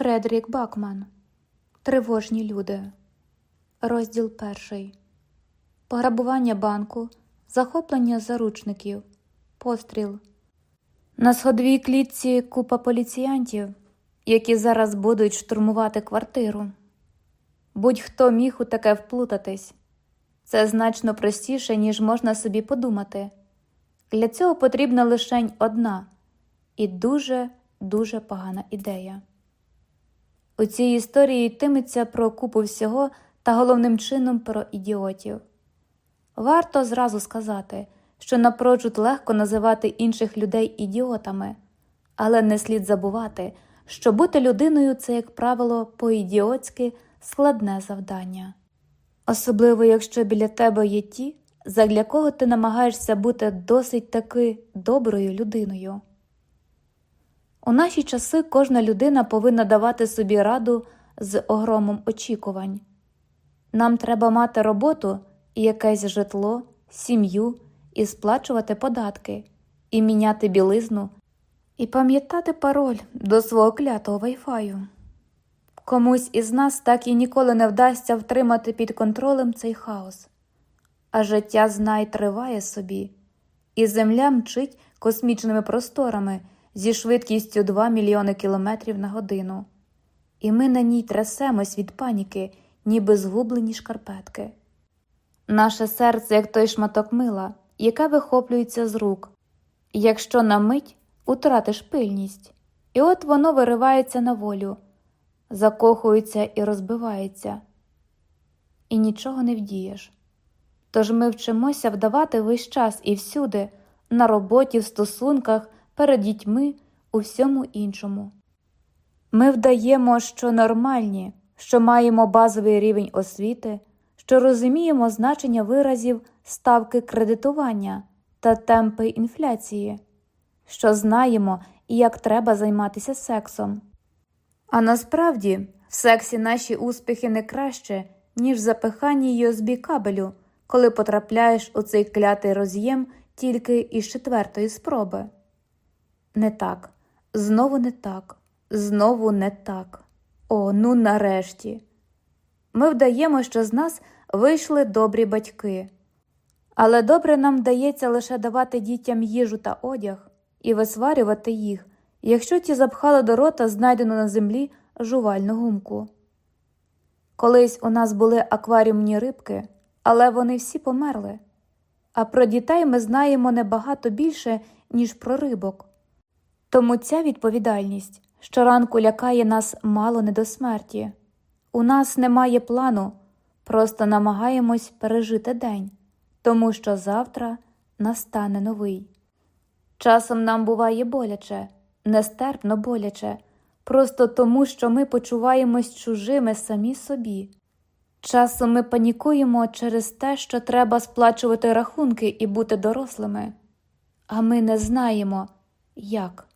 Фредерік Бакман Тривожні люди. Розділ перший. Пограбування банку. Захоплення заручників. Постріл. На сходовій клітці купа поліціянтів, які зараз будуть штурмувати квартиру. Будь-хто міг у таке вплутатись. Це значно простіше, ніж можна собі подумати. Для цього потрібна лише одна і дуже, дуже погана ідея. У цій історії йтиметься про купу всього та головним чином про ідіотів. Варто зразу сказати, що напрочуд легко називати інших людей ідіотами, але не слід забувати, що бути людиною це, як правило, по-ідіотськи складне завдання. Особливо, якщо біля тебе є ті, задля кого ти намагаєшся бути досить таки доброю людиною. У наші часи кожна людина повинна давати собі раду з огромом очікувань. Нам треба мати роботу якесь житло, сім'ю, і сплачувати податки, і міняти білизну, і пам'ятати пароль до свого клятого вайфаю. Комусь із нас так і ніколи не вдасться втримати під контролем цей хаос, а життя знай триває собі, і земля мчить космічними просторами зі швидкістю 2 мільйони кілометрів на годину, і ми на ній трясемось від паніки, ніби згублені шкарпетки. Наше серце, як той шматок мила, яка вихоплюється з рук, якщо на мить утратиш пильність, і от воно виривається на волю, закохується і розбивається, і нічого не вдієш. Тож ми вчимося вдавати весь час і всюди, на роботі, в стосунках перед дітьми, у всьому іншому. Ми вдаємо, що нормальні, що маємо базовий рівень освіти, що розуміємо значення виразів ставки кредитування та темпи інфляції, що знаємо, як треба займатися сексом. А насправді в сексі наші успіхи не краще, ніж запихання USB кабелю, коли потрапляєш у цей клятий роз'єм тільки із четвертої спроби. Не так, знову не так, знову не так. О, ну нарешті. Ми вдаємо, що з нас вийшли добрі батьки. Але добре нам вдається лише давати дітям їжу та одяг і висварювати їх, якщо ті запхали до рота знайдену на землі жувальну гумку. Колись у нас були акваріумні рибки, але вони всі померли. А про дітей ми знаємо небагато більше, ніж про рибок. Тому ця відповідальність щоранку лякає нас мало не до смерті. У нас немає плану, просто намагаємось пережити день, тому що завтра настане новий. Часом нам буває боляче, нестерпно боляче, просто тому, що ми почуваємось чужими самі собі. Часом ми панікуємо через те, що треба сплачувати рахунки і бути дорослими, а ми не знаємо, як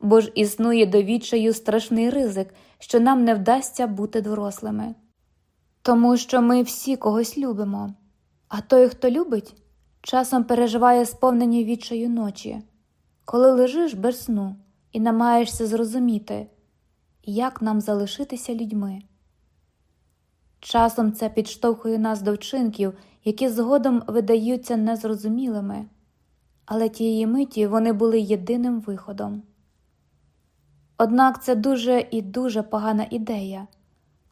бо ж існує до відчаю страшний ризик, що нам не вдасться бути дорослими. Тому що ми всі когось любимо, а той, хто любить, часом переживає сповнені відчаю ночі, коли лежиш без сну і намагаєшся зрозуміти, як нам залишитися людьми. Часом це підштовхує нас до вчинків, які згодом видаються незрозумілими, але тієї миті вони були єдиним виходом. Однак це дуже і дуже погана ідея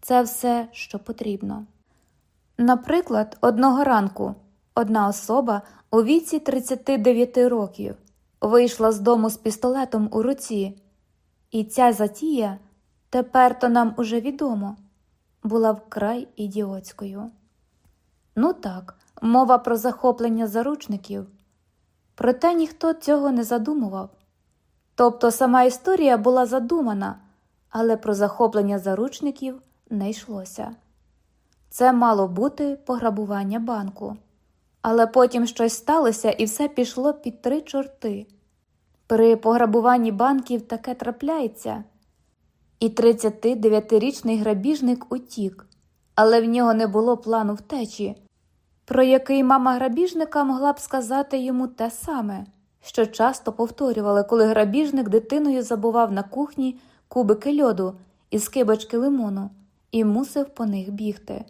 це все, що потрібно. Наприклад, одного ранку одна особа у віці 39 років вийшла з дому з пістолетом у руці, і ця затія, тепер то нам уже відомо, була вкрай ідіотською. Ну так, мова про захоплення заручників, проте ніхто цього не задумував. Тобто сама історія була задумана, але про захоплення заручників не йшлося. Це мало бути пограбування банку. Але потім щось сталося і все пішло під три чорти. При пограбуванні банків таке трапляється. І 39-річний грабіжник утік, але в нього не було плану втечі, про який мама грабіжника могла б сказати йому те саме що часто повторювали, коли грабіжник дитиною забував на кухні кубики льоду із кибочки лимону і мусив по них бігти.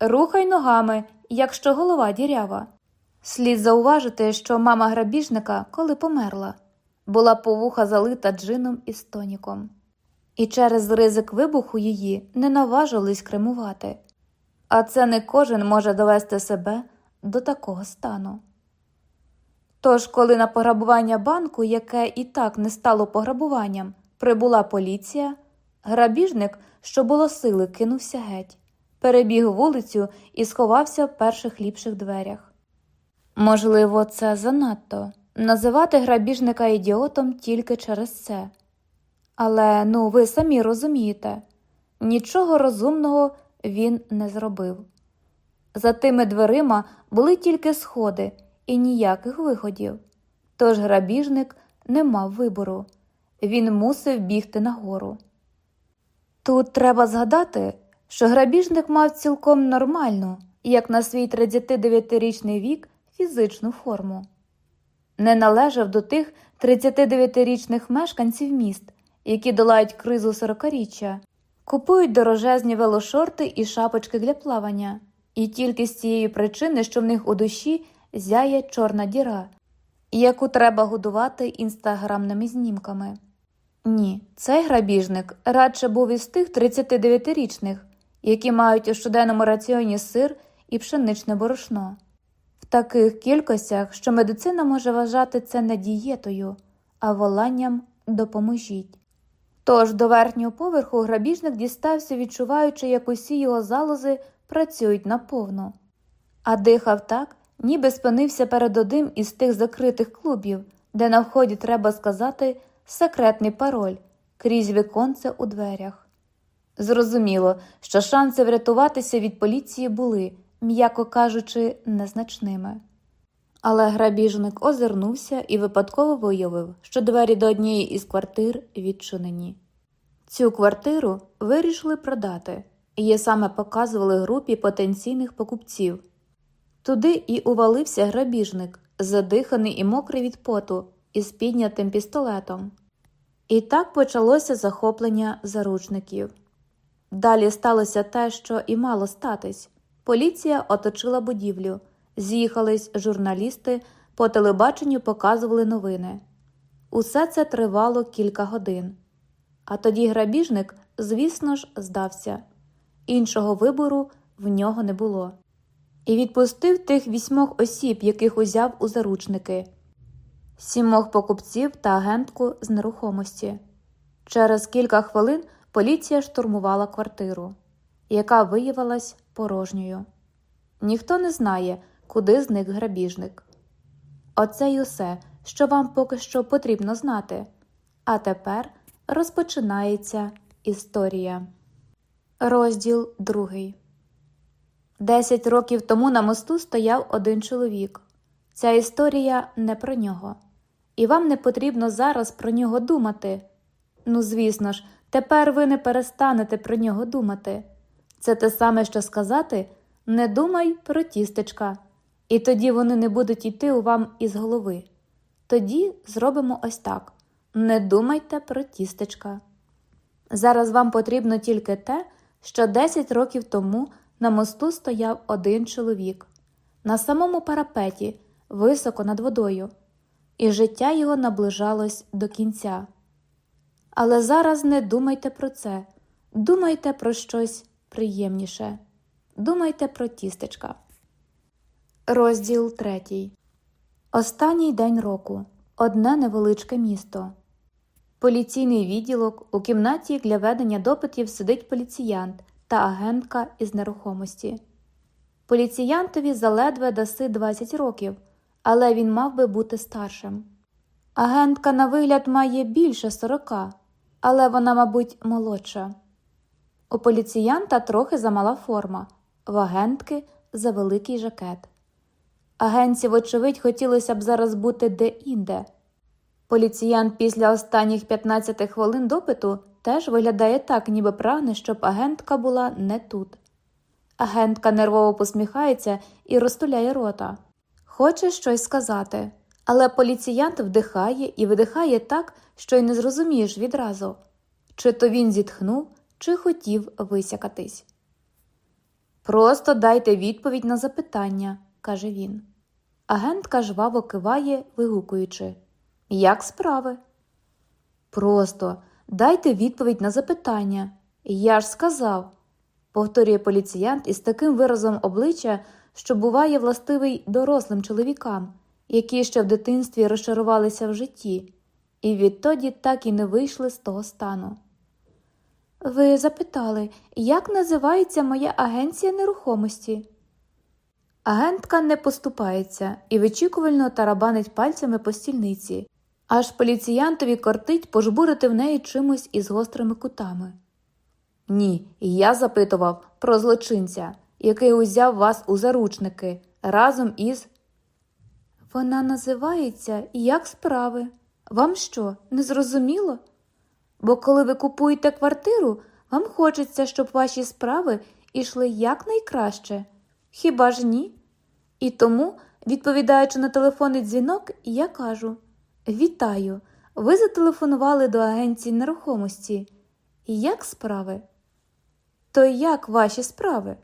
Рухай ногами, якщо голова дірява. Слід зауважити, що мама грабіжника, коли померла, була повуха залита джином і стоніком, і через ризик вибуху її не наважились кремувати. А це не кожен може довести себе до такого стану. Тож, коли на пограбування банку, яке і так не стало пограбуванням, прибула поліція, грабіжник, що було сили, кинувся геть, перебіг вулицю і сховався в перших ліпших дверях. Можливо, це занадто називати грабіжника ідіотом тільки через це. Але ну ви самі розумієте, нічого розумного він не зробив. За тими дверима були тільки сходи і ніяких виходів, тож грабіжник не мав вибору він мусив бігти нагору. Тут треба згадати, що грабіжник мав цілком нормальну, як на свій 39-річний вік, фізичну форму. Не належав до тих 39-річних мешканців міст, які долають кризу 40-річчя, купують дорожезні велошорти і шапочки для плавання, і тільки з цієї причини, що в них у душі зяє чорна діра, яку треба годувати інстаграмними знімками. Ні, цей грабіжник радше був із тих 39-річних, які мають у щоденному раціоні сир і пшеничне борошно, в таких кількостях, що медицина може вважати це не дієтою, а воланням допоможіть. Тож до верхнього поверху грабіжник дістався, відчуваючи, як усі його залози працюють наповну, а дихав так, ніби спинився перед одним із тих закритих клубів, де на вході треба сказати секретний пароль крізь віконце у дверях. Зрозуміло, що шанси врятуватися від поліції були, м'яко кажучи, незначними. Але грабіжник озирнувся і випадково виявив, що двері до однієї із квартир відчинені. Цю квартиру вирішили продати, її саме показували групі потенційних покупців. Туди і увалився грабіжник, задиханий і мокрий від поту, із піднятим пістолетом. І так почалося захоплення заручників. Далі сталося те, що і мало статись. Поліція оточила будівлю, з'їхались журналісти, по телебаченню показували новини. Усе це тривало кілька годин. А тоді грабіжник, звісно ж, здався. Іншого вибору в нього не було. І відпустив тих вісьмох осіб, яких узяв у заручники сімох покупців та агентку з нерухомості. Через кілька хвилин поліція штурмувала квартиру, яка виявилась порожньою. Ніхто не знає, куди зник грабіжник. Оце й усе, що вам поки що потрібно знати. А тепер розпочинається історія. Розділ другий. Десять років тому на мосту стояв один чоловік. Ця історія не про нього, і вам не потрібно зараз про нього думати. Ну, звісно ж, тепер ви не перестанете про нього думати. Це те саме, що сказати не думай про тістечка, і тоді вони не будуть йти у вам із голови. Тоді зробимо ось так не думайте про тістечка. Зараз вам потрібно тільки те, що 10 років тому на мосту стояв один чоловік на самому парапеті високо над водою, і життя його наближалось до кінця. Але зараз не думайте про це, думайте про щось приємніше, думайте про тістечка. Розділ третій. Останній день року одне невеличке місто. Поліційний відділок у кімнаті для ведення допитів сидить поліціянт та агентка із нерухомості. Поліціянтові заледве даси 20 років але він мав би бути старшим. Агентка, на вигляд, має більше сорока, але вона, мабуть, молодша. У поліціянта трохи замала форма, в агентки завеликий жакет. Агенці, вочевидь, хотілося б зараз бути де-інде. Поліціянт після останніх 15 хвилин допиту теж виглядає так, ніби прагне, щоб агентка була не тут. Агентка нервово посміхається і розтуляє рота. Хоче щось сказати, але поліціянт вдихає і видихає так, що й не зрозумієш відразу. чи то він зітхнув, чи хотів висякатись. Просто дайте відповідь на запитання, каже він. Агентка жваво киває, вигукуючи Як справи? Просто дайте відповідь на запитання. Я ж сказав, повторює поліціянт із таким виразом обличчя, що буває властивий дорослим чоловікам, які ще в дитинстві розчарувалися в житті, і відтоді так і не вийшли з того стану. Ви запитали, як називається моя агенція нерухомості? Агентка не поступається і вичікувально тарабанить пальцями по стільниці, аж поліціянтові кортить пожбурити в неї чимось із гострими кутами. Ні, я запитував про злочинця, який узяв вас у заручники разом із. Вона називається Як справи. Вам що, не зрозуміло? Бо коли ви купуєте квартиру, вам хочеться, щоб ваші справи йшли якнайкраще. Хіба ж ні? І тому, відповідаючи на телефонний дзвінок, я кажу Вітаю! Ви зателефонували до агенції нерухомості. Як справи? То як ваші справи?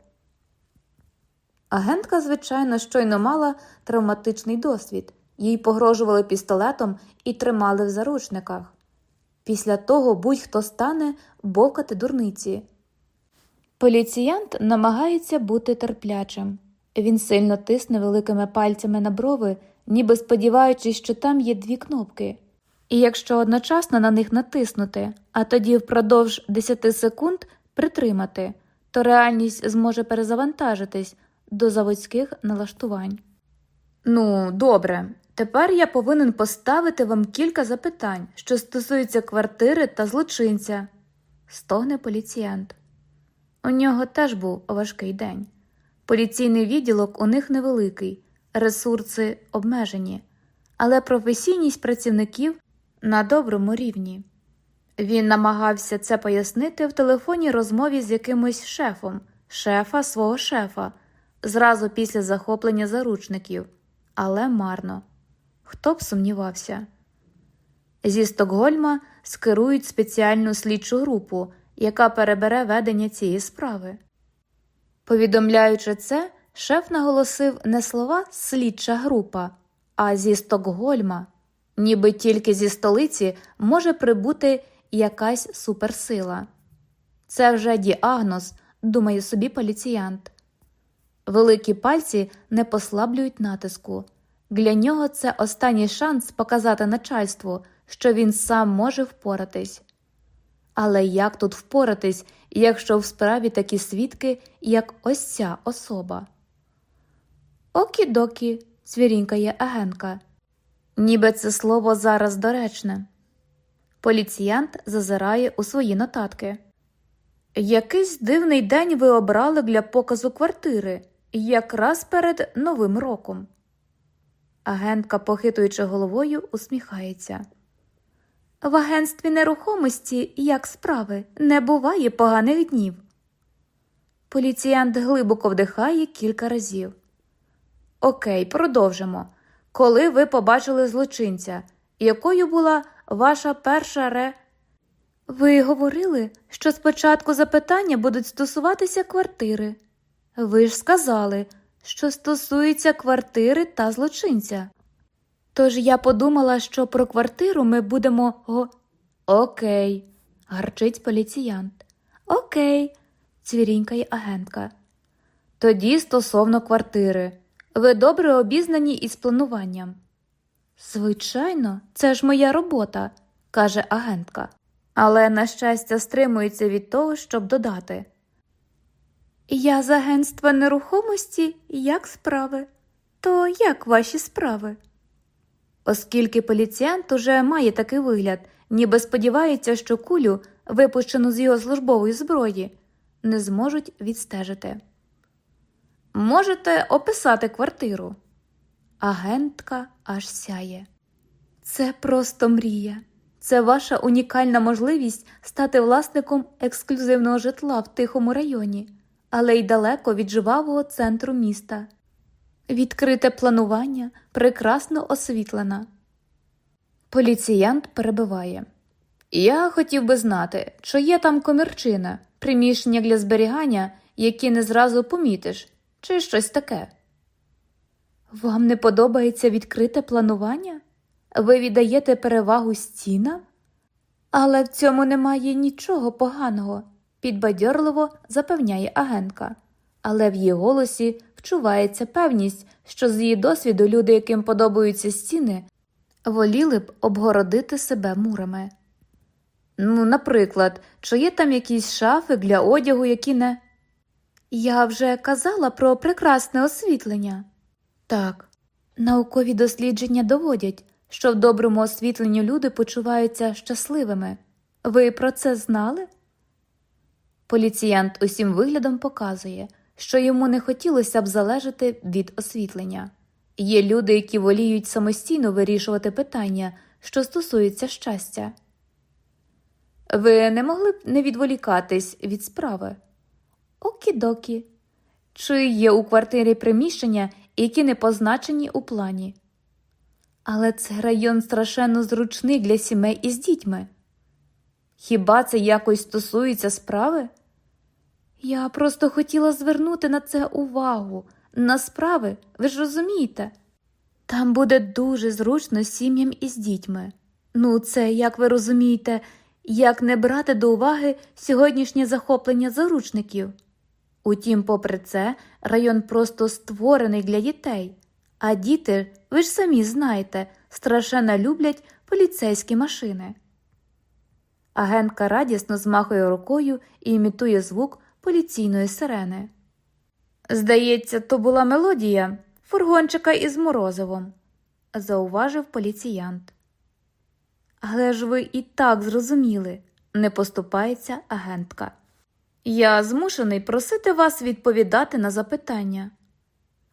Агентка, звичайно, щойно мала травматичний досвід, їй погрожували пістолетом і тримали в заручниках. Після того будь-хто стане бовкати дурниці. Поліціянт намагається бути терплячим. Він сильно тисне великими пальцями на брови, ніби сподіваючись, що там є дві кнопки. І якщо одночасно на них натиснути, а тоді впродовж 10 секунд притримати, то реальність зможе перезавантажитись до заводських налаштувань. Ну, добре, тепер я повинен поставити вам кілька запитань, що стосуються квартири та злочинця, стогне поліціянт. У нього теж був важкий день. Поліційний відділок у них невеликий, ресурси обмежені, але професійність працівників на доброму рівні. Він намагався це пояснити в телефонній розмові з якимось шефом, шефа свого шефа, зразу після захоплення заручників, але марно. Хто б сумнівався? Зі Стокгольма скерують спеціальну слідчу групу, яка перебере ведення цієї справи. Повідомляючи це, шеф наголосив не слова слідча група, а зі Стокгольма, ніби тільки зі столиці може прибути якась суперсила. Це вже діагноз, думає собі поліціянт. Великі пальці не послаблюють натиску. Для нього це останній шанс показати начальству, що він сам може впоратись. Але як тут впоратись, якщо в справі такі свідки, як ось ця особа? Окі-докі, цвірінькає агентка. Ніби це слово зараз доречне. Поліціянт зазирає у свої нотатки. Якийсь дивний день ви обрали для показу квартири, якраз перед Новим роком. Агентка, похитуючи головою, усміхається. В агентстві нерухомості, як справи, не буває поганих днів. Поліціянт глибоко вдихає кілька разів. Окей, продовжимо. Коли ви побачили злочинця, якою була ваша перша ре. Ви говорили, що спочатку запитання будуть стосуватися квартири. Ви ж сказали, що стосується квартири та злочинця. Тож я подумала, що про квартиру ми будемо го. Окей, гарчить поліціянт. Окей, цвірінькає агентка. Тоді стосовно квартири. Ви добре обізнані із плануванням. Звичайно, це ж моя робота, каже агентка, але, на щастя, стримується від того, щоб додати. Я з агентства нерухомості як справи? То як ваші справи? Оскільки поліціянт уже має такий вигляд, ніби сподівається, що кулю, випущену з його службової зброї, не зможуть відстежити. Можете описати квартиру. Агентка аж сяє. Це просто мрія. Це ваша унікальна можливість стати власником ексклюзивного житла в тихому районі, але й далеко від жвавого центру міста. Відкрите планування прекрасно освітлена. Поліціянт перебиває. Я хотів би знати, чи є там комірчина, приміщення для зберігання, які не зразу помітиш, чи щось таке. Вам не подобається відкрите планування? Ви віддаєте перевагу стінам? Але в цьому немає нічого поганого, підбадьорливо запевняє агентка, але в її голосі вчувається певність, що з її досвіду люди, яким подобаються стіни, воліли б обгородити себе мурами. Ну, наприклад, чи є там якісь шафи для одягу, які не. Я вже казала про прекрасне освітлення. Так, наукові дослідження доводять, що в доброму освітленні люди почуваються щасливими. Ви про це знали? Поліціянт усім виглядом показує, що йому не хотілося б залежати від освітлення. Є люди, які воліють самостійно вирішувати питання, що стосуються щастя. Ви не могли б не відволікатись від справи? Окі-докі. Чи є у квартирі приміщення, які не позначені у плані? Але це район страшенно зручний для сімей із дітьми. Хіба це якось стосується справи? Я просто хотіла звернути на це увагу. На справи, ви ж розумієте? Там буде дуже зручно сім'ям із дітьми. Ну, це, як ви розумієте, як не брати до уваги сьогоднішнє захоплення заручників. Утім, попри це, район просто створений для дітей, а діти, ви ж самі знаєте, страшенно люблять поліцейські машини. Агентка радісно змахує рукою і імітує звук поліційної сирени. Здається, то була мелодія фургончика із морозивом, зауважив поліціянт. Але ж ви і так зрозуміли, не поступається агентка. Я змушений просити вас відповідати на запитання.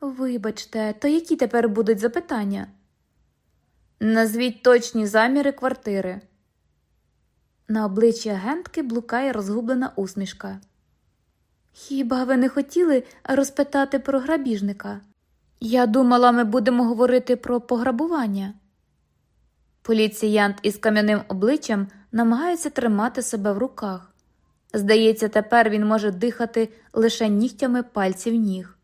Вибачте, то які тепер будуть запитання? Назвіть точні заміри квартири. На обличчі агентки блукає розгублена усмішка. Хіба ви не хотіли розпитати про грабіжника? Я думала, ми будемо говорити про пограбування. Поліціянт із кам'яним обличчям намагається тримати себе в руках. Здається, тепер він може дихати лише нігтями пальців ніг.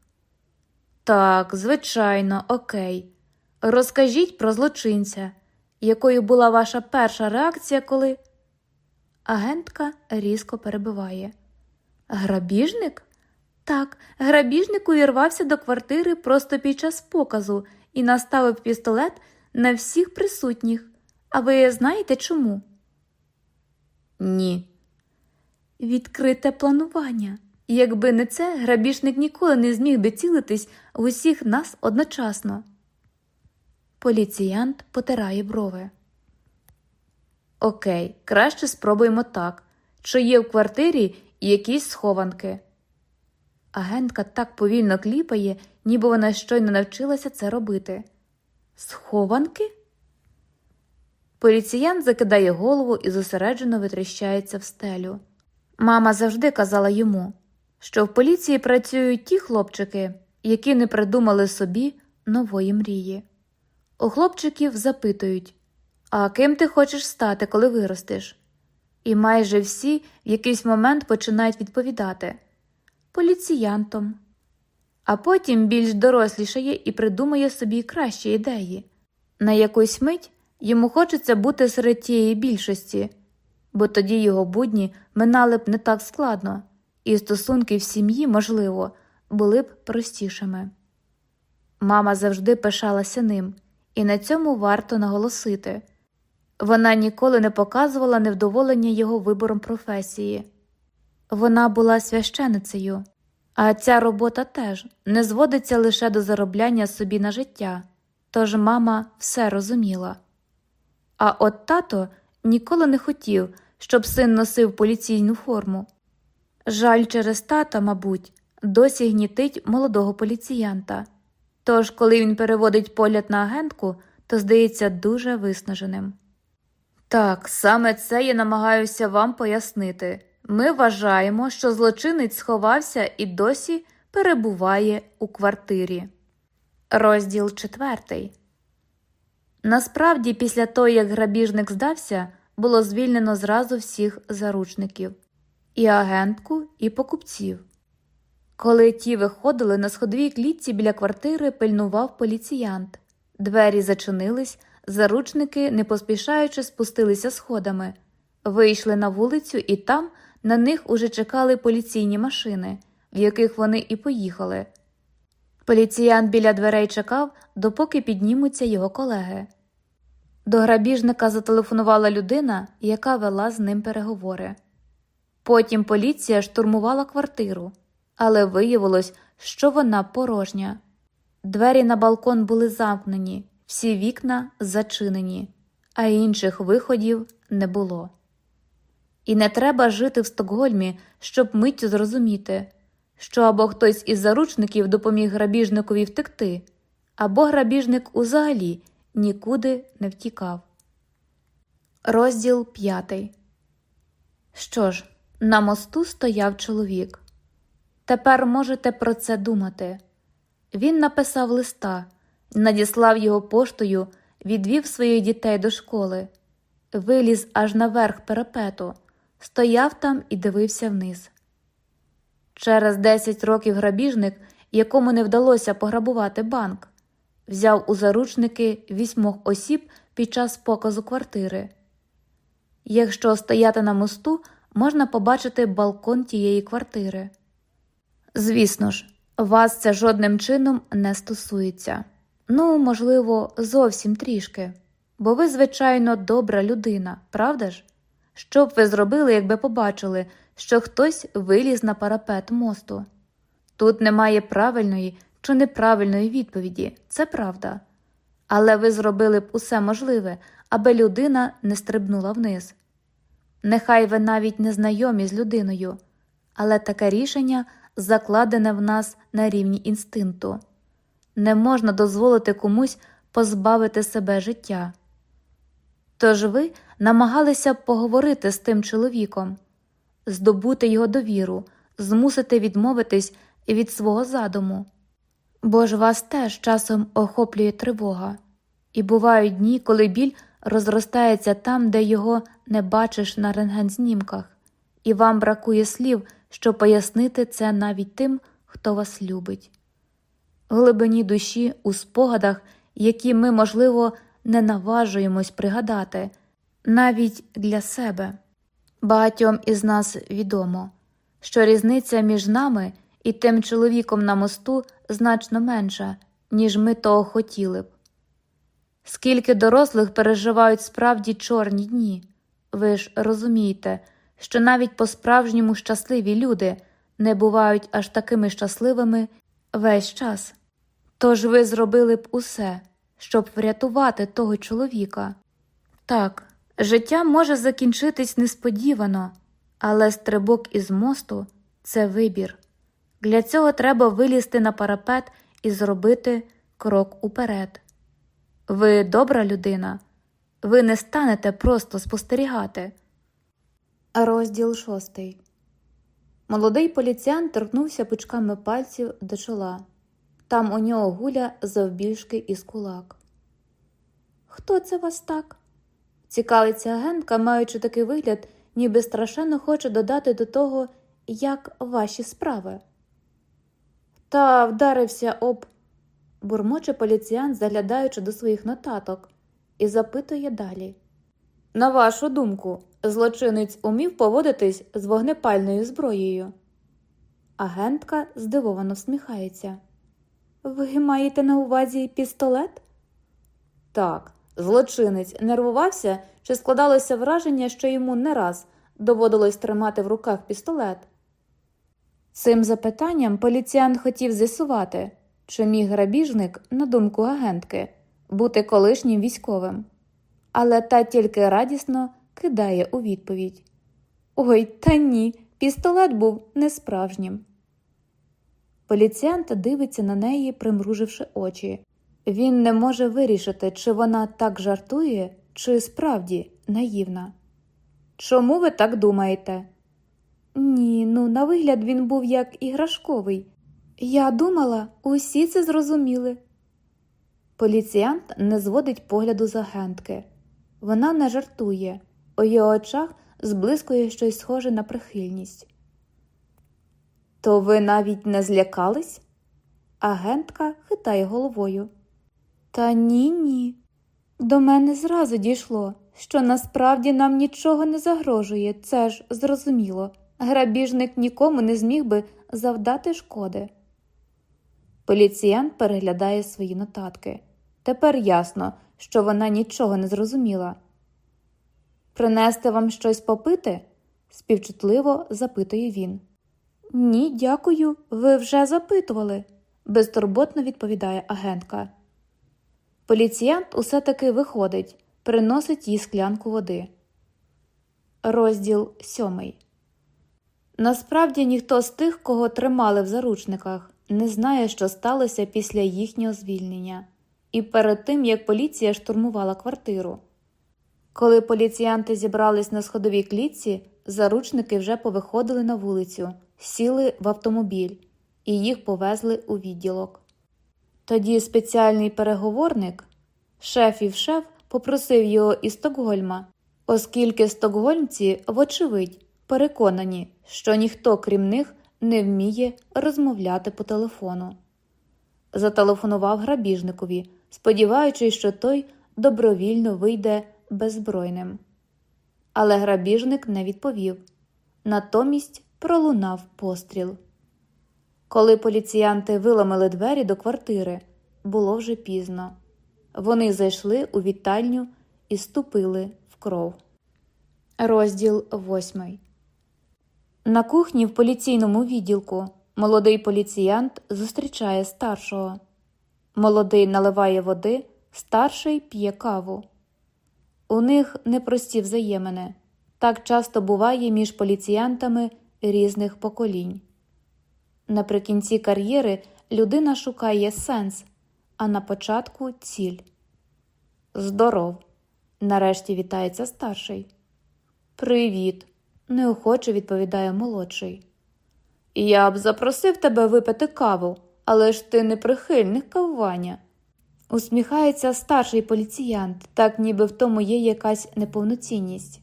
Так, звичайно, окей. Розкажіть про злочинця, якою була ваша перша реакція, коли. Агентка різко перебиває. Грабіжник? Так, грабіжник увірвався до квартири просто під час показу і наставив пістолет на всіх присутніх. А ви знаєте чому? Ні. Відкрите планування. Якби не це, грабіжник ніколи не зміг би цілитись в усіх нас одночасно. Поліціянт потирає брови. Окей, краще спробуємо так. Чи є в квартирі якісь схованки? Агентка так повільно кліпає, ніби вона щойно навчилася це робити. Схованки? Поліціянт закидає голову і зосереджено витріщається в стелю. Мама завжди казала йому, що в поліції працюють ті хлопчики, які не придумали собі нової мрії. У хлопчиків запитують А ким ти хочеш стати, коли виростеш? І майже всі в якийсь момент починають відповідати поліціянтом. А потім більш дорослішає і придумує собі кращі ідеї. На якусь мить йому хочеться бути серед тієї більшості, бо тоді його будні минали б не так складно, і стосунки в сім'ї, можливо, були б простішими. Мама завжди пишалася ним, і на цьому варто наголосити. Вона ніколи не показувала невдоволення його вибором професії. Вона була священицею, а ця робота теж не зводиться лише до заробляння собі на життя, тож мама все розуміла. А от тато ніколи не хотів, щоб син носив поліційну форму. Жаль через тата, мабуть, досі гнітить молодого поліціянта. Тож, коли він переводить погляд на агентку, то здається дуже виснаженим. Так, саме це я намагаюся вам пояснити. Ми вважаємо, що злочинець сховався і досі перебуває у квартирі. Розділ четвертий. Насправді, після того, як грабіжник здався, було звільнено зразу всіх заручників і агентку, і покупців. Коли ті виходили на сходовій клітці біля квартири, пильнував поліціянт. Двері зачинились, заручники, не поспішаючи, спустилися сходами, вийшли на вулицю, і там на них уже чекали поліційні машини, в яких вони і поїхали. Поліціянт біля дверей чекав, допоки піднімуться його колеги. До грабіжника зателефонувала людина, яка вела з ним переговори. Потім поліція штурмувала квартиру, але виявилось, що вона порожня. Двері на балкон були замкнені, всі вікна зачинені, а інших виходів не було. І не треба жити в Стокгольмі, щоб миттю зрозуміти, що або хтось із заручників допоміг грабіжникові втекти, або грабіжник узагалі нікуди не втікав. Розділ п'ятий. Що ж, на мосту стояв чоловік. Тепер можете про це думати. Він написав листа, надіслав його поштою, відвів своїх дітей до школи, виліз аж наверх перепету, стояв там і дивився вниз. Через 10 років грабіжник, якому не вдалося пограбувати банк, взяв у заручники вісьмох осіб під час показу квартири. Якщо стояти на мосту, можна побачити балкон тієї квартири. Звісно ж, вас це жодним чином не стосується. Ну, можливо, зовсім трішки, бо ви, звичайно, добра людина, правда ж? Що б ви зробили, якби побачили, що хтось виліз на парапет мосту? Тут немає правильної чи неправильної відповіді, це правда. Але ви зробили б усе можливе, аби людина не стрибнула вниз. Нехай ви навіть не знайомі з людиною, але таке рішення закладене в нас на рівні інстинкту. Не можна дозволити комусь позбавити себе життя. Тож ви намагалися поговорити з тим чоловіком, здобути його довіру, змусити відмовитись від свого задуму. Бо ж вас теж часом охоплює тривога, і бувають дні, коли біль розростається там, де його не бачиш на рентгензнімках, і вам бракує слів, щоб пояснити це навіть тим, хто вас любить. В глибині душі, у спогадах, які ми, можливо, не наважуємось пригадати, навіть для себе. Багатьом із нас відомо, що різниця між нами і тим чоловіком на мосту значно менша, ніж ми того хотіли б. Скільки дорослих переживають справді чорні дні, ви ж розумієте, що навіть по справжньому щасливі люди не бувають аж такими щасливими весь час. Тож ви зробили б усе, щоб врятувати того чоловіка. Так, життя може закінчитись несподівано, але стрибок із мосту це вибір. Для цього треба вилізти на парапет і зробити крок уперед. Ви добра людина, ви не станете просто спостерігати. Розділ шостий. Молодий поліціян торкнувся пучками пальців до чола. Там у нього гуля завбільшки із кулак. Хто це вас так? Цікавиться агентка, маючи такий вигляд, ніби страшенно хоче додати до того, як ваші справи. Та вдарився об. бурмоче поліціян, заглядаючи до своїх нотаток, і запитує далі. На вашу думку, злочинець умів поводитись з вогнепальною зброєю. Агентка здивовано всміхається. Ви маєте на увазі пістолет? Так, злочинець нервувався чи складалося враження, що йому не раз доводилось тримати в руках пістолет. Цим запитанням поліціян хотів з'ясувати, чи міг грабіжник, на думку агентки, бути колишнім військовим, але та тільки радісно кидає у відповідь Ой, та ні, пістолет був несправжнім. Поліціянт дивиться на неї, примруживши очі. Він не може вирішити, чи вона так жартує, чи справді наївна. Чому ви так думаєте? Ні, ну на вигляд він був як іграшковий. Я думала, усі це зрозуміли. Поліціянт не зводить погляду з агентки. Вона не жартує, У його очах зблискує щось схоже на прихильність. То ви навіть не злякались? Агентка хитає головою. Та ні, ні. До мене зразу дійшло, що насправді нам нічого не загрожує, це ж зрозуміло. Грабіжник нікому не зміг би завдати шкоди. Поліціян переглядає свої нотатки. Тепер ясно, що вона нічого не зрозуміла. Принести вам щось попити? співчутливо запитує він. Ні, дякую, ви вже запитували, безтурботно відповідає агентка. Поліціянт усе таки виходить, приносить їй склянку води. Розділ сьомий. Насправді ніхто з тих, кого тримали в заручниках, не знає, що сталося після їхнього звільнення, і перед тим як поліція штурмувала квартиру. Коли поліціянти зібрались на сходовій клітці, заручники вже повиходили на вулицю, сіли в автомобіль і їх повезли у відділок. Тоді спеціальний переговорник, шефів шеф, попросив його із Стокгольма, оскільки стокгольмці, вочевидь, переконані, що ніхто, крім них, не вміє розмовляти по телефону. Зателефонував грабіжникові, сподіваючись, що той добровільно вийде беззбройним. Але грабіжник не відповів. Натомість пролунав постріл. Коли поліціянти виламали двері до квартири, було вже пізно. Вони зайшли у вітальню і ступили в кров. Розділ восьмий. На кухні в поліційному відділку молодий поліціянт зустрічає старшого. Молодий наливає води, старший п'є каву. У них непрості взаємини. Так часто буває між поліціянтами різних поколінь. Наприкінці кар'єри людина шукає сенс, а на початку ціль. Здоров. Нарешті вітається старший. Привіт, неохоче відповідає молодший. Я б запросив тебе випити каву, але ж ти не прихильник кавування. Усміхається старший поліціянт, так ніби в тому є якась неповноцінність.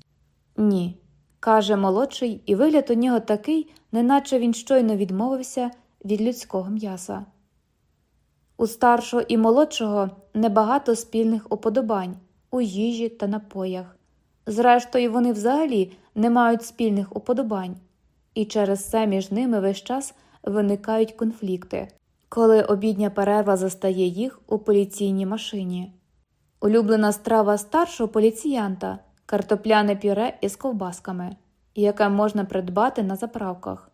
Ні, каже молодший, і вигляд у нього такий, неначе він щойно відмовився від людського м'яса. У старшого і молодшого небагато спільних уподобань у їжі та напоях. Зрештою, вони взагалі не мають спільних уподобань, і через це між ними весь час виникають конфлікти, коли обідня перерва застає їх у поліційній машині. Улюблена страва старшого поліціянта картопляне пюре із ковбасками, яке можна придбати на заправках.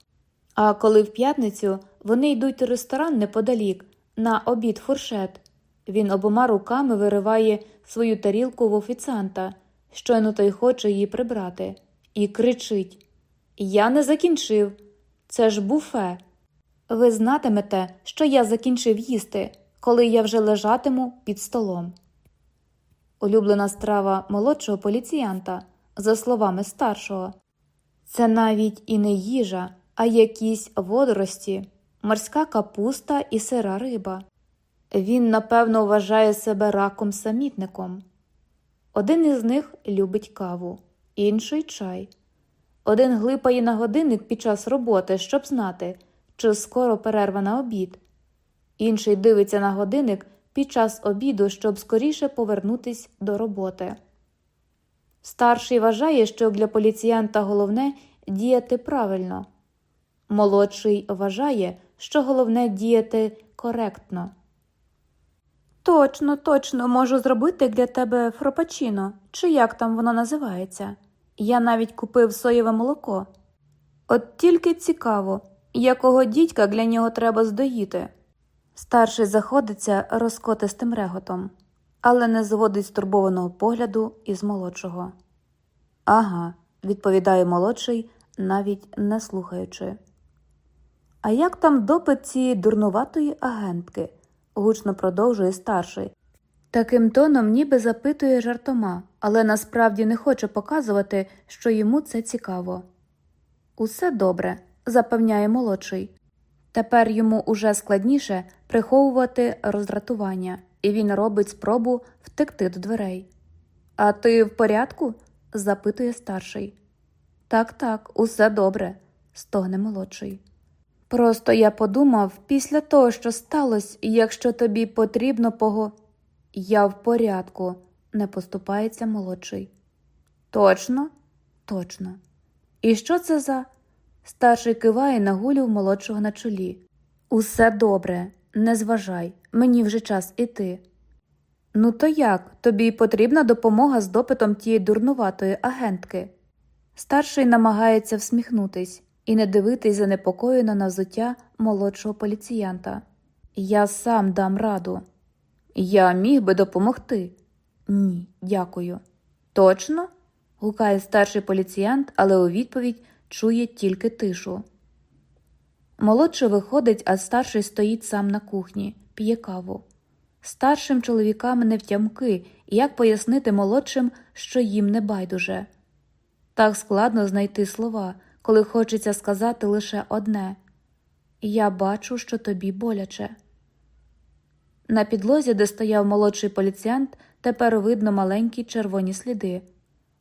А коли в п'ятницю вони йдуть у ресторан неподалік на обід фуршет, він обома руками вириває свою тарілку в офіціанта, щойно той хоче її прибрати, і кричить: Я не закінчив. Це ж буфе. Ви знатимете, що я закінчив їсти, коли я вже лежатиму під столом. Улюблена страва молодшого поліціянта, за словами старшого, це навіть і не їжа, а якісь водорості, морська капуста і сира риба. Він, напевно, вважає себе раком самітником. Один із них любить каву, інший чай. Один глипає на годинник під час роботи, щоб знати, чи скоро перерва на обід. Інший дивиться на годинник під час обіду, щоб скоріше повернутись до роботи. Старший вважає, що для поліціянта головне діяти правильно. Молодший вважає, що головне діяти коректно. Точно, точно можу зробити для тебе фропачино, чи як там воно називається. Я навіть купив соєве молоко. От тільки цікаво, якого дідька для нього треба здоїти. Старший заходиться розкотистим реготом, але не зводить стурбованого погляду із молодшого. Ага, відповідає молодший, навіть не слухаючи. А як там допит цієї дурнуватої агентки? гучно продовжує старший. Таким тоном ніби запитує жартома, але насправді не хоче показувати, що йому це цікаво. Усе добре, запевняє молодший. Тепер йому уже складніше приховувати роздратування, і він робить спробу втекти до дверей. А ти в порядку? запитує старший. Так, так, усе добре, стогне молодший. Просто я подумав, після того, що сталося, якщо тобі потрібно пого. Я в порядку, не поступається молодший. Точно? Точно. І що це за? Старший киває на гулю молодшого на чолі. Усе добре, не зважай, мені вже час іти. Ну, то як? Тобі потрібна допомога з допитом тієї дурнуватої агентки. Старший намагається всміхнутись і не дивитись занепокоєно на взуття молодшого поліціянта. Я сам дам раду. Я міг би допомогти. Ні, дякую. Точно? гукає старший поліціянт, але у відповідь чує тільки тишу. Молодший виходить, а старший стоїть сам на кухні, п'є каву. Старшим чоловікам не втямки, і як пояснити молодшим, що їм не байдуже. Так складно знайти слова, коли хочеться сказати лише одне Я бачу, що тобі боляче. На підлозі, де стояв молодший поліціянт, тепер видно маленькі червоні сліди.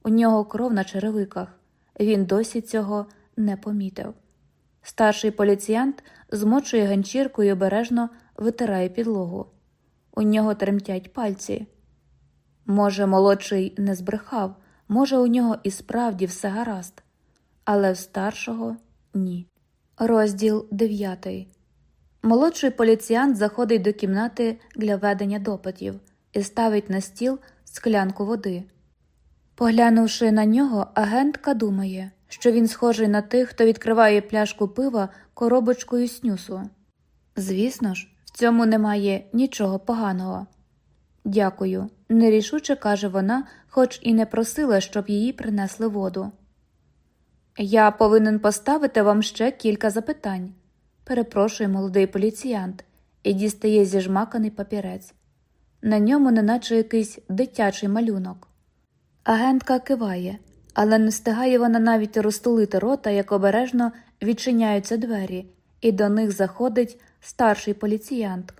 У нього кров на черевиках. Він досі цього не помітив. Старший поліціянт змочує ганчірку і обережно витирає підлогу. У нього тремтять пальці. Може, молодший не збрехав, може, у нього і справді все гаразд, але в старшого ні. Розділ дев'ятий. Молодший поліціянт заходить до кімнати для ведення допитів і ставить на стіл склянку води. Поглянувши на нього, агентка думає, що він схожий на тих, хто відкриває пляшку пива коробочкою снюсу. Звісно ж, в цьому немає нічого поганого. Дякую, нерішуче каже вона, хоч і не просила, щоб її принесли воду. Я повинен поставити вам ще кілька запитань, перепрошує молодий поліціянт і дістає зіжмаканий папірець. На ньому неначе якийсь дитячий малюнок. Агентка киває, але не встигає вона навіть розтулити рота, як обережно відчиняються двері, і до них заходить старший поліціянт.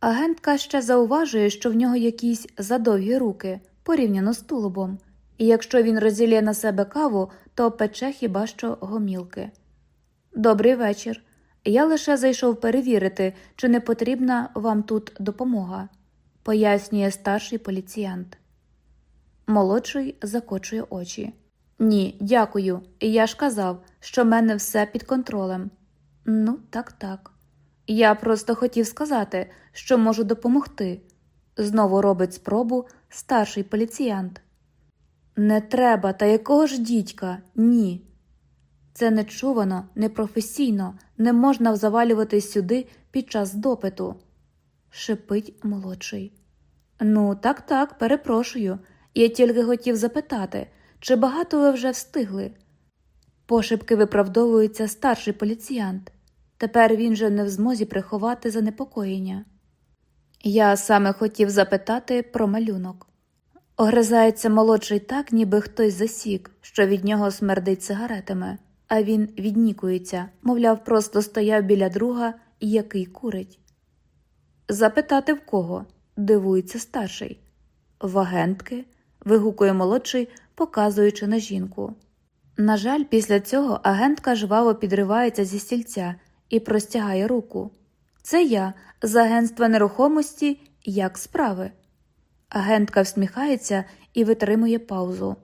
Агентка ще зауважує, що в нього якісь задовгі руки порівняно з тулубом, і якщо він розділє на себе каву, то пече хіба що гомілки. Добрий вечір. Я лише зайшов перевірити, чи не потрібна вам тут допомога, пояснює старший поліціянт. Молодший закочує очі. Ні, дякую. Я ж казав, що в мене все під контролем. Ну, так, так. Я просто хотів сказати, що можу допомогти. Знову робить спробу старший поліціянт. Не треба, та якого ж дідька? Ні. Це нечувано, непрофесійно, не можна завалюватись сюди під час допиту, шипить молодший. Ну, так, так, перепрошую. Я тільки хотів запитати, чи багато ви вже встигли? Пошепки виправдовується старший поліціянт. Тепер він же не в змозі приховати занепокоєння. Я саме хотів запитати про малюнок. Огризається молодший так, ніби хтось засік, що від нього смердить сигаретами, а він віднікується, мовляв, просто стояв біля друга, який курить. Запитати в кого? дивується старший. В агентки, вигукує молодший, показуючи на жінку. На жаль, після цього агентка жваво підривається зі стільця і простягає руку. Це я з агентства нерухомості як справи. Агентка всміхається і витримує паузу.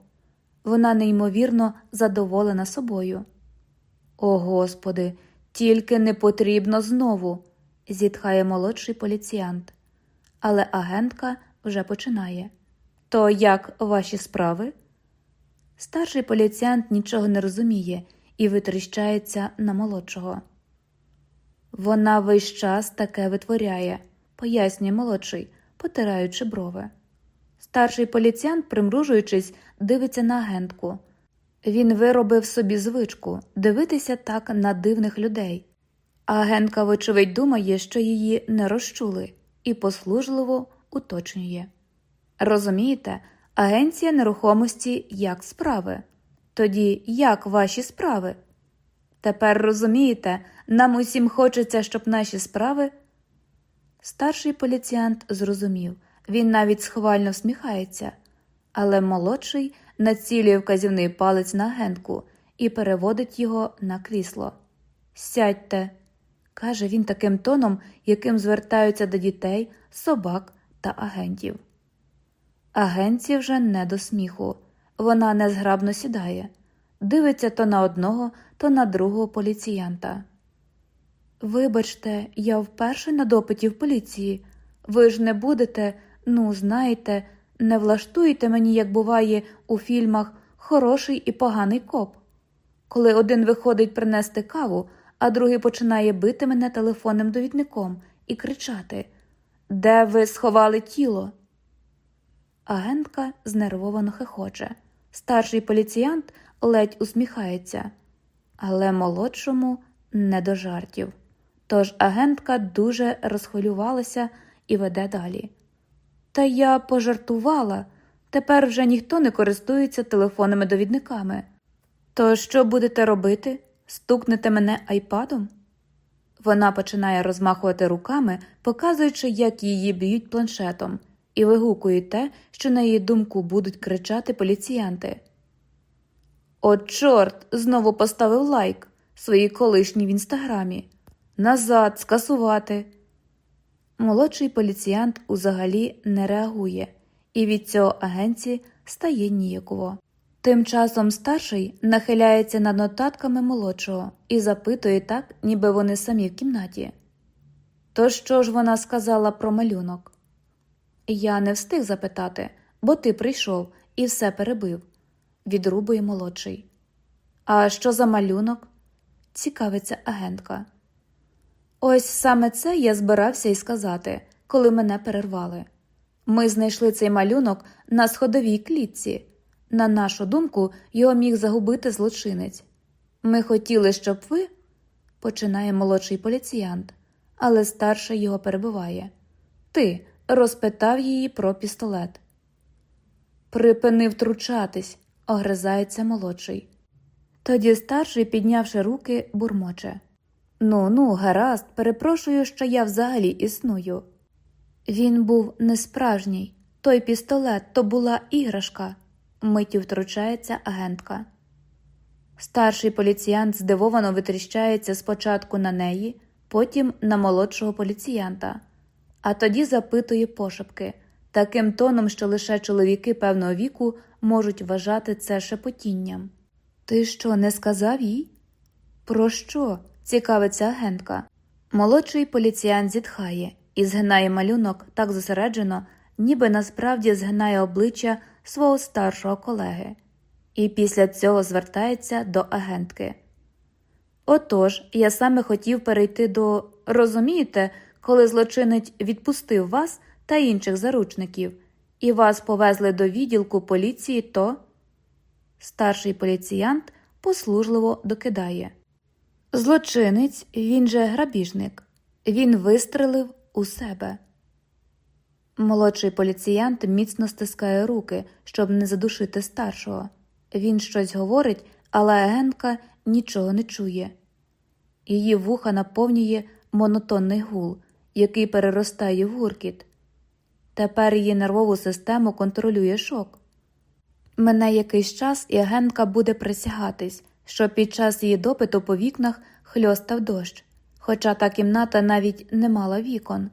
Вона неймовірно задоволена собою. О Господи, тільки не потрібно знову, зітхає молодший поліціянт. Але агентка вже починає. То як ваші справи? Старший поліціянт нічого не розуміє і витріщається на молодшого. Вона весь час таке витворяє, пояснює молодший, потираючи брови. Старший поліціянт, примружуючись, дивиться на агентку. Він виробив собі звичку дивитися так на дивних людей. А агентка, вочевидь, думає, що її не розчули, і послужливо уточнює. Розумієте, агенція нерухомості як справи. Тоді як ваші справи? Тепер розумієте, нам усім хочеться, щоб наші справи. Старший поліціянт зрозумів, він навіть схвально всміхається, але молодший націлює вказівний палець на агентку і переводить його на крісло. Сядьте, каже він таким тоном, яким звертаються до дітей, собак та агентів. Агенці вже не до сміху. Вона незграбно сідає, дивиться то на одного, то на другого поліціянта. Вибачте, я вперше на допиті в поліції. Ви ж не будете, ну, знаєте, не влаштуєте мені, як буває у фільмах, хороший і поганий коп. Коли один виходить принести каву, а другий починає бити мене телефонним довідником і кричати Де ви сховали тіло? Агентка знервовано хихоче. Старший поліціянт ледь усміхається, але молодшому не до жартів. Тож агентка дуже розхвилювалася і веде далі. Та я пожартувала. Тепер вже ніхто не користується телефонними довідниками. То що будете робити? Стукнете мене айпадом? Вона починає розмахувати руками, показуючи, як її б'ють планшетом, і вигукує те, що на її думку будуть кричати поліціянти. О, чорт, знову поставив лайк своїй колишній в інстаграмі. Назад, скасувати. Молодший поліціянт узагалі не реагує, і від цього агенці стає ніяково. Тим часом старший нахиляється над нотатками молодшого і запитує так, ніби вони самі в кімнаті. То що ж вона сказала про малюнок? Я не встиг запитати, бо ти прийшов і все перебив, відрубує молодший. А що за малюнок? цікавиться агентка. Ось саме це я збирався і сказати, коли мене перервали. Ми знайшли цей малюнок на сходовій клітці. На нашу думку, його міг загубити злочинець. Ми хотіли, щоб ви, починає молодший поліціянт, але старший його перебиває. Ти розпитав її про пістолет. Припини втручатись, огризається молодший. Тоді старший, піднявши руки, бурмоче. Ну, ну, гаразд, перепрошую, що я взагалі існую. Він був несправжній. Той пістолет то була іграшка, миттю втручається агентка. Старший поліціянт здивовано витріщається спочатку на неї, потім на молодшого поліціянта, а тоді запитує пошепки, таким тоном, що лише чоловіки певного віку можуть вважати це шепотінням. Ти що, не сказав їй? Про що? Цікавиться агентка. Молодший поліціянт зітхає і згинає малюнок так зосереджено, ніби насправді згинає обличчя свого старшого колеги, і після цього звертається до агентки. Отож, я саме хотів перейти до розумієте, коли злочинець відпустив вас та інших заручників, і вас повезли до відділку поліції, то старший поліціянт послужливо докидає. Злочинець, він же грабіжник, він вистрелив у себе. Молодший поліціянт міцно стискає руки, щоб не задушити старшого. Він щось говорить, але агентка нічого не чує. Її вуха наповнює монотонний гул, який переростає в гуркіт. Тепер її нервову систему контролює шок. Мене якийсь час і агентка буде присягатись, що під час її допиту по вікнах хльостав дощ, хоча та кімната навіть не мала вікон.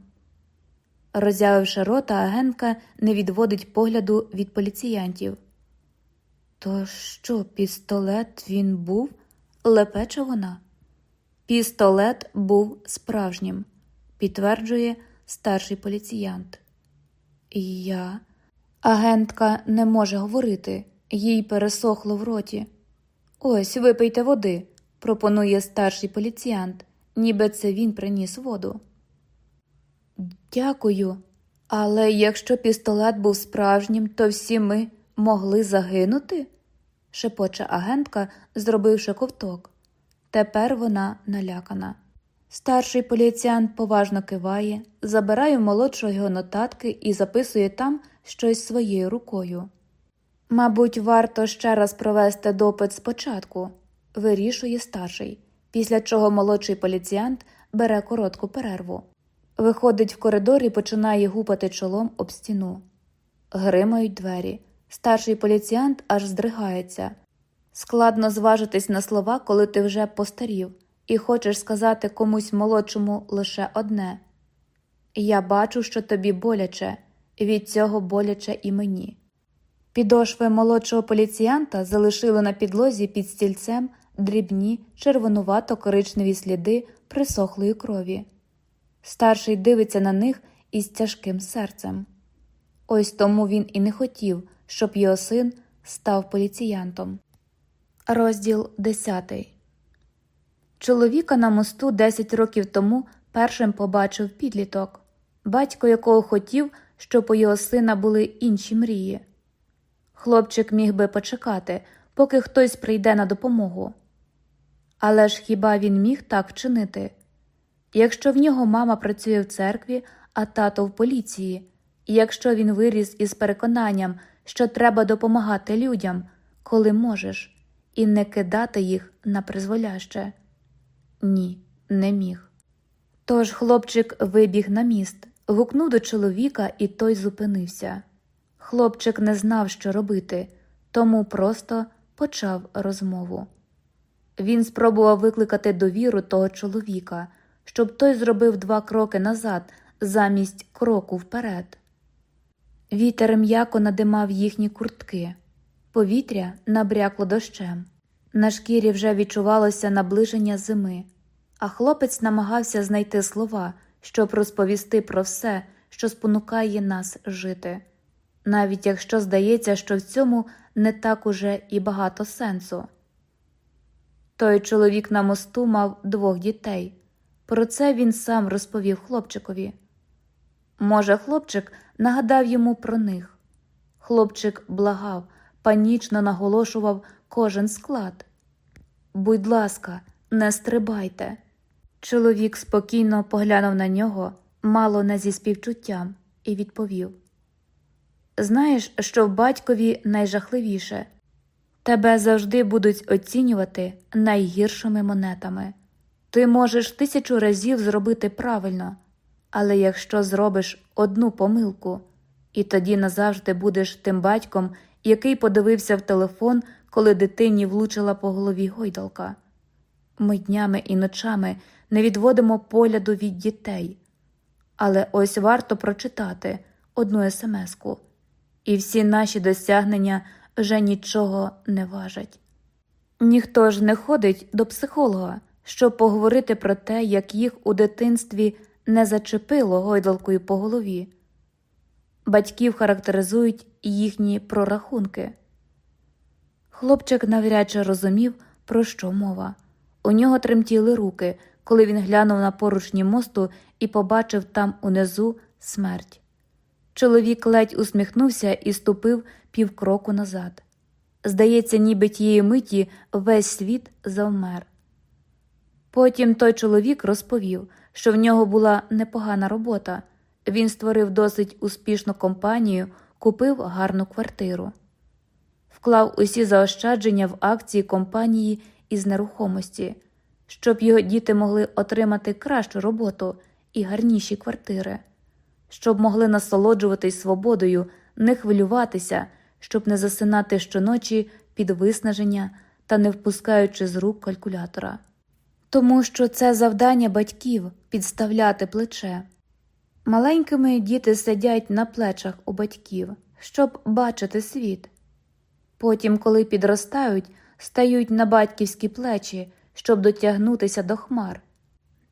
Роззявивши рота, агентка не відводить погляду від поліціянтів. То що, пістолет він був? лепече вона. Пістолет був справжнім, підтверджує старший поліціянт. І я. Агентка не може говорити, їй пересохло в роті. Ось випийте води, пропонує старший поліціянт, ніби це він приніс воду. Дякую, але якщо пістолет був справжнім, то всі ми могли загинути? шепоче агентка, зробивши ковток. Тепер вона налякана. Старший поліціянт поважно киває, забирає молодшого його нотатки і записує там щось своєю рукою. Мабуть, варто ще раз провести допит спочатку, вирішує старший, після чого молодший поліціянт бере коротку перерву. Виходить в коридор і починає гупати чолом об стіну. Гримають двері, Старший поліціянт аж здригається. Складно зважитись на слова, коли ти вже постарів, і хочеш сказати комусь молодшому лише одне Я бачу, що тобі боляче, від цього боляче і мені. Підошви молодшого поліціянта залишили на підлозі під стільцем дрібні червонувато коричневі сліди присохлої крові. Старший дивиться на них із тяжким серцем. Ось тому він і не хотів, щоб його син став поліціянтом. Розділ 10 Чоловіка на мосту 10 років тому першим побачив підліток, батько якого хотів, щоб у його сина були інші мрії. Хлопчик міг би почекати, поки хтось прийде на допомогу. Але ж хіба він міг так вчинити? Якщо в нього мама працює в церкві, а тато в поліції, і якщо він виріс із переконанням, що треба допомагати людям, коли можеш, і не кидати їх на призволяще? Ні, не міг. Тож хлопчик вибіг на міст, гукнув до чоловіка, і той зупинився. Хлопчик не знав, що робити, тому просто почав розмову. Він спробував викликати довіру того чоловіка, щоб той зробив два кроки назад замість кроку вперед. Вітер м'яко надимав їхні куртки, повітря набрякло дощем. На шкірі вже відчувалося наближення зими, а хлопець намагався знайти слова, щоб розповісти про все, що спонукає нас жити, навіть якщо здається, що в цьому не так уже і багато сенсу. Той чоловік на мосту мав двох дітей. Про це він сам розповів хлопчикові. Може, хлопчик нагадав йому про них. Хлопчик благав, панічно наголошував кожен склад. Будь ласка, не стрибайте. Чоловік спокійно поглянув на нього, мало не зі співчуттям, і відповів: Знаєш, що в батькові найжахливіше тебе завжди будуть оцінювати найгіршими монетами. Ти можеш тисячу разів зробити правильно, але якщо зробиш одну помилку, і тоді назавжди будеш тим батьком, який подивився в телефон, коли дитині влучила по голові гойдалка. Ми днями і ночами не відводимо погляду від дітей, але ось варто прочитати одну смс-ку, і всі наші досягнення вже нічого не важать. Ніхто ж не ходить до психолога, щоб поговорити про те, як їх у дитинстві не зачепило гойдалкою по голові. Батьків характеризують їхні прорахунки. Хлопчик навряд чи розумів, про що мова. У нього тремтіли руки, коли він глянув на поручні мосту і побачив там унизу смерть. Чоловік ледь усміхнувся і ступив півкроку назад. Здається, ніби тієї миті весь світ завмер. Потім той чоловік розповів, що в нього була непогана робота. Він створив досить успішну компанію, купив гарну квартиру, вклав усі заощадження в акції компанії із нерухомості, щоб його діти могли отримати кращу роботу і гарніші квартири, щоб могли насолоджуватись свободою, не хвилюватися, щоб не засинати щоночі під виснаження та не впускаючи з рук калькулятора. Тому що це завдання батьків підставляти плече. Маленькими діти сидять на плечах у батьків, щоб бачити світ. Потім, коли підростають, стають на батьківські плечі, щоб дотягнутися до хмар.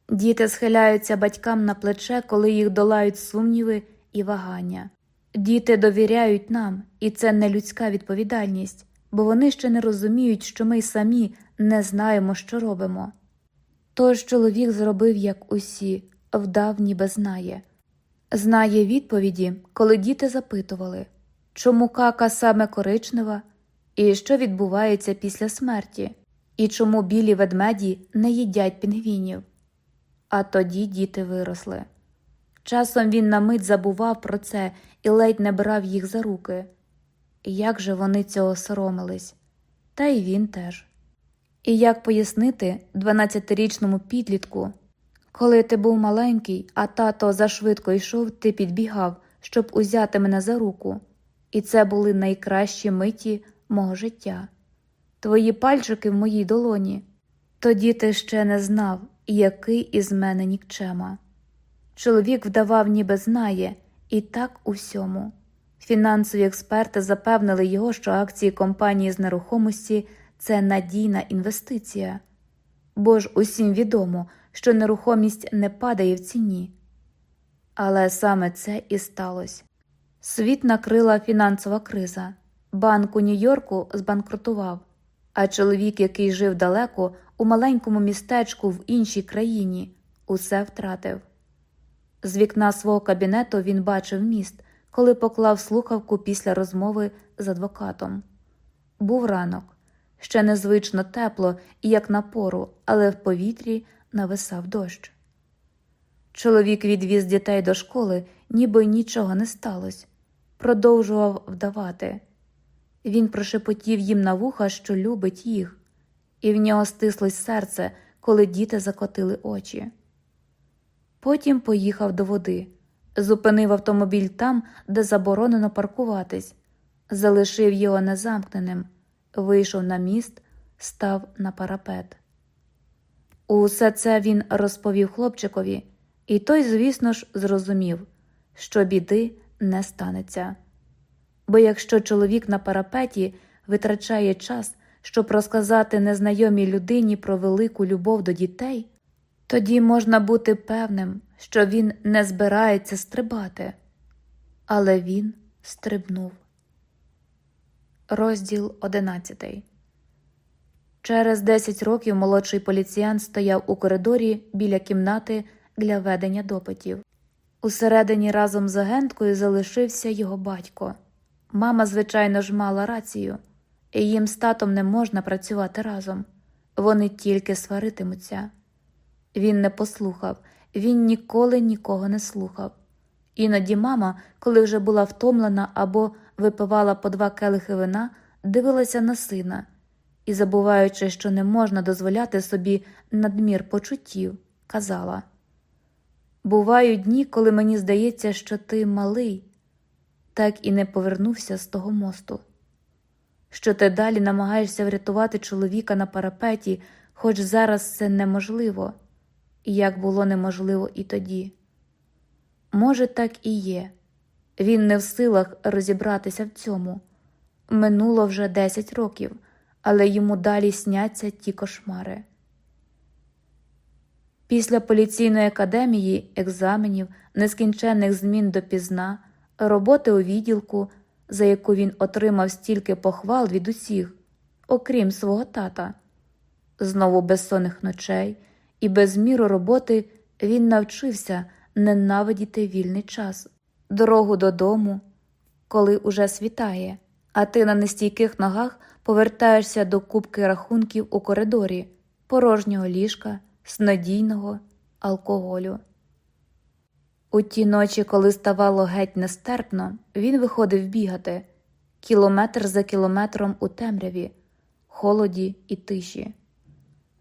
Діти схиляються батькам на плече, коли їх долають сумніви і вагання. Діти довіряють нам, і це не людська відповідальність, бо вони ще не розуміють, що ми самі не знаємо, що робимо. Тож чоловік зробив, як усі, вдав, ніби знає. Знає відповіді, коли діти запитували, чому кака саме коричнева, і що відбувається після смерті, і чому білі ведмеді не їдять пінгвінів. А тоді діти виросли. Часом він на мить забував про це і ледь не брав їх за руки. Як же вони цього соромились, та й він теж. І як пояснити 12-річному підлітку, коли ти був маленький, а тато зашвидко йшов, ти підбігав, щоб узяти мене за руку, І це були найкращі миті мого життя. Твої пальчики в моїй долоні. Тоді ти ще не знав, який із мене нікчема. Чоловік вдавав, ніби знає, і так у всьому. Фінансові експерти запевнили його, що акції компанії з нерухомості це надійна інвестиція, бо ж усім відомо, що нерухомість не падає в ціні. Але саме це і сталося. Світ накрила фінансова криза. Банк у Нью-Йорку збанкрутував, а чоловік, який жив далеко, у маленькому містечку в іншій країні, усе втратив. З вікна свого кабінету він бачив міст, коли поклав слухавку після розмови з адвокатом. Був ранок, ще незвично тепло і як на пору, але в повітрі нависав дощ. Чоловік відвіз дітей до школи, ніби нічого не сталося, продовжував вдавати. Він прошепотів їм на вуха, що любить їх, і в нього стислось серце, коли діти закотили очі. Потім поїхав до води, зупинив автомобіль там, де заборонено паркуватись, залишив його незамкненим, вийшов на міст, став на парапет. Усе це він розповів хлопчикові, і той, звісно ж, зрозумів, що біди не станеться. Бо якщо чоловік на парапеті витрачає час, щоб розказати незнайомій людині про велику любов до дітей, тоді можна бути певним, що він не збирається стрибати. Але він стрибнув. Розділ одинадцятий. Через десять років молодший поліціян стояв у коридорі біля кімнати для ведення допитів. Усередині разом з агенткою залишився його батько. Мама, звичайно ж, мала рацію, їм з татом не можна працювати разом. Вони тільки сваритимуться. Він не послухав, він ніколи нікого не слухав. Іноді мама, коли вже була втомлена або випивала по два келихи вина, дивилася на сина і, забуваючи, що не можна дозволяти собі надмір почуттів, казала: Бувають дні, коли мені здається, що ти малий, так і не повернувся з того мосту, що ти далі намагаєшся врятувати чоловіка на парапеті, хоч зараз це неможливо, як було неможливо і тоді. Може, так і є. Він не в силах розібратися в цьому. Минуло вже десять років, але йому далі сняться ті кошмари. Після поліційної академії, екзаменів, нескінченних змін допізна, роботи у відділку, за яку він отримав стільки похвал від усіх, окрім свого тата, знову безсонних ночей і без міру роботи він навчився ненавидіти вільний час, дорогу додому, коли уже світає, а ти на нестійких ногах повертаєшся до кубки рахунків у коридорі, порожнього ліжка, снодійного алкоголю. У ті ночі, коли ставало геть нестерпно, він виходив бігати кілометр за кілометром у темряві, холоді і тиші.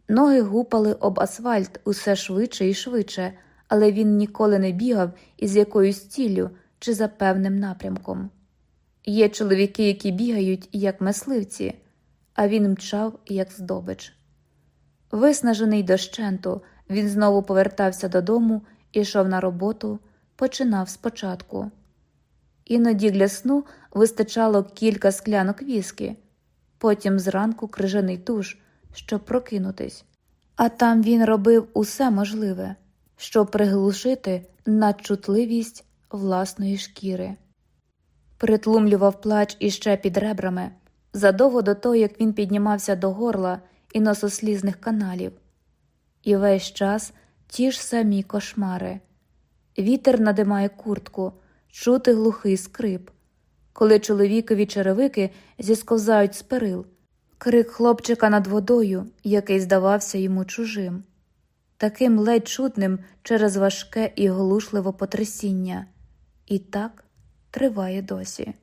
Ноги гупали об асфальт усе швидше і швидше, але він ніколи не бігав із якоюсь ціллю чи за певним напрямком. Є чоловіки, які бігають як мисливці, а він мчав як здобич. Виснажений дощенту, він знову повертався додому, ішов на роботу, починав спочатку. Іноді для сну вистачало кілька склянок віскі, потім зранку крижаний душ, щоб прокинутись. А там він робив усе можливе, щоб приглушити надчутливість власної шкіри, притлумлював плач іще під ребрами задовго до того, як він піднімався до горла і носослізних каналів, і весь час ті ж самі кошмари. Вітер надимає куртку, чути глухий скрип, коли чоловікові черевики зісковзають з перил, крик хлопчика над водою, який здавався йому чужим, таким ледь чутним через важке і глушливе потрясіння. І так триває досі.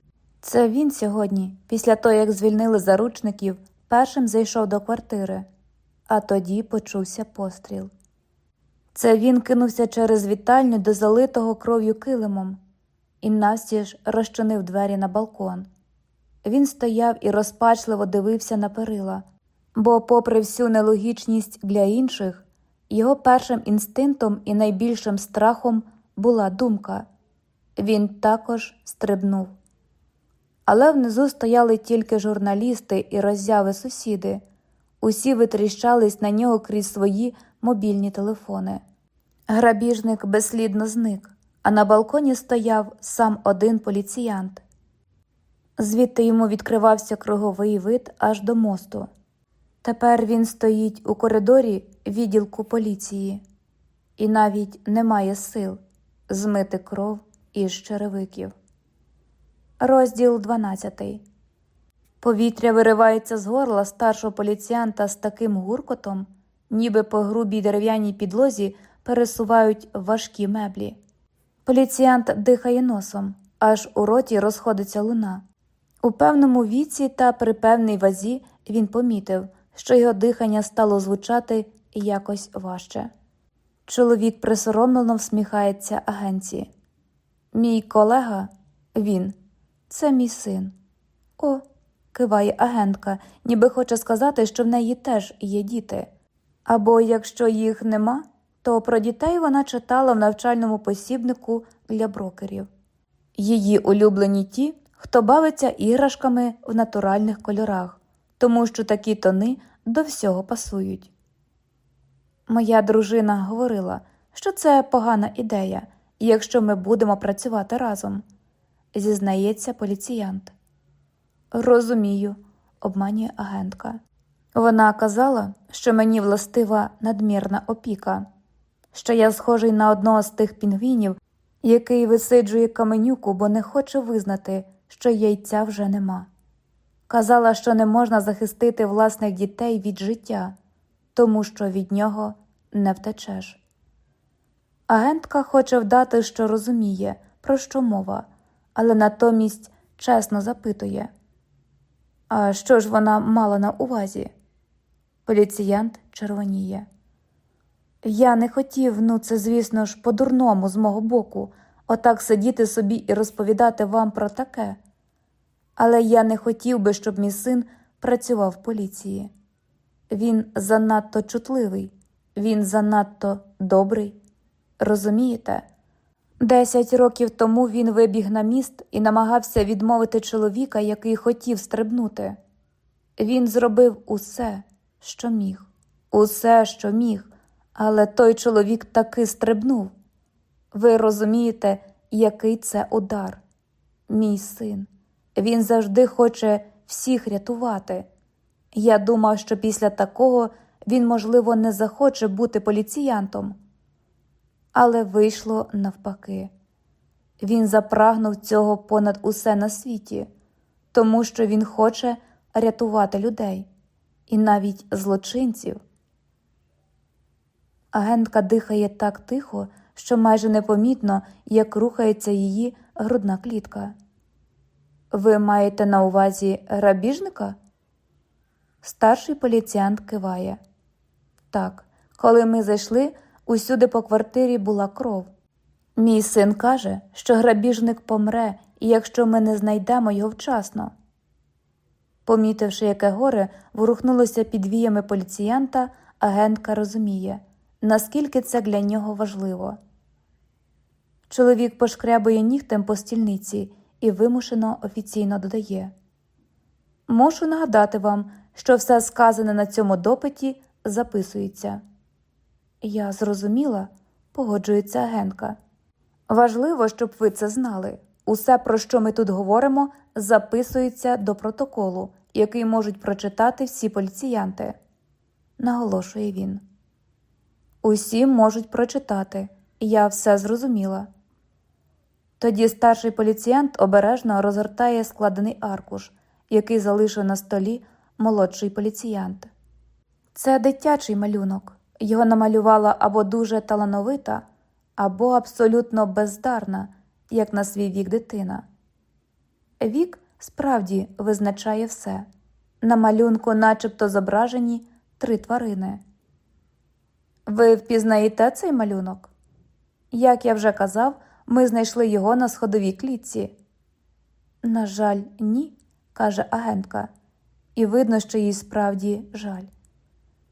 Це він сьогодні, після того, як звільнили заручників, першим зайшов до квартири, а тоді почувся постріл. Це він кинувся через вітальню до залитого кров'ю килимом. і навстіж розчинив двері на балкон. Він стояв і розпачливо дивився на перила, бо, попри всю нелогічність для інших, його першим інстинктом і найбільшим страхом була думка він також стрибнув. Але внизу стояли тільки журналісти і роззяви сусіди, усі витріщались на нього крізь свої мобільні телефони. Грабіжник безслідно зник, а на балконі стояв сам один поліціянт. Звідти йому відкривався круговий вид аж до мосту. Тепер він стоїть у коридорі відділку поліції і навіть не має сил змити кров із черевиків. Розділ 12 Повітря виривається з горла старшого поліціянта з таким гуркотом, ніби по грубій дерев'яній підлозі пересувають важкі меблі. Поліціянт дихає носом, аж у роті розходиться луна. У певному віці та при певній вазі він помітив, що його дихання стало звучати якось важче. Чоловік присоромлено всміхається агенції. Мій колега, він, це мій син. О, киває агентка, ніби хоче сказати, що в неї теж є діти. Або якщо їх нема, то про дітей вона читала в навчальному посібнику для брокерів. Її улюблені ті, хто бавиться іграшками в натуральних кольорах, тому що такі тони до всього пасують. Моя дружина говорила, що це погана ідея, якщо ми будемо працювати разом, зізнається поліціянт. Розумію, обманює агентка. Вона казала, що мені властива надмірна опіка, що я схожий на одного з тих пінгвінів, який висиджує каменюку, бо не хоче визнати, що яйця вже нема. Казала, що не можна захистити власних дітей від життя, тому що від нього не втечеш. Агентка хоче вдати, що розуміє, про що мова, але натомість чесно запитує А що ж вона мала на увазі? Поліціянт червоніє. Я не хотів, ну це, звісно ж, по-дурному з мого боку, отак сидіти собі і розповідати вам про таке. Але я не хотів би, щоб мій син працював в поліції. Він занадто чутливий, він занадто добрий. Розумієте? Десять років тому він вибіг на міст і намагався відмовити чоловіка, який хотів стрибнути. Він зробив усе, що міг, усе, що міг, але той чоловік таки стрибнув. Ви розумієте, який це удар? Мій син. Він завжди хоче всіх рятувати. Я думав, що після такого він, можливо, не захоче бути поліціянтом. Але вийшло навпаки. Він запрагнув цього понад усе на світі, тому що він хоче рятувати людей і навіть злочинців. Агентка дихає так тихо, що майже непомітно, як рухається її грудна клітка. Ви маєте на увазі грабіжника? Старший поліціянт киває. Так, коли ми зайшли, усюди по квартирі була кров. Мій син каже, що грабіжник помре, якщо ми не знайдемо його вчасно. Помітивши, яке горе ворухнулося під віями поліціянта, агентка розуміє, наскільки це для нього важливо. Чоловік пошкрябує нігтем по стільниці і вимушено офіційно додає Мушу нагадати вам, що все сказане на цьому допиті записується. Я зрозуміла, погоджується агентка. Важливо, щоб ви це знали. Усе, про що ми тут говоримо, записується до протоколу, який можуть прочитати всі поліціянти, наголошує він. Усі можуть прочитати, я все зрозуміла. Тоді старший поліціянт обережно розгортає складений аркуш, який залишив на столі молодший поліціянт. Це дитячий малюнок. Його намалювала або дуже талановита, або абсолютно бездарна, як на свій вік дитина. Вік справді визначає все. На малюнку, начебто, зображені три тварини. Ви впізнаєте цей малюнок? Як я вже казав, Ми знайшли його на сходовій клітці. На жаль, ні, каже агентка, і видно, що їй справді жаль.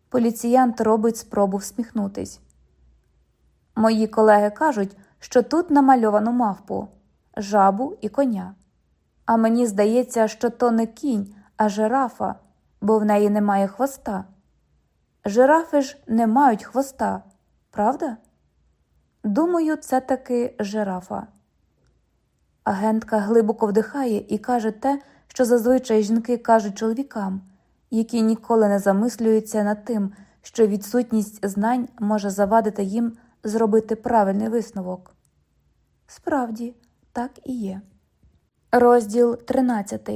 Поліціянт робить спробу всміхнутись. Мої колеги кажуть, що тут намальовано мавпу, жабу і коня. А мені здається, що то не кінь, а жирафа, бо в неї немає хвоста. Жирафи ж не мають хвоста, правда? Думаю, це таки жирафа. Агентка глибоко вдихає і каже те, що зазвичай жінки кажуть чоловікам, які ніколи не замислюються над тим, що відсутність знань може завадити їм зробити правильний висновок. Справді, так і є. Розділ 13.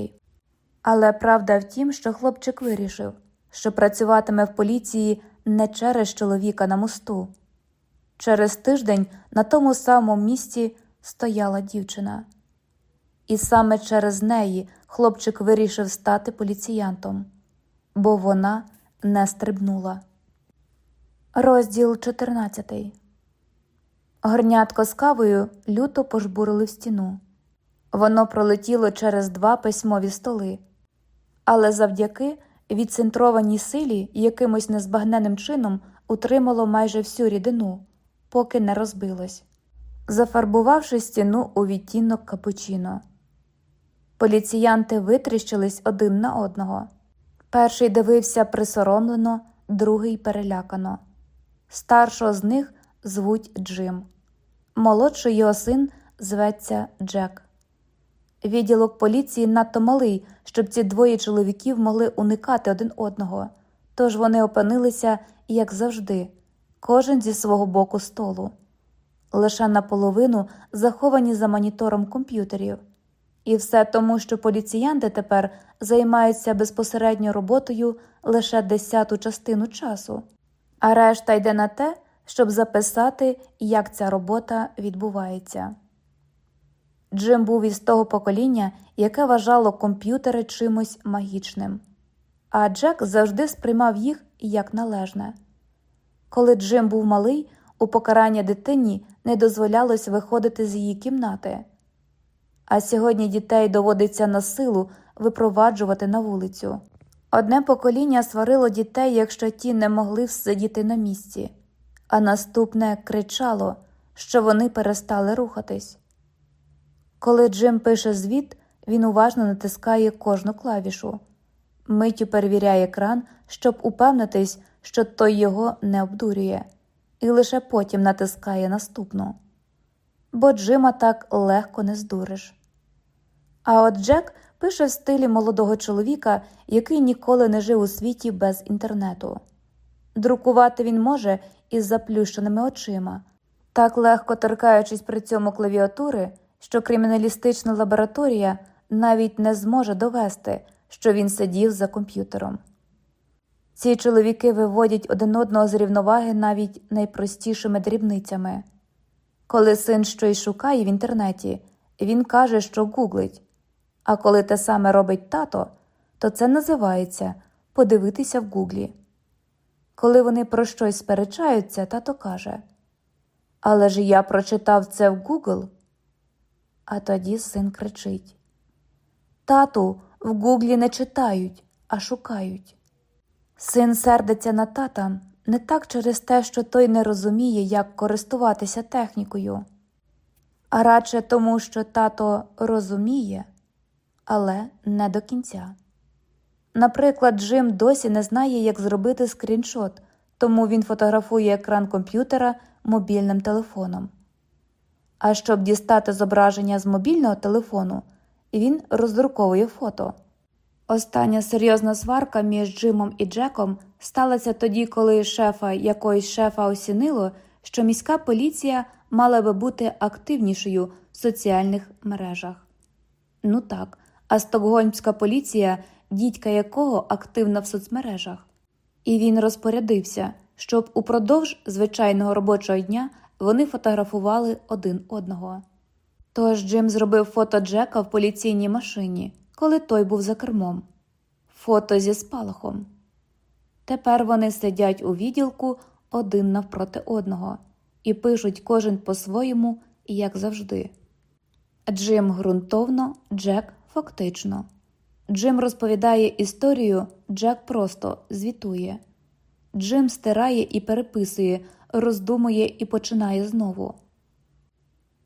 Але правда в тім, що хлопчик вирішив, що працюватиме в поліції не через чоловіка на мосту. Через тиждень на тому самому місці стояла дівчина, і саме через неї хлопчик вирішив стати поліціянтом, бо вона не стрибнула. Розділ 14 Горнятко з кавою люто пожбурили в стіну. Воно пролетіло через два письмові столи, але завдяки відцентрованій силі якимось незбагненним чином утримало майже всю рідину, поки не розбилось, зафарбувавши стіну у відтінок капучино. Поліціянти витріщились один на одного. Перший дивився присоромлено, другий перелякано. Старшого з них звуть Джим. Молодший його син зветься Джек. Відділок поліції надто малий, щоб ці двоє чоловіків могли уникати один одного, тож вони опинилися, як завжди, кожен зі свого боку столу, лише наполовину заховані за монітором комп'ютерів. І все тому, що поліціянти тепер займаються безпосередньо роботою лише десяту частину часу, а решта йде на те, щоб записати, як ця робота відбувається. Джим був із того покоління, яке вважало комп'ютери чимось магічним, а Джек завжди сприймав їх як належне. Коли Джим був малий, у покарання дитині не дозволялось виходити з її кімнати, а сьогодні дітей доводиться на силу випроваджувати на вулицю. Одне покоління сварило дітей, якщо ті не могли всидіти на місці, а наступне кричало, що вони перестали рухатись. Коли Джим пише звіт, він уважно натискає кожну клавішу, миттю перевіряє екран, щоб упевнитись, що той його не обдурює, і лише потім натискає наступну. Бо Джима так легко не здуриш. А от Джек пише в стилі молодого чоловіка, який ніколи не жив у світі без інтернету. Друкувати він може із заплющеними очима, так легко торкаючись при цьому клавіатури що криміналістична лабораторія навіть не зможе довести, що він сидів за комп'ютером. Ці чоловіки виводять один одного з рівноваги навіть найпростішими дрібницями. Коли син щось шукає в інтернеті, він каже, що гуглить, а коли те саме робить тато, то це називається подивитися в гуглі. Коли вони про щось сперечаються, тато каже Але ж я прочитав це в Google. А тоді син кричить Тату, в гуглі не читають, а шукають. Син сердиться на тата не так через те, що той не розуміє, як користуватися технікою, а радше тому, що тато розуміє, але не до кінця. Наприклад, Джим досі не знає, як зробити скріншот, тому він фотографує екран комп'ютера мобільним телефоном. А щоб дістати зображення з мобільного телефону, він роздруковує фото. Остання серйозна сварка між Джимом і Джеком сталася тоді, коли шефа якоїсь шефа осінило, що міська поліція мала би бути активнішою в соціальних мережах. Ну так, а стокгольмська поліція, дідька якого активна в соцмережах. І він розпорядився, щоб упродовж звичайного робочого дня вони фотографували один одного. Тож Джим зробив фото Джека в поліційній машині, коли той був за кермом, фото зі спалахом. Тепер вони сидять у відділку один навпроти одного і пишуть кожен по-своєму як завжди. Джим ґрунтовно, Джек фактично. Джим розповідає історію, Джек просто звітує. Джим стирає і переписує, роздумує і починає знову.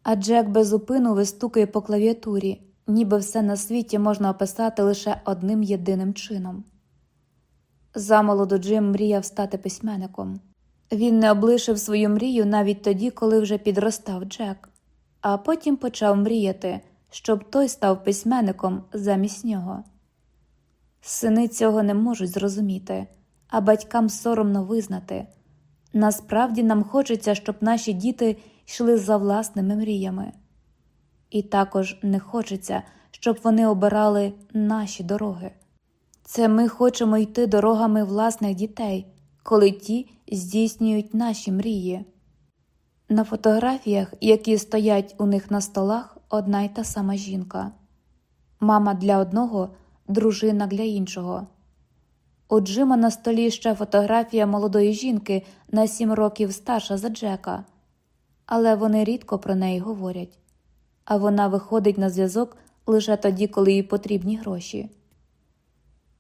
А Джек безупину вистукує по клавіатурі, ніби все на світі можна описати лише одним єдиним чином. Замолоду Джим мріяв стати письменником. Він не облишив свою мрію навіть тоді, коли вже підростав Джек, а потім почав мріяти, щоб той став письменником замість нього. Сини цього не можуть зрозуміти, а батькам соромно визнати. Насправді нам хочеться, щоб наші діти йшли за власними мріями. І також не хочеться, щоб вони обирали наші дороги. Це ми хочемо йти дорогами власних дітей, коли ті здійснюють наші мрії. На фотографіях, які стоять у них на столах, одна й та сама жінка мама для одного, дружина для іншого. У Джима на столі ще фотографія молодої жінки на сім років старша за Джека, але вони рідко про неї говорять, а вона виходить на зв'язок лише тоді, коли їй потрібні гроші.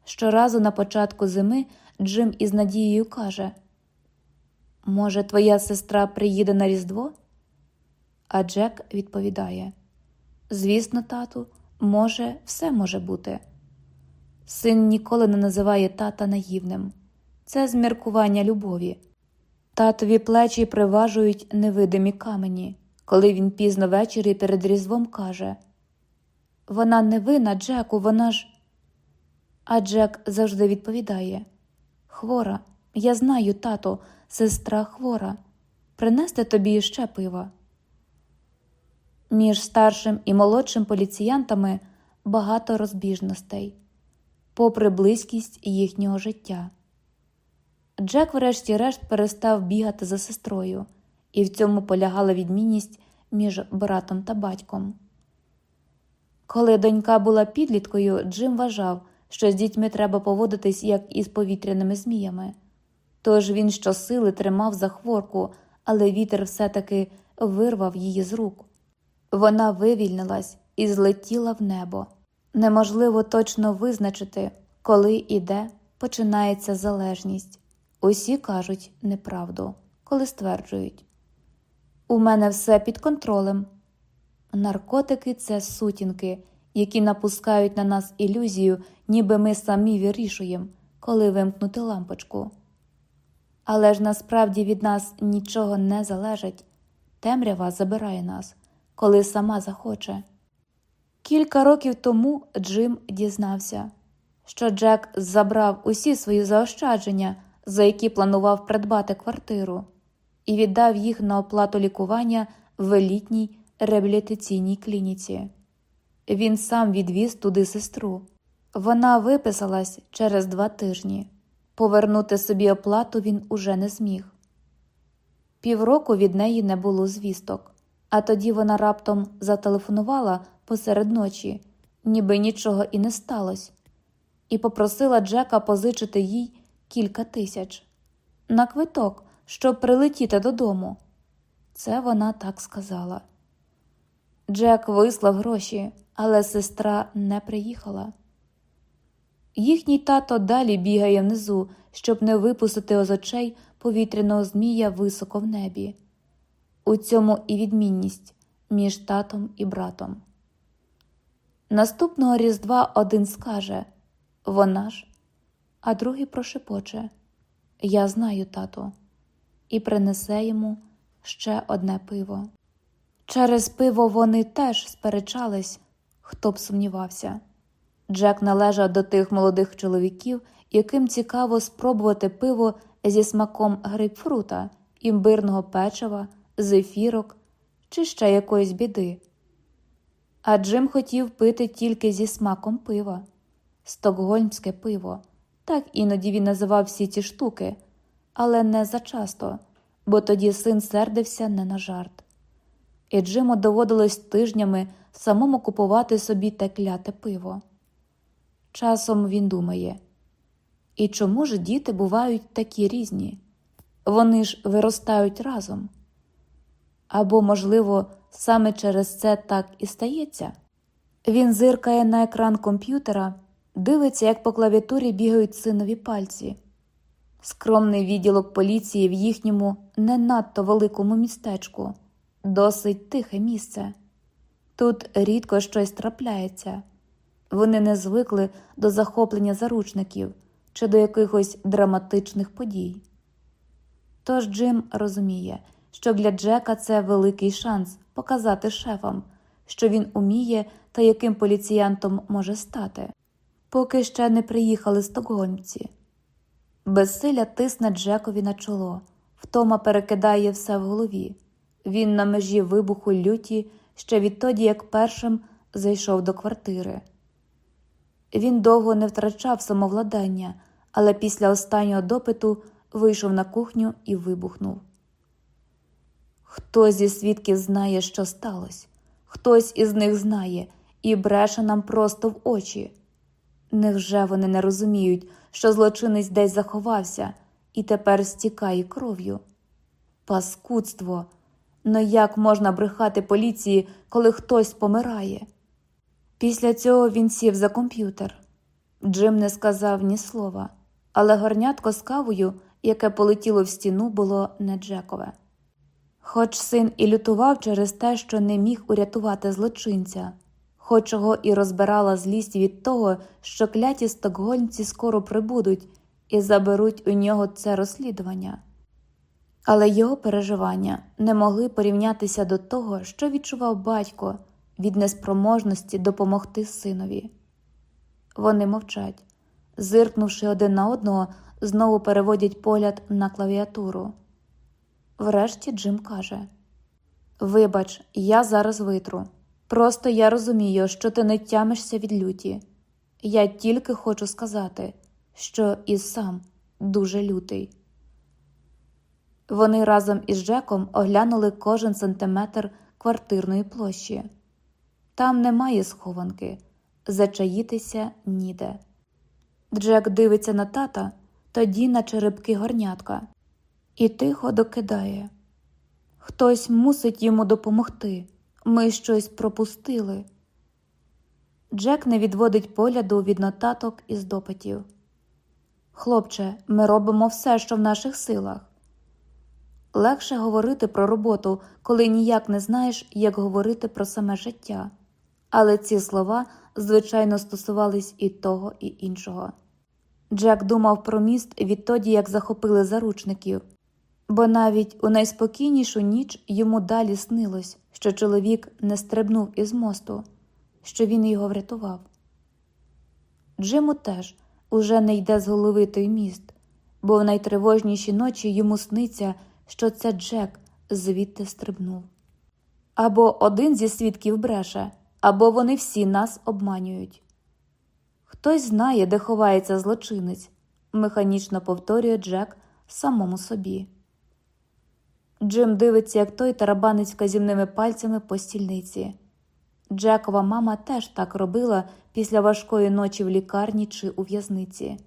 Щоразу на початку зими Джим із надією каже Може, твоя сестра приїде на Різдво? А Джек відповідає Звісно, тату, може, все може бути. Син ніколи не називає тата наївним. Це зміркування любові. Татові плечі приважують невидимі камені, коли він пізно ввечері перед різдвом каже Вона не вина, Джеку, вона ж. А Джек завжди відповідає Хвора, я знаю, тато, сестра хвора. Принести тобі ще пива. Між старшим і молодшим поліціянтами багато розбіжностей, попри близькість їхнього життя. Джек, врешті-решт, перестав бігати за сестрою, і в цьому полягала відмінність між братом та батьком. Коли донька була підліткою, Джим вважав, що з дітьми треба поводитись як із повітряними зміями. Тож він щосили тримав за хворку, але вітер все-таки вирвав її з рук. Вона вивільнилась і злетіла в небо. Неможливо точно визначити, коли і де починається залежність. Усі кажуть неправду, коли стверджують У мене все під контролем. Наркотики це сутінки, які напускають на нас ілюзію, ніби ми самі вирішуємо, коли вимкнути лампочку. Але ж насправді від нас нічого не залежить, темрява забирає нас, коли сама захоче. Кілька років тому Джим дізнався, що Джек забрав усі свої заощадження, за які планував придбати квартиру, і віддав їх на оплату лікування в елітній реабілітаційній клініці. Він сам відвіз туди сестру. Вона виписалась через два тижні. Повернути собі оплату він уже не зміг. Півроку від неї не було звісток, а тоді вона раптом зателефонувала посеред ночі, ніби нічого і не сталося, і попросила Джека позичити їй кілька тисяч на квиток, щоб прилетіти додому. Це вона так сказала. Джек вислав гроші, але сестра не приїхала. Їхній тато далі бігає внизу, щоб не випустити з очей повітряного змія високо в небі. У цьому і відмінність між татом і братом. Наступного різдва один скаже вона ж, а другий прошепоче Я знаю, тато, і принесе йому ще одне пиво. Через пиво вони теж сперечались, хто б сумнівався. Джек належав до тих молодих чоловіків, яким цікаво спробувати пиво зі смаком грейпфрута, імбирного печива, зефірок чи ще якоїсь біди. А Джим хотів пити тільки зі смаком пива, стокгольмське пиво. Так іноді він називав всі ці штуки, але не зачасто, бо тоді син сердився не на жарт. І Джиму доводилось тижнями самому купувати собі те кляте пиво. Часом він думає і чому ж діти бувають такі різні? Вони ж виростають разом. Або, можливо, саме через це так і стається. Він зиркає на екран комп'ютера, дивиться, як по клавіатурі бігають синові пальці. Скромний відділок поліції в їхньому не надто великому містечку, досить тихе місце. Тут рідко щось трапляється. Вони не звикли до захоплення заручників чи до якихось драматичних подій. Тож Джим розуміє, що для Джека це великий шанс показати шефам, що він уміє та яким поліціянтом може стати, поки ще не приїхали стокгольмці. Безсилля тисне Джекові на чоло, втома перекидає все в голові. Він на межі вибуху люті ще відтоді, як першим зайшов до квартири. Він довго не втрачав самовладання, але після останнього допиту вийшов на кухню і вибухнув. Хто зі свідків знає, що сталося, хтось із них знає і бреше нам просто в очі. Невже вони не розуміють, що злочинець десь заховався і тепер стікає кров'ю? Паскудство! Но як можна брехати поліції, коли хтось помирає? Після цього він сів за комп'ютер. Джим не сказав ні слова, але горнятко з кавою, яке полетіло в стіну, було не Джекове. Хоч син і лютував через те, що не міг урятувати злочинця, хоч його і розбирала злість від того, що кляті стокгольмці скоро прибудуть і заберуть у нього це розслідування. Але його переживання не могли порівнятися до того, що відчував батько від неспроможності допомогти синові. Вони мовчать, зиркнувши один на одного, знову переводять погляд на клавіатуру. Врешті Джим каже: Вибач, я зараз витру. Просто я розумію, що ти не тямишся від люті. Я тільки хочу сказати, що і сам дуже лютий. Вони разом із Джеком оглянули кожен сантиметр квартирної площі. Там немає схованки, зачаїтися ніде. Джек дивиться на тата, тоді на черепки горнятка, і тихо докидає хтось мусить йому допомогти. Ми щось пропустили. Джек не відводить погляду від нотаток із допитів. Хлопче, ми робимо все, що в наших силах. Легше говорити про роботу, коли ніяк не знаєш, як говорити про саме життя. Але ці слова, звичайно, стосувались і того, і іншого. Джек думав про міст відтоді, як захопили заручників, бо навіть у найспокійнішу ніч йому далі снилось, що чоловік не стрибнув із мосту, що він його врятував. Джиму теж уже не йде з голови той міст, бо в найтривожніші ночі йому сниться, що це Джек звідти стрибнув. Або один зі свідків бреше, або вони всі нас обманюють. Хтось знає, де ховається злочинець, механічно повторює Джек самому собі. Джим дивиться, як той тарабанить вказівними пальцями по стільниці. Джекова мама теж так робила після важкої ночі в лікарні чи у в'язниці.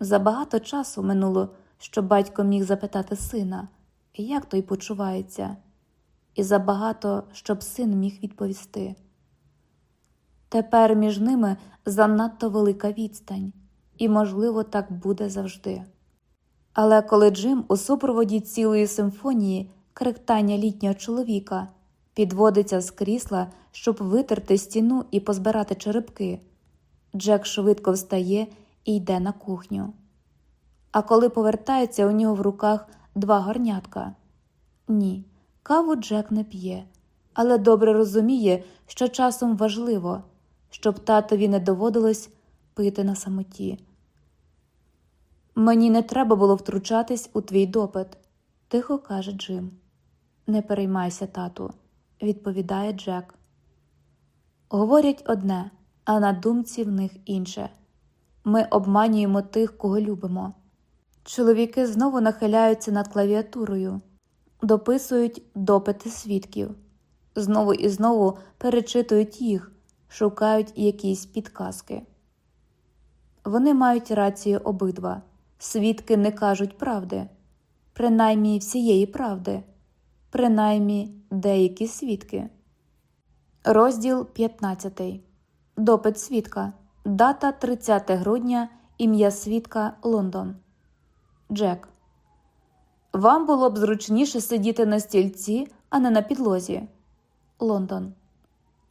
Забагато часу минуло, щоб батько міг запитати сина, як той почувається, і забагато, щоб син міг відповісти. Тепер між ними занадто велика відстань, і, можливо, так буде завжди. Але коли Джим у супроводі цілої симфонії кректання літнього чоловіка підводиться з крісла, щоб витерти стіну і позбирати черепки, Джек швидко встає і йде на кухню. А коли повертається у нього в руках два горнятка. Ні, каву Джек не п'є, але добре розуміє, що часом важливо, щоб татові не доводилось пити на самоті. Мені не треба було втручатись у твій допит, тихо каже Джим. Не переймайся, тату, відповідає Джек. Говорять одне, а на думці в них інше. Ми обманюємо тих, кого любимо. Чоловіки знову нахиляються над клавіатурою, дописують допити свідків, знову і знову перечитують їх, шукають якісь підказки. Вони мають рацію обидва свідки не кажуть правди, принаймні всієї правди, принаймні деякі свідки. Розділ 15. Допит свідка. Дата 30 грудня. Ім'я свідка Лондон. Джек. Вам було б зручніше сидіти на стільці, а не на підлозі. Лондон.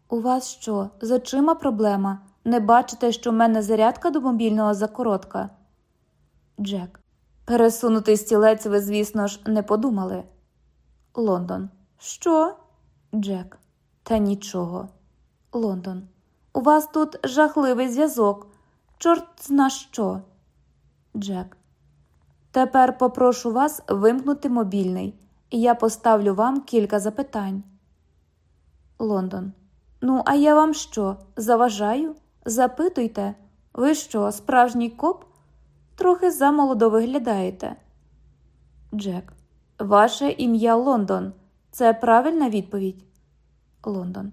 У вас що? З очима проблема? Не бачите, що в мене зарядка до мобільного закоротка? Джек. Пересунутий стілець ви, звісно ж, не подумали. Лондон. Що? Джек. Та нічого. Лондон. У вас тут жахливий зв'язок. Чорт зна що. Джек. Тепер попрошу вас вимкнути мобільний, і я поставлю вам кілька запитань. Лондон. Ну, а я вам що? Заважаю? Запитуйте. Ви що, справжній коп? Трохи замолодо виглядаєте. Джек. Ваше ім'я Лондон. Це правильна відповідь? Лондон.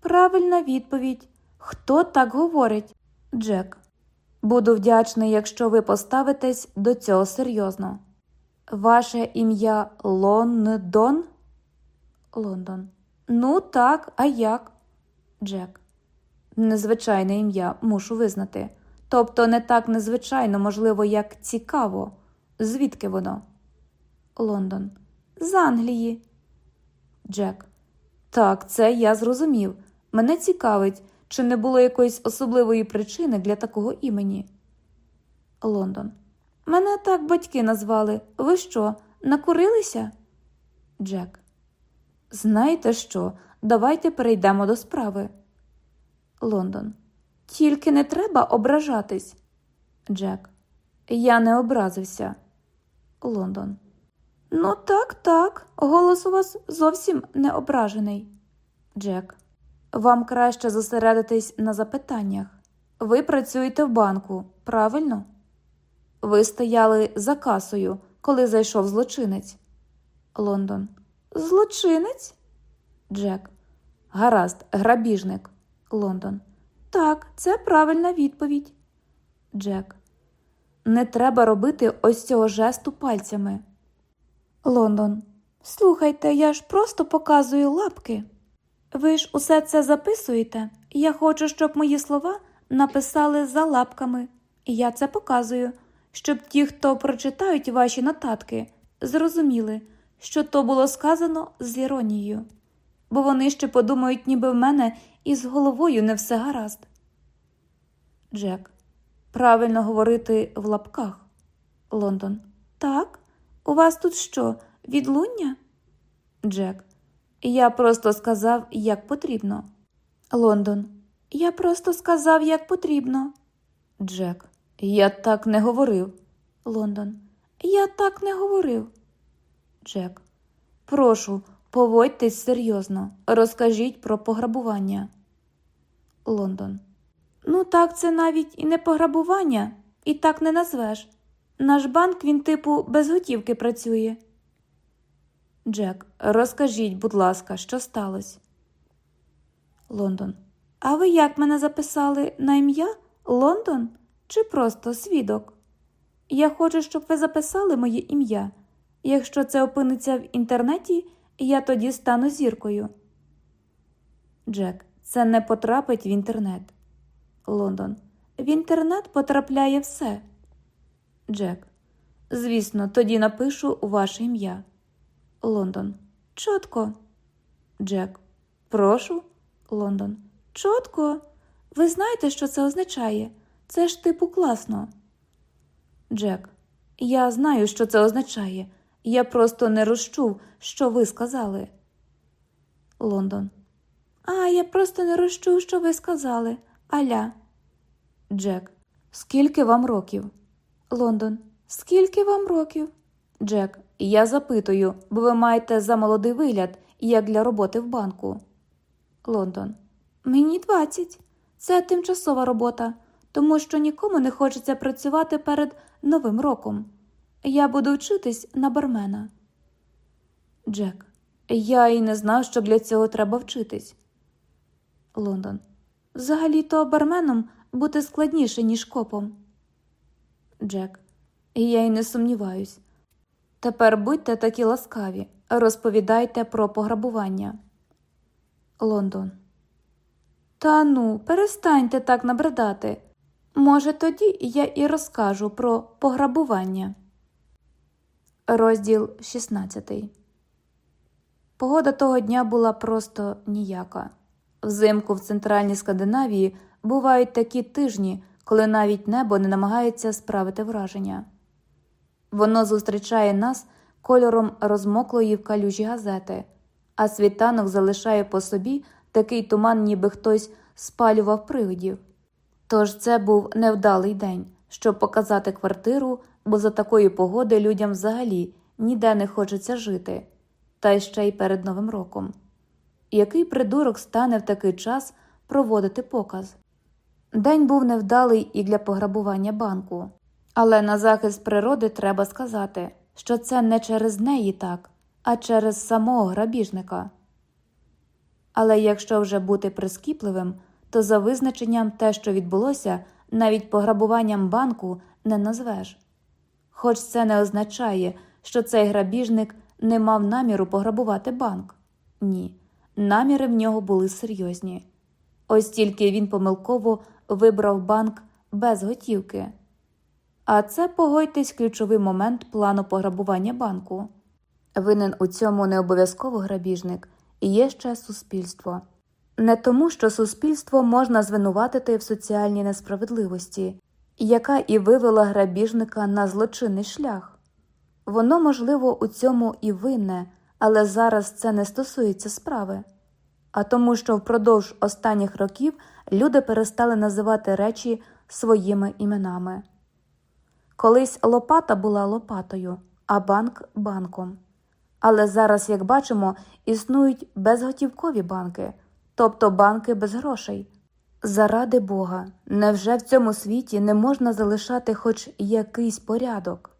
Правильна відповідь. Хто так говорить? Джек. Буду вдячний, якщо ви поставитесь до цього серйозно. Ваше ім'я Лондон? Лондон. Ну, так, а як? Джек. Незвичайне ім'я, мушу визнати. Тобто не так незвичайно, можливо, як цікаво. Звідки воно? Лондон. З Англії. Джек. Так, це я зрозумів. Мене цікавить, чи не було якоїсь особливої причини для такого імені. Лондон. Мене так батьки назвали. Ви що, накурилися? Джек. Знаєте що? Давайте перейдемо до справи. Лондон. Тільки не треба ображатись. Джек. Я не образився. Лондон. Ну, так, так. Голос у вас зовсім не ображений. Джек. Вам краще зосередитись на запитаннях. Ви працюєте в банку, правильно? Ви стояли за касою, коли зайшов злочинець. Лондон. Злочинець? Джек. Гаразд, грабіжник. Лондон. Так, це правильна відповідь. Джек. Не треба робити ось цього жесту пальцями. Лондон. Слухайте, я ж просто показую лапки. Ви ж усе це записуєте? Я хочу, щоб мої слова написали за лапками, я це показую, щоб ті, хто прочитають ваші нотатки, зрозуміли, що то було сказано з іронією, бо вони ще подумають, ніби в мене із головою не все гаразд. Джек. Правильно говорити в лапках. Лондон. Так. У вас тут що? Відлуння? Джек. Я просто сказав, як потрібно. Лондон. Я просто сказав, як потрібно. Джек. Я так не говорив. Лондон. Я так не говорив. Джек. Прошу, поводьтесь серйозно. Розкажіть про пограбування. Лондон. Ну, так, це навіть і не пограбування, і так не назвеш. Наш банк він, типу, без готівки працює. Джек, розкажіть, будь ласка, що сталося? Лондон. А ви як мене записали на ім'я Лондон чи просто свідок? Я хочу, щоб ви записали моє ім'я. Якщо це опиниться в інтернеті, я тоді стану зіркою. Джек, це не потрапить в інтернет. Лондон. В інтернет потрапляє все. Джек. Звісно, тоді напишу ваше ім'я. Лондон. Чотко. Джек. Прошу. Лондон. Чотко. Ви знаєте, що це означає? Це ж типу класно. Джек. Я знаю, що це означає. Я просто не розчув, що ви сказали. Лондон. А, я просто не розчув, що ви сказали. Аля. Джек. Скільки вам років? Лондон. Скільки вам років? Джек. Я запитую, бо ви маєте замолодий вигляд, як для роботи в банку. Лондон. Мені 20. Це тимчасова робота, тому що нікому не хочеться працювати перед Новим роком. Я буду вчитись на бармена. Джек. Я і не знав, що для цього треба вчитись. Лондон. Взагалі то барменом бути складніше, ніж копом. Джек. Я й не сумніваюсь. Тепер будьте такі ласкаві, Розповідайте про пограбування. Лондон. Та ну, перестаньте так набридати. Може, тоді я і розкажу про пограбування. Розділ 16 Погода того дня була просто ніяка. Взимку в центральній Скандинавії бувають такі тижні, коли навіть небо не намагається справити враження. Воно зустрічає нас кольором розмоклої в калюжі газети, а світанок залишає по собі такий туман, ніби хтось спалював привидів. Тож це був невдалий день, щоб показати квартиру, бо за такої погоди людям взагалі ніде не хочеться жити, та ще й перед Новим роком. Який придурок стане в такий час проводити показ? День був невдалий і для пограбування банку, але на захист природи треба сказати, що це не через неї так, а через самого грабіжника. Але якщо вже бути прискіпливим, то за визначенням те, що відбулося, навіть пограбуванням банку не назвеш. Хоч це не означає, що цей грабіжник не мав наміру пограбувати банк. Ні, наміри в нього були серйозні. Ось тільки він помилково вибрав банк без готівки. А це, погодьтесь, ключовий момент плану пограбування банку. Винен у цьому не обов'язково грабіжник і є ще суспільство. Не тому, що суспільство можна звинуватити в соціальній несправедливості, яка і вивела грабіжника на злочинний шлях. Воно, можливо, у цьому і винне, але зараз це не стосується справи, а тому, що впродовж останніх років люди перестали називати речі своїми іменами. Колись лопата була лопатою, а банк банком. Але зараз, як бачимо, існують безготівкові банки, тобто банки без грошей. Заради Бога, невже в цьому світі не можна залишати хоч якийсь порядок?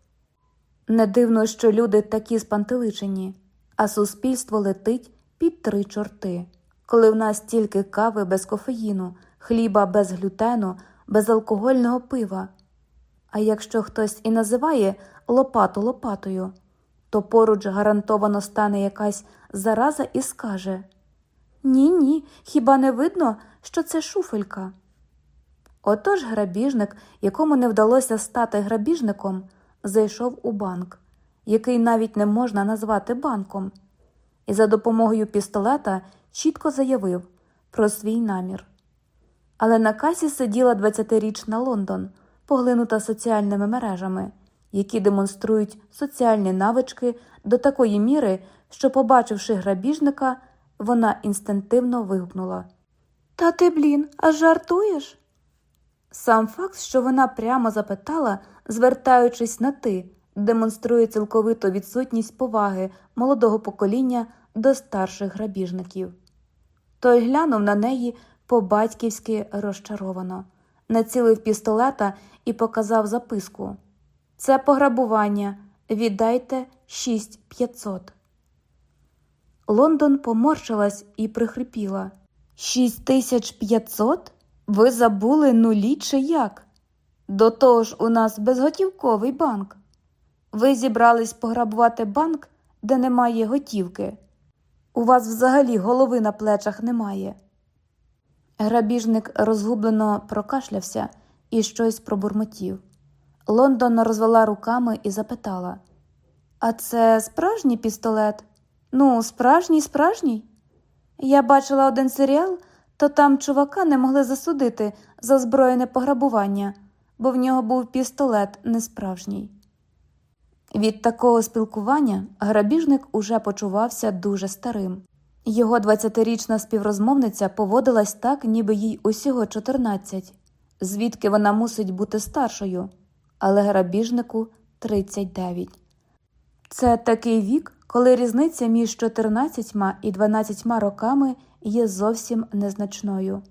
Не дивно, що люди такі спантеличені, а суспільство летить під три чорти, коли в нас тільки кави без кофеїну, хліба без глютену, безалкогольного пива. А якщо хтось і називає лопату лопатою, то поруч гарантовано стане якась зараза і скаже Ні, ні, хіба не видно, що це шуфелька? Отож грабіжник, якому не вдалося стати грабіжником, зайшов у банк, який навіть не можна назвати банком, і за допомогою пістолета чітко заявив про свій намір. Але на касі сиділа 20-річна Лондон, поглинута соціальними мережами, які демонструють соціальні навички до такої міри, що, побачивши грабіжника, вона інстинктивно вигукнула Та ти, блін, а жартуєш? Сам факт, що вона прямо запитала, звертаючись на ти, демонструє цілковиту відсутність поваги молодого покоління до старших грабіжників. Той глянув на неї по-батьківськи розчаровано, націлив пістолета і показав записку Це пограбування. Віддайте 6500. Лондон поморщилась і прихрипіла. Шість тисяч п'ятсот? Ви забули нулі чи як? До того ж, у нас безготівковий банк. Ви зібрались пограбувати банк, де немає готівки. У вас взагалі голови на плечах немає. Грабіжник розгублено прокашлявся і щось пробурмотів. Лондон розвела руками і запитала А це справжній пістолет? Ну, справжній, справжній? Я бачила один серіал, то там чувака не могли засудити за зброєне пограбування, бо в нього був пістолет несправжній. Від такого спілкування грабіжник уже почувався дуже старим. Його 20-річна співрозмовниця поводилась так, ніби їй усього 14, звідки вона мусить бути старшою, але грабіжнику 39. Це такий вік, коли різниця між 14 і 12 роками є зовсім незначною,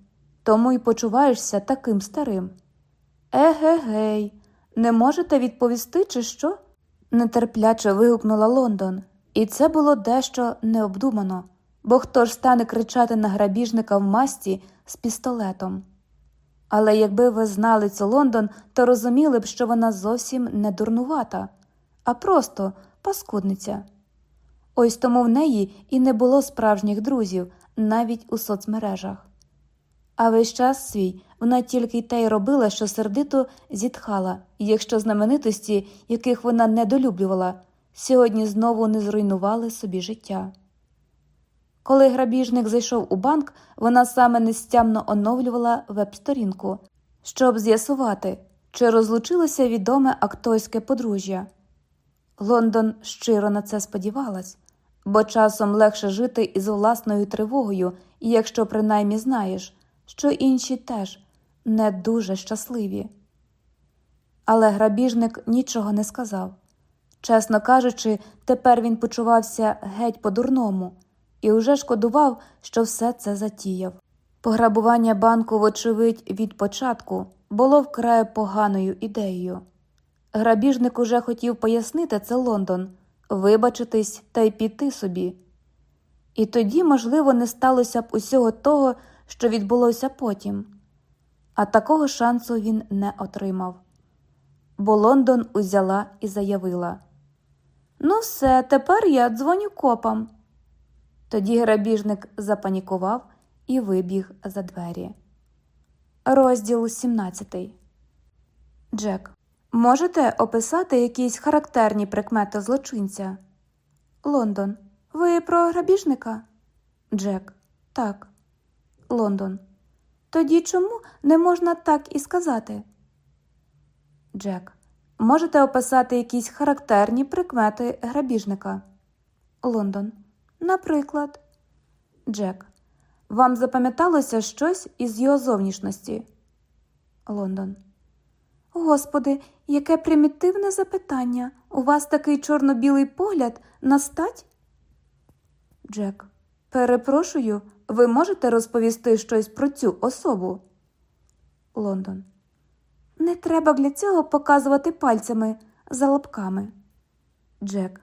тому й почуваєшся таким старим. Еге-гей, не можете відповісти, чи що? нетерпляче вигукнула Лондон, і це було дещо необдумано, бо хто ж стане кричати на грабіжника в масті з пістолетом. Але якби ви знали цю Лондон, то розуміли б, що вона зовсім не дурнувата, а просто паскудниця. Ось тому в неї і не було справжніх друзів навіть у соцмережах. А весь час свій вона тільки й те й робила, що сердито зітхала, якщо знаменитості, яких вона недолюблювала, сьогодні знову не зруйнували собі життя. Коли грабіжник зайшов у банк, вона саме нестямно оновлювала веб-сторінку, щоб з'ясувати, чи розлучилося відоме акторське подружжя. Лондон щиро на це сподівалась, бо часом легше жити із власною тривогою, якщо принаймні знаєш, що інші теж не дуже щасливі. Але грабіжник нічого не сказав. Чесно кажучи, тепер він почувався геть по-дурному і уже шкодував, що все це затіяв. Пограбування банку, вочевидь, від початку було вкрай поганою ідеєю. Грабіжник уже хотів пояснити це Лондон, вибачитись та й піти собі. І тоді, можливо, не сталося б усього того, що відбулося потім, а такого шансу він не отримав. Бо Лондон узяла і заявила: Ну, все, тепер я дзвоню копам. Тоді грабіжник запанікував і вибіг за двері. Розділ 17 Джек. Можете описати якісь характерні прикмети злочинця? Лондон. Ви про грабіжника? Джек. Так. Лондон. Тоді чому не можна так і сказати? Джек. Можете описати якісь характерні прикмети грабіжника? Лондон. Наприклад. Джек. Вам запам'яталося щось із його зовнішності? Лондон. Господи, яке примітивне запитання. У вас такий чорно-білий погляд на стать? Джек. Перепрошую, ви можете розповісти щось про цю особу? Лондон. Не треба для цього показувати пальцями за лапками. Джек.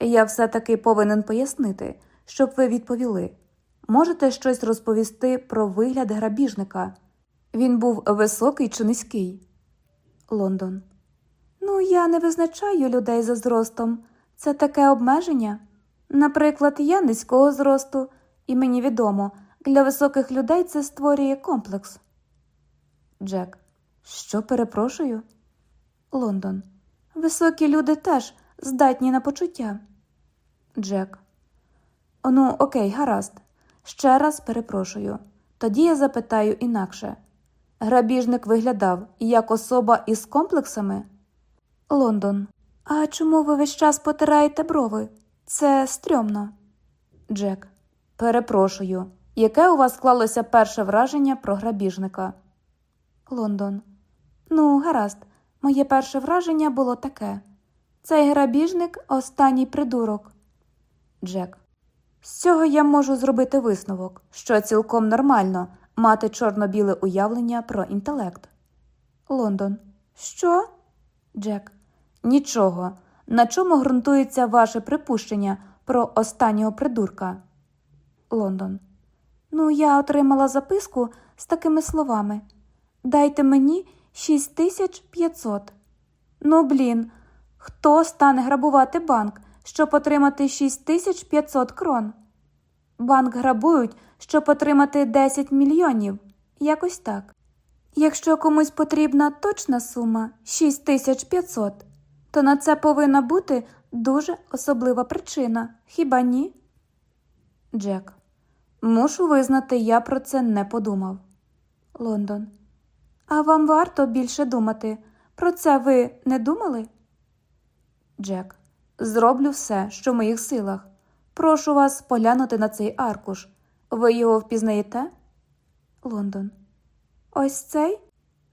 Я все таки повинен пояснити, щоб ви відповіли. Можете щось розповісти про вигляд грабіжника? Він був високий чи низький? Лондон. Ну, я не визначаю людей за зростом. Це таке обмеження. Наприклад, я низького зросту, і мені відомо, для високих людей це створює комплекс. Джек. Що перепрошую? Лондон. Високі люди теж здатні на почуття. Джек. Ну, окей, гаразд. Ще раз перепрошую. Тоді я запитаю інакше. Грабіжник виглядав як особа із комплексами? Лондон. А чому ви весь час потираєте брови? Це стрьомно. Джек. Перепрошую. Яке у вас склалося перше враження про грабіжника? Лондон. Ну, гаразд, моє перше враження було таке. Цей грабіжник останній придурок. Джек. З цього я можу зробити висновок, що цілком нормально мати чорно-біле уявлення про інтелект. Лондон. Що? Джек. Нічого. На чому ґрунтується ваше припущення про останнього придурка? Лондон. Ну, я отримала записку з такими словами. Дайте мені 6500. Ну, блін, хто стане грабувати банк, щоб отримати 6500 крон? Банк грабують, щоб отримати 10 мільйонів. Якось так. Якщо комусь потрібна точна сума 6500, то на це повинна бути дуже особлива причина. Хіба ні? Джек. Мушу визнати, я про це не подумав. Лондон. А вам варто більше думати. Про це ви не думали? Джек. Зроблю все, що в моїх силах. Прошу вас поглянути на цей аркуш. Ви його впізнаєте? Лондон. Ось цей,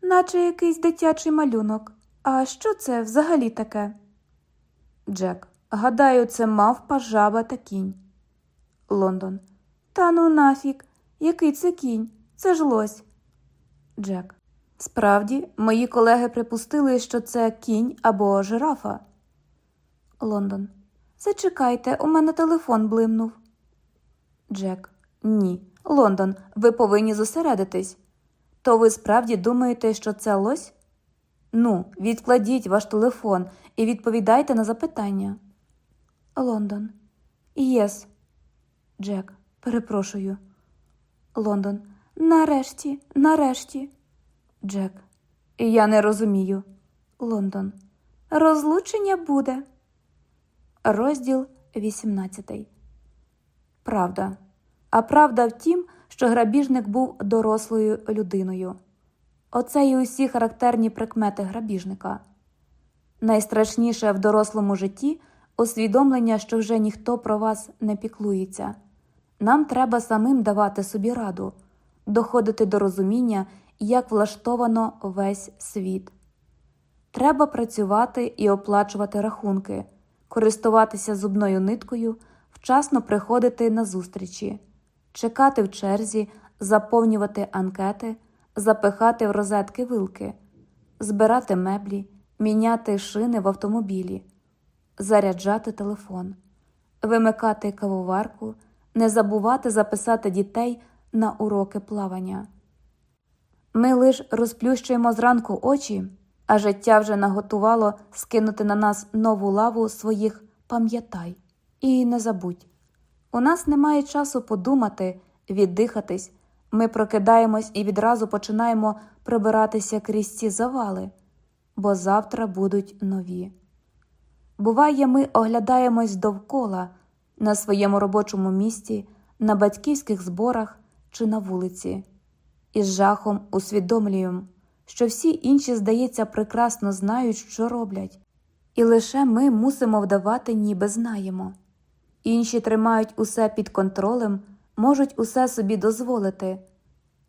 наче якийсь дитячий малюнок. А що це взагалі таке? Джек. Гадаю, це мавпа, жаба та кінь. Лондон. Та ну нафік. Який це кінь? Це ж лось. Джек. Справді, мої колеги припустили, що це кінь або жирафа. Лондон. Зачекайте, у мене телефон блимнув. Джек. Ні. Лондон, ви повинні зосередитись. То ви справді думаєте, що це лось? Ну, відкладіть ваш телефон і відповідайте на запитання. Лондон. Yes. Джек, перепрошую. Лондон. Нарешті, нарешті. Джек. Я не розумію. Лондон. Розлучення буде. Розділ 18. Правда. А правда в тім, що грабіжник був дорослою людиною. Оце й усі характерні прикмети грабіжника. Найстрашніше в дорослому житті усвідомлення, що вже ніхто про вас не піклується. Нам треба самим давати собі раду, доходити до розуміння, як влаштовано весь світ. Треба працювати і оплачувати рахунки, користуватися зубною ниткою, вчасно приходити на зустрічі, чекати в черзі, заповнювати анкети, запихати в розетки вилки, збирати меблі, міняти шини в автомобілі, заряджати телефон, вимикати кавоварку, не забувати записати дітей на уроки плавання. Ми лиш розплющуємо зранку очі, а життя вже наготувало скинути на нас нову лаву своїх пам'ятай і не забудь. У нас немає часу подумати, віддихатись. Ми прокидаємось і відразу починаємо прибиратися крізь ці завали, бо завтра будуть нові. Буває, ми оглядаємось довкола на своєму робочому місці, на батьківських зборах чи на вулиці, і з жахом усвідомлюємо, що всі інші, здається, прекрасно знають, що роблять, і лише ми мусимо вдавати, ніби знаємо. Інші тримають усе під контролем, можуть усе собі дозволити,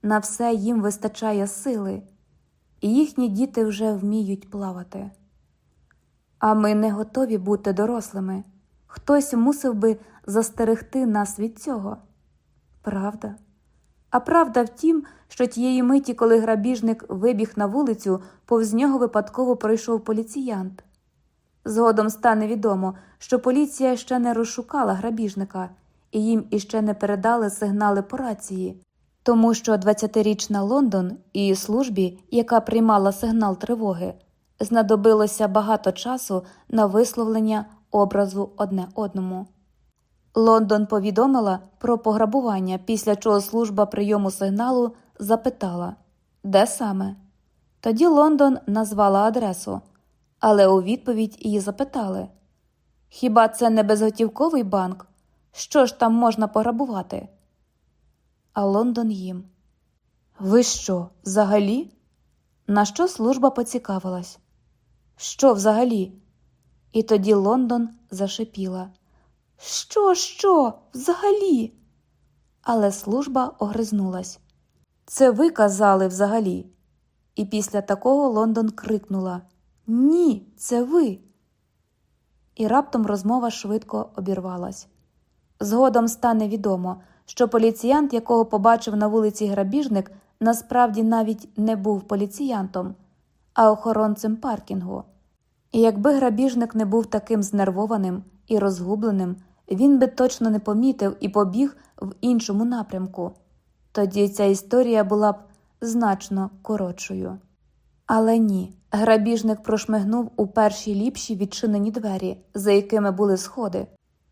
на все їм вистачає сили, і їхні діти вже вміють плавати. А ми не готові бути дорослими. Хтось мусив би застерегти нас від цього. Правда? А правда в тім, що тієї миті, коли грабіжник вибіг на вулицю, повз нього випадково пройшов поліціянт. Згодом стане відомо, що поліція ще не розшукала грабіжника, і їм іще не передали сигнали по рації, тому що 20-річна Лондон і службі, яка приймала сигнал тривоги, знадобилося багато часу на висловлення образу одне одному. Лондон повідомила про пограбування, після чого служба прийому сигналу запитала, де саме. Тоді Лондон назвала адресу, але у відповідь її запитали Хіба це не безготівковий банк? Що ж там можна пограбувати? А Лондон їм. Ви що, взагалі? На що служба поцікавилась? Що взагалі? І тоді Лондон зашипіла. Що, що, взагалі? Але служба огризнулась. Це ви казали взагалі. І після такого Лондон крикнула Ні, це ви. І раптом розмова швидко обірвалась. Згодом стане відомо, що поліціянт, якого побачив на вулиці грабіжник, насправді навіть не був поліціянтом, а охоронцем паркінгу. І якби грабіжник не був таким знервованим і розгубленим, він би точно не помітив і побіг в іншому напрямку. Тоді ця історія була б значно коротшою. Але ні, грабіжник прошмигнув у перші ліпші відчинені двері, за якими були сходи,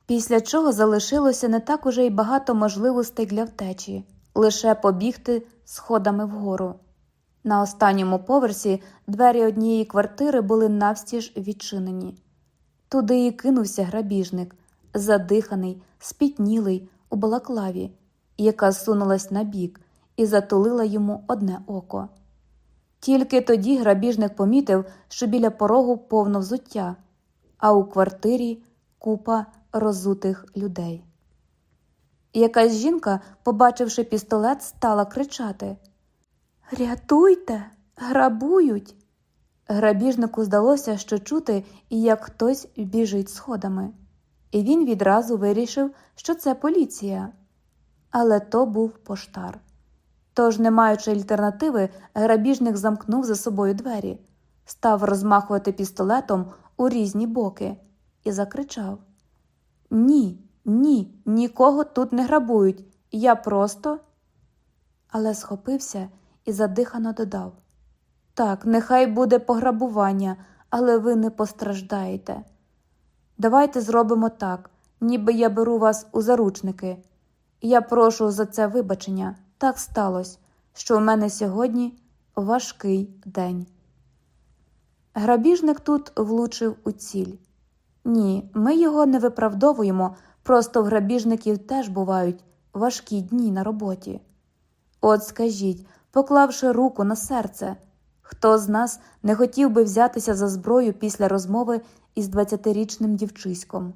після чого залишилося не так уже й багато можливостей для втечі, лише побігти сходами вгору. На останньому поверсі двері однієї квартири були навстіж відчинені. Туди і кинувся грабіжник, задиханий, спітнілий у балаклаві, яка сунулась на бік і затулила йому одне око. Тільки тоді грабіжник помітив, що біля порогу повно взуття, а у квартирі купа розутих людей. Якась жінка, побачивши пістолет, стала кричати Рятуйте, грабують. Грабіжнику здалося, що чути, як хтось біжить сходами, і він відразу вирішив, що це поліція. Але то був поштар. Тож, не маючи альтернативи, грабіжник замкнув за собою двері, став розмахувати пістолетом у різні боки і закричав: Ні, ні, нікого тут не грабують. Я просто. Але схопився і задихано додав Так, нехай буде пограбування, але ви не постраждаєте. Давайте зробимо так. ніби я беру вас у заручники. Я прошу за це вибачення. Так сталося, що у мене сьогодні важкий день. Грабіжник тут влучив у ціль. Ні, ми його не виправдовуємо, просто в грабіжників теж бувають важкі дні на роботі. От скажіть, поклавши руку на серце, хто з нас не хотів би взятися за зброю після розмови із 20-річним дівчиськом?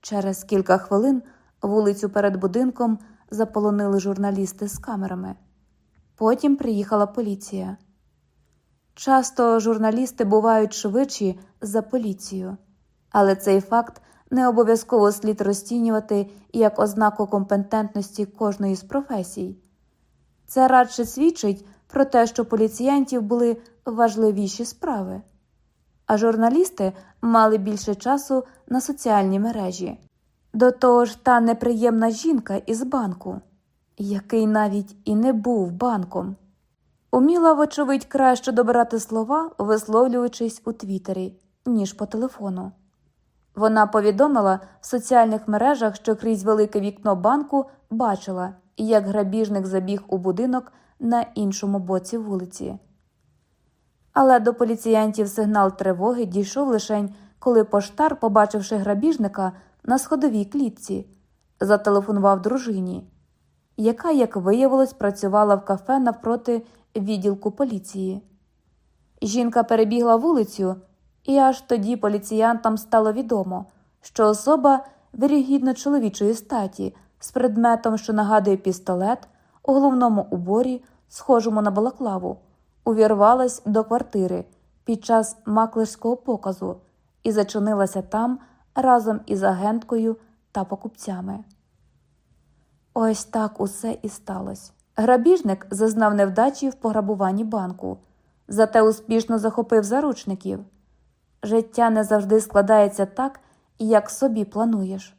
Через кілька хвилин вулицю перед будинком заполонили журналісти з камерами. Потім приїхала поліція. Часто журналісти бувають швидші за поліцію, але цей факт не обов'язково слід розцінювати як ознаку компетентності кожної з професій. Це радше свідчить про те, що поліціянтів були важливіші справи, а журналісти мали більше часу на соціальні мережі. До того ж, та неприємна жінка із банку, який навіть і не був банком, уміла, вочевидь, краще добирати слова, висловлюючись у Твіттері, ніж по телефону. Вона повідомила в соціальних мережах, що крізь велике вікно банку бачила, як грабіжник забіг у будинок на іншому боці вулиці. Але до поліціянтів сигнал тривоги дійшов лише, коли поштар, побачивши грабіжника на сходовій клітці, зателефонував дружині, яка, як виявилось, працювала в кафе навпроти відділку поліції. Жінка перебігла вулицю, і аж тоді поліціянтам стало відомо, що особа вирігідно чоловічої статі з предметом, що нагадує пістолет, у головному уборі, схожому на балаклаву, увірвалась до квартири під час маклерського показу і зачинилася там разом із агенткою та покупцями. Ось так усе і сталося. Грабіжник зазнав невдачі в пограбуванні банку, зате успішно захопив заручників. Життя не завжди складається так, як собі плануєш.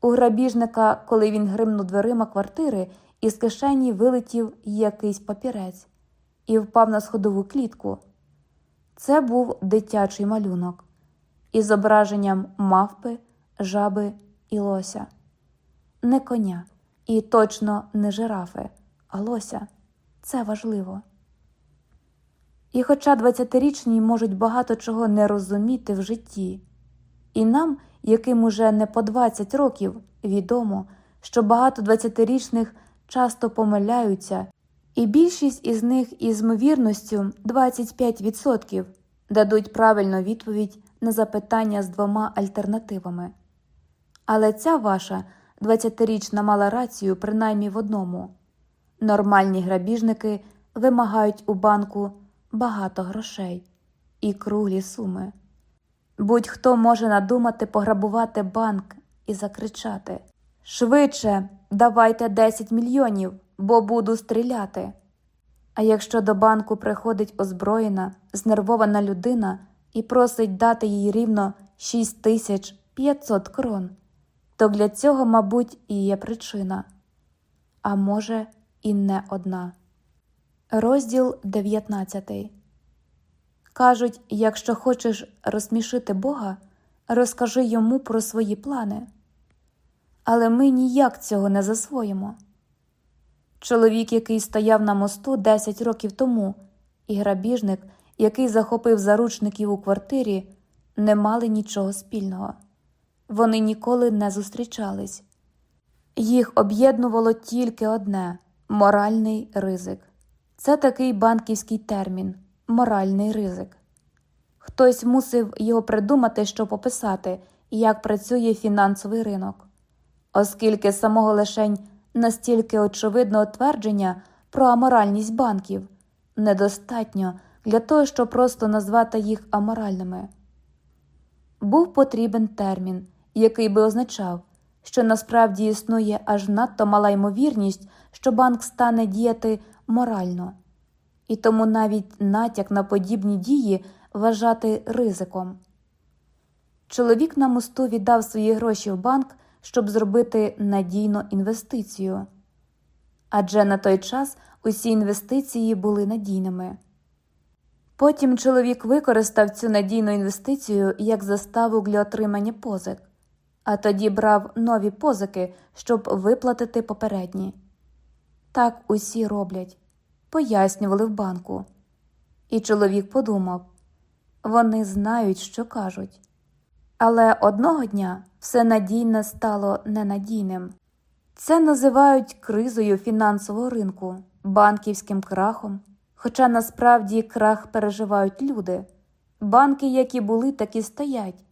У грабіжника, коли він гримнув дверима квартири, із кишені вилетів якийсь папірець і впав на сходову клітку. Це був дитячий малюнок із зображенням мавпи, жаби і лося, не коня, і точно не жирафи, а лося. Це важливо. І, хоча 20-річні можуть багато чого не розуміти в житті, і нам, яким уже не по 20 років, відомо, що багато 20-річних часто помиляються, і більшість із них із ймовірністю 25% дадуть правильну відповідь на запитання з двома альтернативами. Але ця ваша 20-річна мала рацію принаймні в одному нормальні грабіжники вимагають у банку багато грошей і круглі суми. Будь-хто може надумати пограбувати банк і закричати Швидше, давайте 10 мільйонів, бо буду стріляти. А якщо до банку приходить озброєна, знервована людина і просить дати їй рівно 6500 крон, то для цього, мабуть, і є причина, а може, і не одна. Розділ 19 Кажуть, якщо хочеш розсмішити Бога, розкажи йому про свої плани. Але ми ніяк цього не засвоїмо. Чоловік, який стояв на мосту 10 років тому, і грабіжник, який захопив заручників у квартирі, не мали нічого спільного. Вони ніколи не зустрічались. Їх об'єднувало тільки одне моральний ризик. Це такий банківський термін моральний ризик. Хтось мусив його придумати, щоб описати, як працює фінансовий ринок, оскільки самого лишень настільки очевидного твердження про аморальність банків недостатньо для того, щоб просто назвати їх аморальними. Був потрібен термін, який би означав, що насправді існує аж надто мала ймовірність, що банк стане діяти морально, і тому навіть натяк на подібні дії вважати ризиком. Чоловік на мосту віддав свої гроші в банк, щоб зробити надійну інвестицію. Адже на той час усі інвестиції були надійними. Потім чоловік використав цю надійну інвестицію як заставу для отримання позик, а тоді брав нові позики, щоб виплатити попередні. Так усі роблять, пояснювали в банку. І чоловік подумав вони знають, що кажуть. Але одного дня все надійне стало ненадійним. Це називають кризою фінансового ринку, банківським крахом. Хоча насправді крах переживають люди. Банки, які були, так і стоять.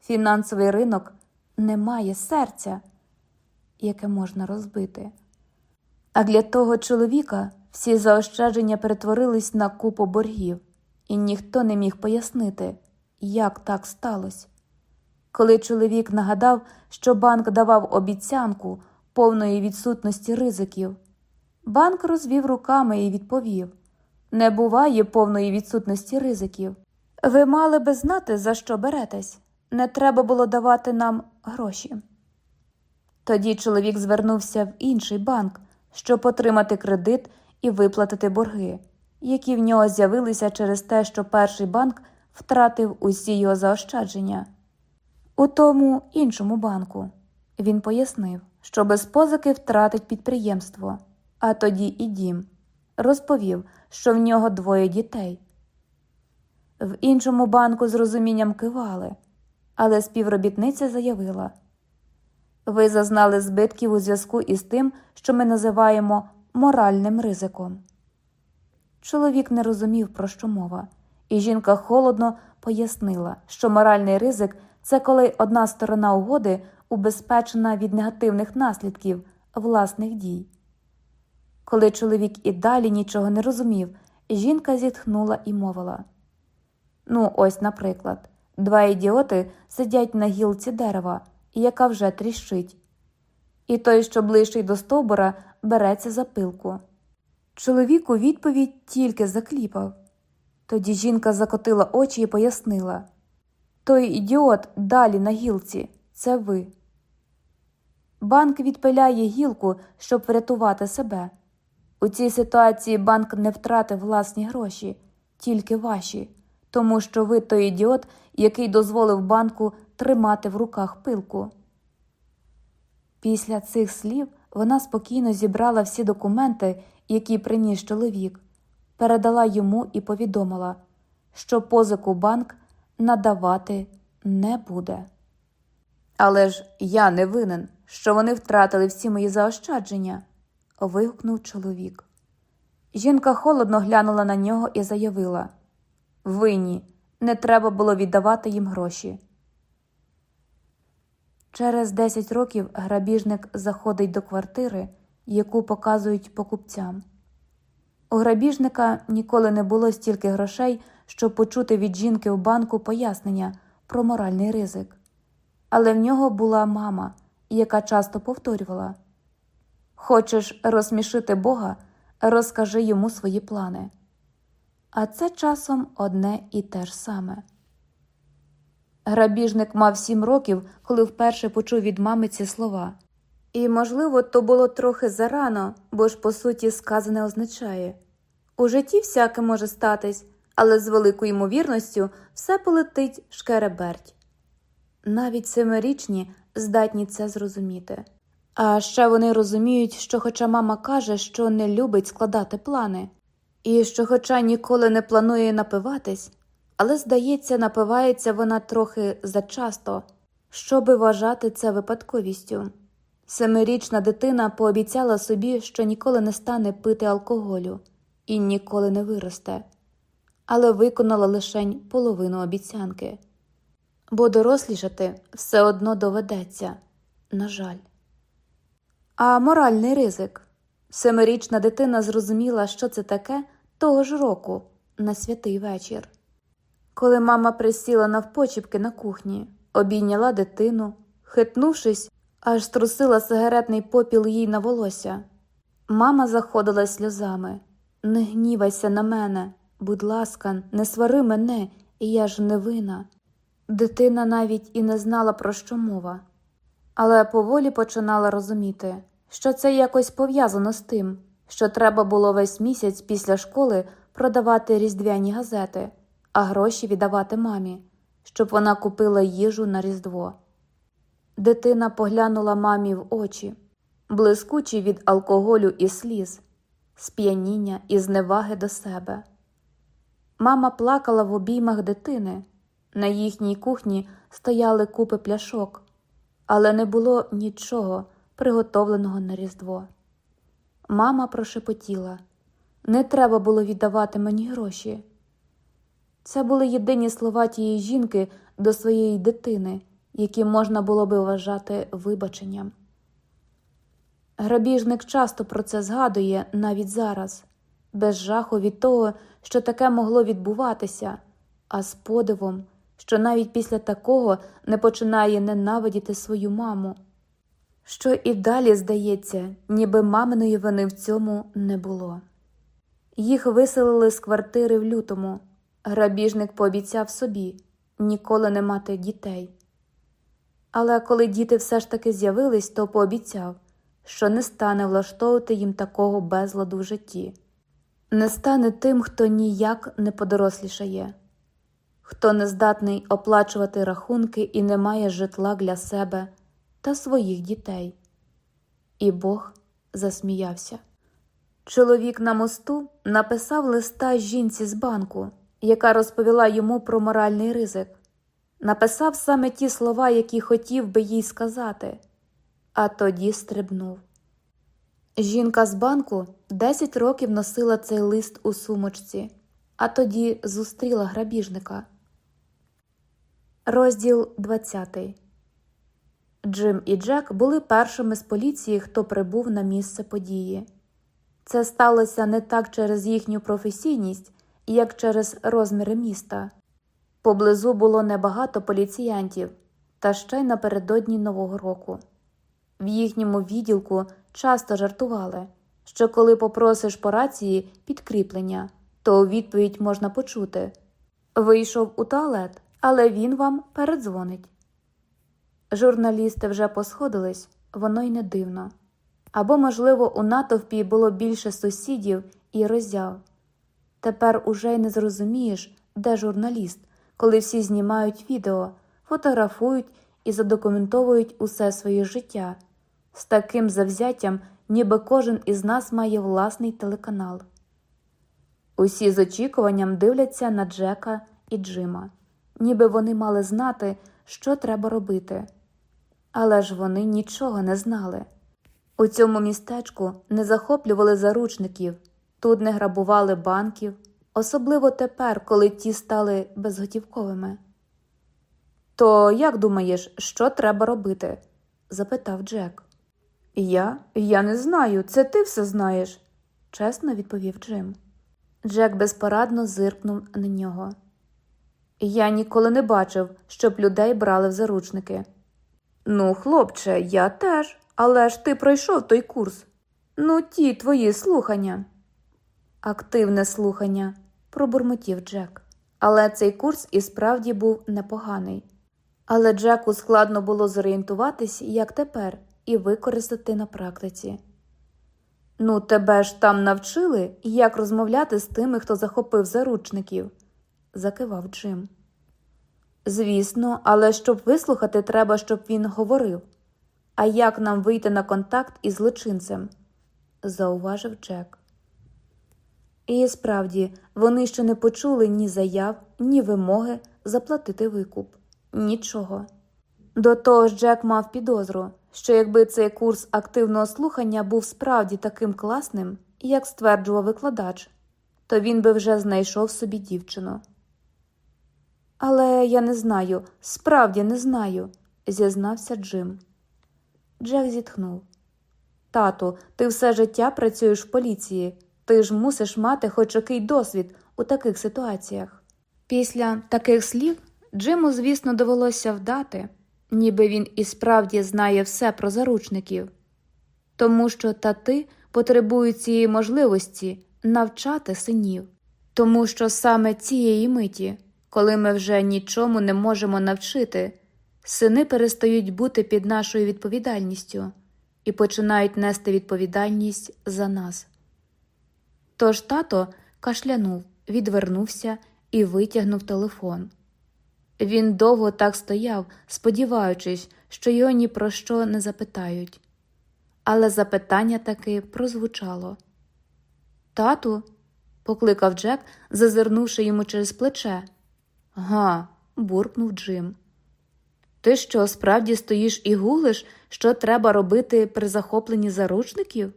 Фінансовий ринок не має серця, яке можна розбити. А для того чоловіка всі заощадження перетворились на купу боргів, і ніхто не міг пояснити, як так сталося. Коли чоловік нагадав, що банк давав обіцянку повної відсутності ризиків, банк розвів руками і відповів не буває повної відсутності ризиків. Ви мали би знати, за що беретесь, не треба було давати нам гроші. Тоді чоловік звернувся в інший банк, щоб отримати кредит і виплатити борги, які в нього з'явилися через те, що перший банк втратив усі його заощадження. У тому іншому банку він пояснив, що без позики втратить підприємство, а тоді і дім. Розповів, що в нього двоє дітей. В іншому банку з розумінням кивали, але співробітниця заявила ви зазнали збитків у зв'язку із тим, що ми називаємо моральним ризиком. Чоловік не розумів, про що мова, і жінка холодно пояснила, що моральний ризик це коли одна сторона угоди убезпечена від негативних наслідків власних дій. Коли чоловік і далі нічого не розумів, жінка зітхнула і мовила Ну, ось, наприклад, два ідіоти сидять на гілці дерева, яка вже тріщить. І той, що ближчий до стовбура, береться за пилку. Чоловік у відповідь тільки закліпав. Тоді жінка закотила очі і пояснила той ідіот далі на гілці це ви. Банк відпиляє гілку, щоб врятувати себе. У цій ситуації банк не втратив власні гроші, тільки ваші, тому що ви той ідіот, який дозволив банку тримати в руках пилку. Після цих слів вона спокійно зібрала всі документи, які приніс чоловік, передала йому і повідомила, що позику банк надавати не буде. Але ж я не винен, що вони втратили всі мої заощадження вигукнув чоловік. Жінка холодно глянула на нього і заявила Винні, не треба було віддавати їм гроші. Через 10 років грабіжник заходить до квартири, яку показують покупцям. У грабіжника ніколи не було стільки грошей, щоб почути від жінки в банку пояснення про моральний ризик. Але в нього була мама, яка часто повторювала Хочеш розсмішити Бога, розкажи йому свої плани. А це часом одне і те ж саме. Грабіжник мав сім років, коли вперше почув від мами ці слова. І, можливо, то було трохи зарано, бо ж, по суті, сказане означає у житті всяке може статись, але з великою ймовірністю все полетить шкереберть. Навіть семирічні здатні це зрозуміти. А ще вони розуміють, що, хоча мама каже, що не любить складати плани, і що, хоча ніколи не планує напиватись, але, здається, напивається вона трохи зачасто, щоби вважати це випадковістю. Семирічна дитина пообіцяла собі, що ніколи не стане пити алкоголю і ніколи не виросте, але виконала лишень половину обіцянки, бо дорослішати все одно доведеться, на жаль. А моральний ризик. Семирічна дитина зрозуміла, що це таке того ж року на святий вечір. Коли мама присіла навпочіпки на кухні, обійняла дитину, хитнувшись, аж струсила сигаретний попіл їй на волосся. Мама заходила сльозами. Не гнівайся на мене, будь ласка, не свари мене, я ж не вина. Дитина навіть і не знала, про що мова, але поволі починала розуміти що це якось пов'язано з тим, що треба було весь місяць після школи продавати різдвяні газети, а гроші віддавати мамі, щоб вона купила їжу на Різдво. Дитина поглянула мамі в очі, блискучі від алкоголю і сліз, сп'яніння і зневаги до себе. Мама плакала в обіймах дитини. На їхній кухні стояли купи пляшок, але не було нічого приготовленого на Різдво. Мама прошепотіла не треба було віддавати мені гроші. Це були єдині слова тієї жінки до своєї дитини, які можна було би вважати вибаченням. Грабіжник часто про це згадує навіть зараз, без жаху від того, що таке могло відбуватися, а з подивом, що навіть після такого не починає ненавидіти свою маму. Що і далі здається, ніби маминої вини в цьому не було. Їх виселили з квартири в лютому. Грабіжник пообіцяв собі ніколи не мати дітей. Але коли діти все ж таки з'явились, то пообіцяв, що не стане влаштовувати їм такого безладу в житті, не стане тим, хто ніяк не подорослішає, хто не здатний оплачувати рахунки і не має житла для себе та своїх дітей. І Бог засміявся. Чоловік на мосту написав листа жінці з банку, яка розповіла йому про моральний ризик. Написав саме ті слова, які хотів би їй сказати, а тоді стрибнув. Жінка з банку 10 років носила цей лист у сумочці, а тоді зустріла грабіжника. Розділ 20 Джим і Джек були першими з поліції, хто прибув на місце події. Це сталося не так через їхню професійність, як через розміри міста. Поблизу було небагато поліціянтів, та ще й напередодні Нового року. В їхньому відділку часто жартували, що коли попросиш по рації підкріплення, то у відповідь можна почути вийшов у туалет, але він вам передзвонить. Журналісти вже посходились, воно й не дивно. Або, можливо, у натовпі було більше сусідів і роззяв. Тепер уже й не зрозумієш, де журналіст, коли всі знімають відео, фотографують і задокументовують усе своє життя з таким завзяттям, ніби кожен із нас має власний телеканал. Усі з очікуванням дивляться на Джека і Джима, ніби вони мали знати, що треба робити. Але ж вони нічого не знали. У цьому містечку не захоплювали заручників, тут не грабували банків, особливо тепер, коли ті стали безготівковими. То як думаєш, що треба робити? запитав Джек. Я? Я не знаю, це ти все знаєш, чесно відповів Джим. Джек безпорадно зиркнув на нього. Я ніколи не бачив, щоб людей брали в заручники. Ну, хлопче, я теж, але ж ти пройшов той курс. Ну, ті твої слухання. Активне слухання, пробурмотів Джек. Але цей курс і справді був непоганий. Але Джеку складно було зорієнтуватись, як тепер, і використати на практиці. Ну, тебе ж там навчили, як розмовляти з тими, хто захопив заручників, закивав Джим. Звісно, але щоб вислухати, треба, щоб він говорив. А як нам вийти на контакт із злочинцем? зауважив Джек. І справді, вони ще не почули ні заяв, ні вимоги заплатити викуп. Нічого. До того ж, Джек мав підозру, що якби цей курс активного слухання був справді таким класним, як стверджував викладач, то він би вже знайшов собі дівчину. Але я не знаю, справді не знаю, зізнався Джим. Джек зітхнув. Тату, ти все життя працюєш в поліції, ти ж мусиш мати хоч який досвід у таких ситуаціях. Після таких слів Джиму, звісно, довелося вдати, ніби він і справді знає все про заручників, тому що тати потребують цієї можливості навчати синів, тому що саме цієї миті, коли ми вже нічому не можемо навчити, сини перестають бути під нашою відповідальністю і починають нести відповідальність за нас. Тож тато кашлянув, відвернувся і витягнув телефон. Він довго так стояв, сподіваючись, що його ні про що не запитають. Але запитання таки прозвучало. Тату, покликав Джек, зазирнувши йому через плече. Га, буркнув Джим. Ти що, справді стоїш і гуглиш, що треба робити при захопленні заручників?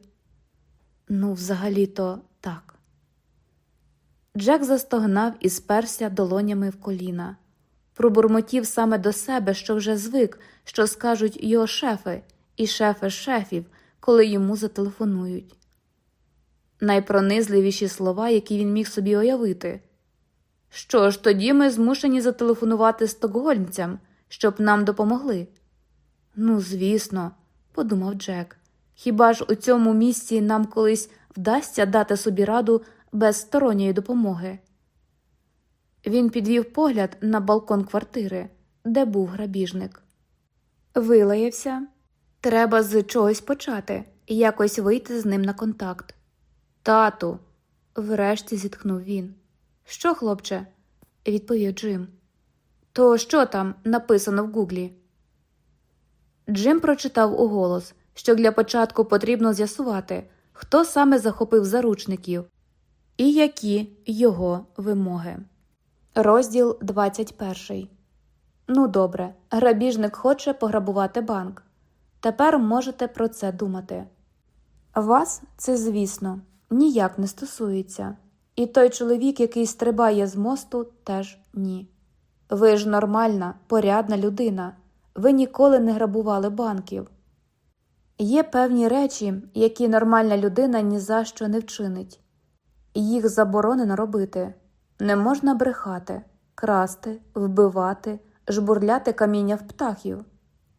Ну, взагалі-то так. Джек застогнав і сперся долонями в коліна. Пробурмотів саме до себе, що вже звик, що скажуть його шефи і шефи шефів, коли йому зателефонують. Найпронизливіші слова, які він міг собі уявити. Що ж, тоді ми змушені зателефонувати стокгольмцям, щоб нам допомогли. Ну, звісно, подумав Джек. Хіба ж у цьому місці нам колись вдасться дати собі раду без сторонньої допомоги? Він підвів погляд на балкон квартири, де був грабіжник. Вилаявся. Треба з чогось почати якось вийти з ним на контакт. Тату, врешті зітхнув він. Що, хлопче? відповів Джим. То що там написано в гуглі? Джим прочитав уголос, що для початку потрібно з'ясувати, хто саме захопив заручників і які його вимоги. Розділ 21 Ну, добре, грабіжник хоче пограбувати банк. Тепер можете про це думати. Вас це, звісно, ніяк не стосується, і той чоловік, який стрибає з мосту, теж ні. Ви ж нормальна, порядна людина, ви ніколи не грабували банків. Є певні речі, які нормальна людина ні за що не вчинить, їх заборонено робити. Не можна брехати, красти, вбивати, жбурляти каміння в птахів.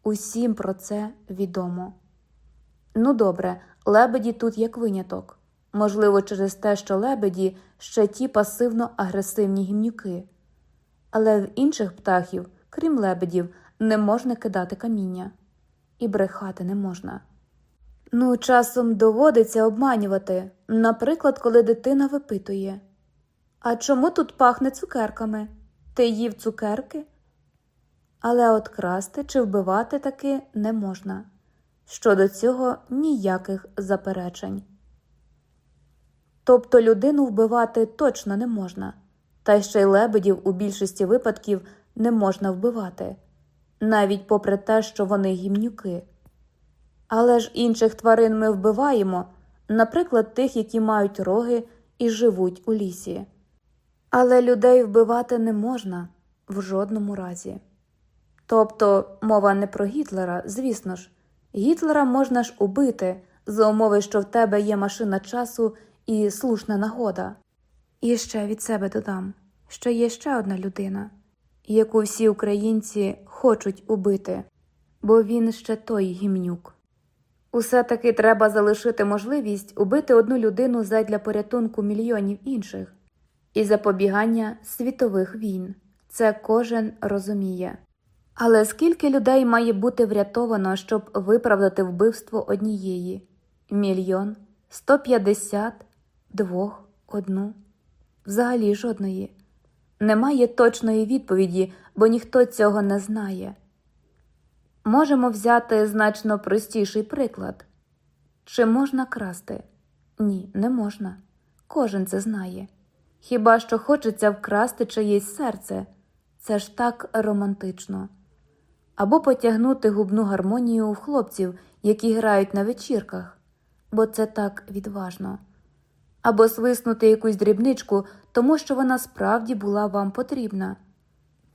Усім про це відомо. Ну, добре, лебеді тут як виняток. Можливо, через те, що лебеді ще ті пасивно агресивні гімнюки. Але в інших птахів, крім лебедів, не можна кидати каміння і брехати не можна. Ну, часом доводиться обманювати, наприклад, коли дитина випитує. А чому тут пахне цукерками? Ти їв цукерки? Але от красти чи вбивати таки не можна. Щодо цього ніяких заперечень. Тобто людину вбивати точно не можна, та ще й лебедів у більшості випадків не можна вбивати, навіть попри те, що вони гімнюки. Але ж інших тварин ми вбиваємо, наприклад, тих, які мають роги і живуть у лісі. Але людей вбивати не можна в жодному разі. Тобто мова не про Гітлера, звісно ж, Гітлера можна ж убити за умови, що в тебе є машина часу і слушна нагода. І ще від себе додам, що є ще одна людина, яку всі українці хочуть убити, бо він ще той гімнюк. Усе таки треба залишити можливість убити одну людину задля порятунку мільйонів інших і запобігання світових війн. Це кожен розуміє. Але скільки людей має бути врятовано, щоб виправдати вбивство однієї? Мільйон, сто п'ятдесят, двох, одну, взагалі жодної. Немає точної відповіді, бо ніхто цього не знає. Можемо взяти значно простіший приклад чи можна красти? Ні, не можна. Кожен це знає. Хіба що хочеться вкрасти чиєсь серце це ж так романтично. Або потягнути губну гармонію у хлопців, які грають на вечірках, бо це так відважно, або свиснути якусь дрібничку, тому що вона справді була вам потрібна.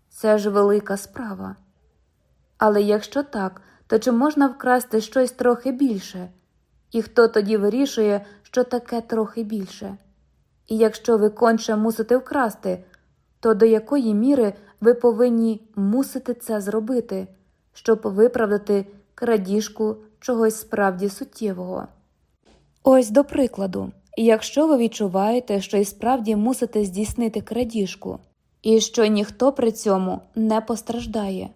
Це ж велика справа. Але якщо так, то чи можна вкрасти щось трохи більше? І хто тоді вирішує, що таке трохи більше? І якщо ви конче мусите вкрасти, то до якої міри ви повинні мусити це зробити, щоб виправдати крадіжку чогось справді суттєвого? Ось до прикладу, якщо ви відчуваєте, що і справді мусите здійснити крадіжку, і що ніхто при цьому не постраждає,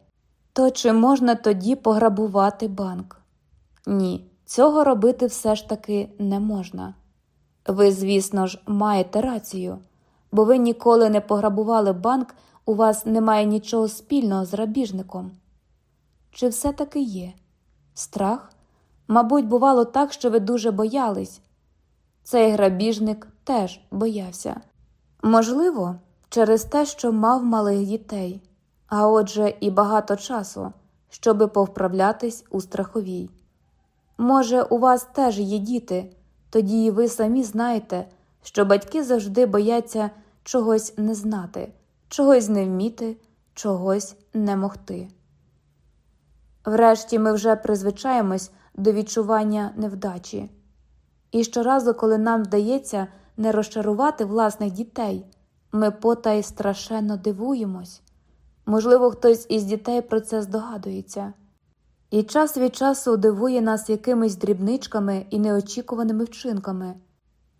то чи можна тоді пограбувати банк? Ні, цього робити все ж таки не можна. Ви, звісно ж, маєте рацію, бо ви ніколи не пограбували банк у вас немає нічого спільного з грабіжником? Чи все таки є? Страх? Мабуть, бувало так, що ви дуже боялись. Цей грабіжник теж боявся. Можливо, через те, що мав малих дітей, а отже, і багато часу, щоби повправлятись у страховій. Може, у вас теж є діти, тоді ви самі знаєте, що батьки завжди бояться чогось не знати, чогось не вміти, чогось не могти. Врешті ми вже призвичаємось до відчування невдачі. І щоразу, коли нам вдається не розчарувати власних дітей, ми потай страшенно дивуємось. Можливо, хтось із дітей про це здогадується, і час від часу дивує нас якимись дрібничками і неочікуваними вчинками,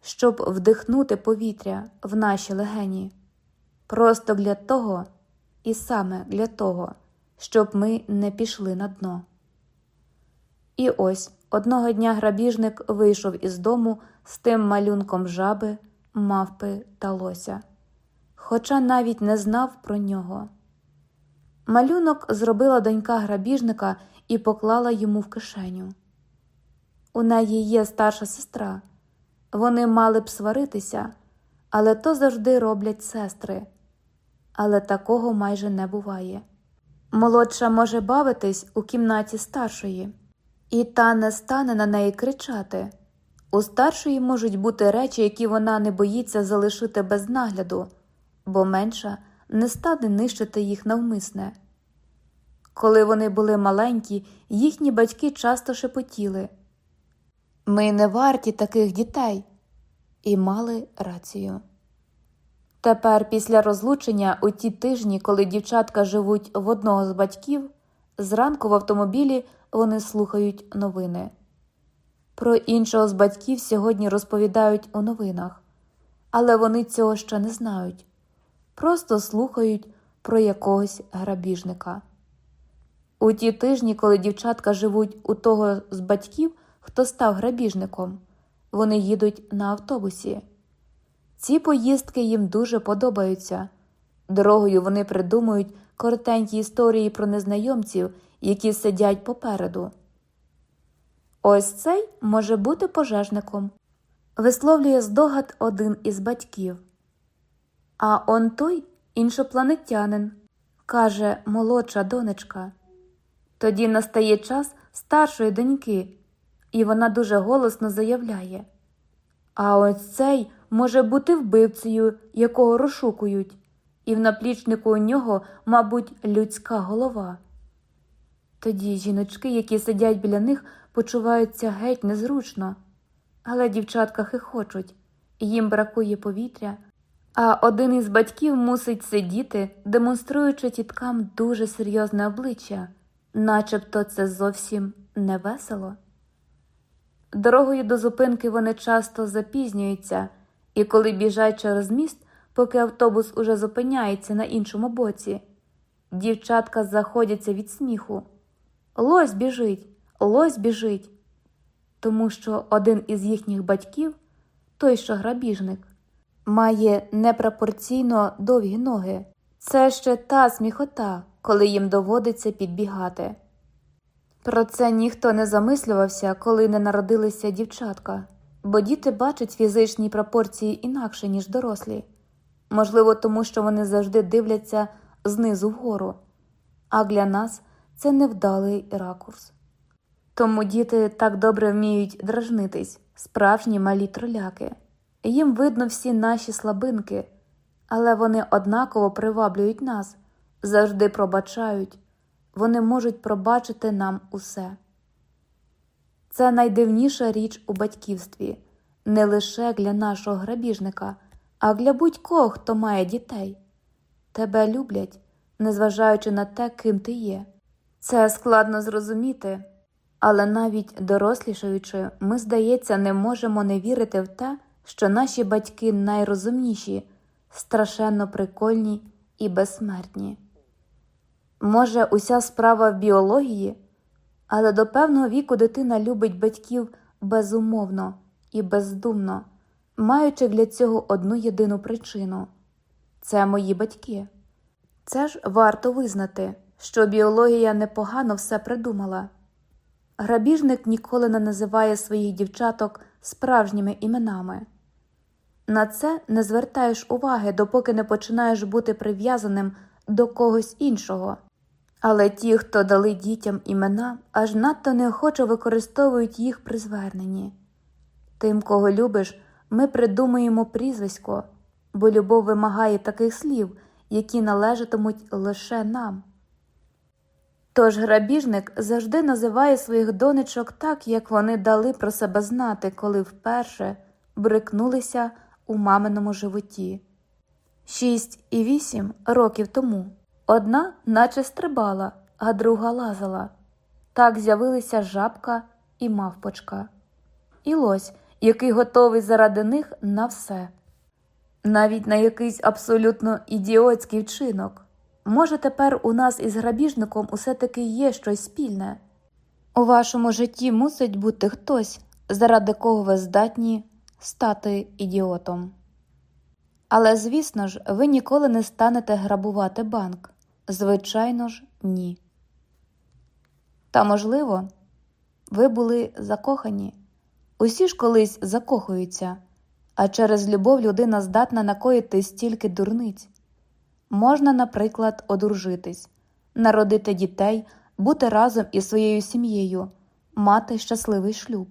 щоб вдихнути повітря в наші легені, просто для того і саме для того, щоб ми не пішли на дно. І ось одного дня грабіжник вийшов із дому з тим малюнком жаби, мавпи та лося, хоча навіть не знав про нього. Малюнок зробила донька грабіжника і поклала йому в кишеню. У неї є старша сестра. Вони мали б сваритися, але то завжди роблять сестри. Але такого майже не буває. Молодша може бавитись у кімнаті старшої, і та не стане на неї кричати. У старшої можуть бути речі, які вона не боїться залишити без нагляду, бо менша не стане нищити їх навмисне. Коли вони були маленькі, їхні батьки часто шепотіли ми не варті таких дітей, і мали рацію. Тепер, після розлучення, у ті тижні, коли дівчатка живуть в одного з батьків, зранку в автомобілі вони слухають новини. Про іншого з батьків сьогодні розповідають у новинах, але вони цього ще не знають, просто слухають про якогось грабіжника. У ті тижні, коли дівчатка живуть у того з батьків, хто став грабіжником, вони їдуть на автобусі. Ці поїздки їм дуже подобаються. Дорогою вони придумують коротенькі історії про незнайомців, які сидять попереду. Ось цей може бути пожежником, висловлює здогад один із батьків. А он той іншопланетянин, каже молодша донечка. Тоді настає час старшої доньки, і вона дуже голосно заявляє. А ось цей може бути вбивцею, якого розшукують, і в наплічнику у нього, мабуть, людська голова. Тоді жіночки, які сидять біля них, почуваються геть незручно, але дівчатка хихочуть, їм бракує повітря, а один із батьків мусить сидіти, демонструючи тіткам дуже серйозне обличчя, начебто це зовсім не весело. Дорогою до зупинки вони часто запізнюються, і коли біжать через міст, поки автобус уже зупиняється на іншому боці, дівчатка заходяться від сміху. Лось біжить, лось біжить, тому що один із їхніх батьків, той що грабіжник, має непропорційно довгі ноги. Це ще та сміхота, коли їм доводиться підбігати. Про це ніхто не замислювався, коли не народилися дівчатка, бо діти бачать фізичні пропорції інакше, ніж дорослі, можливо, тому що вони завжди дивляться знизу вгору, а для нас це невдалий ракурс. Тому діти так добре вміють дражнитись, справжні малі троляки. Їм видно всі наші слабинки, але вони однаково приваблюють нас, завжди пробачають, вони можуть пробачити нам усе. Це найдивніша річ у батьківстві не лише для нашого грабіжника, а для будь-кого, хто має дітей. Тебе люблять, незважаючи на те, ким ти є. Це складно зрозуміти, але навіть дорослішаючи, ми, здається, не можемо не вірити в те, що наші батьки найрозумніші, страшенно прикольні і безсмертні. Може, уся справа в біології, але до певного віку дитина любить батьків безумовно і бездумно, маючи для цього одну єдину причину це мої батьки. Це ж варто визнати, що біологія непогано все придумала. Грабіжник ніколи не називає своїх дівчаток справжніми іменами. На це не звертаєш уваги, допоки не починаєш бути прив'язаним до когось іншого. Але ті, хто дали дітям імена, аж надто неохоче використовують їх при зверненні. Тим, кого любиш, ми придумуємо прізвисько, бо любов вимагає таких слів, які належатимуть лише нам. Тож грабіжник завжди називає своїх донечок так, як вони дали про себе знати, коли вперше брикнулися у маминому животі. Шість і вісім років тому одна наче стрибала, а друга лазала. Так з'явилися жабка і мавпочка, і лось, який готовий заради них на все, навіть на якийсь абсолютно ідіотський вчинок. Може, тепер у нас із грабіжником усе таки є щось спільне. У вашому житті мусить бути хтось, заради кого ви здатні стати ідіотом. Але, звісно ж, ви ніколи не станете грабувати банк. Звичайно ж, ні. Та, можливо, ви були закохані. Усі ж колись закохуються, а через любов людина здатна накоїти стільки дурниць. Можна, наприклад, одружитись, народити дітей, бути разом із своєю сім'єю, мати щасливий шлюб.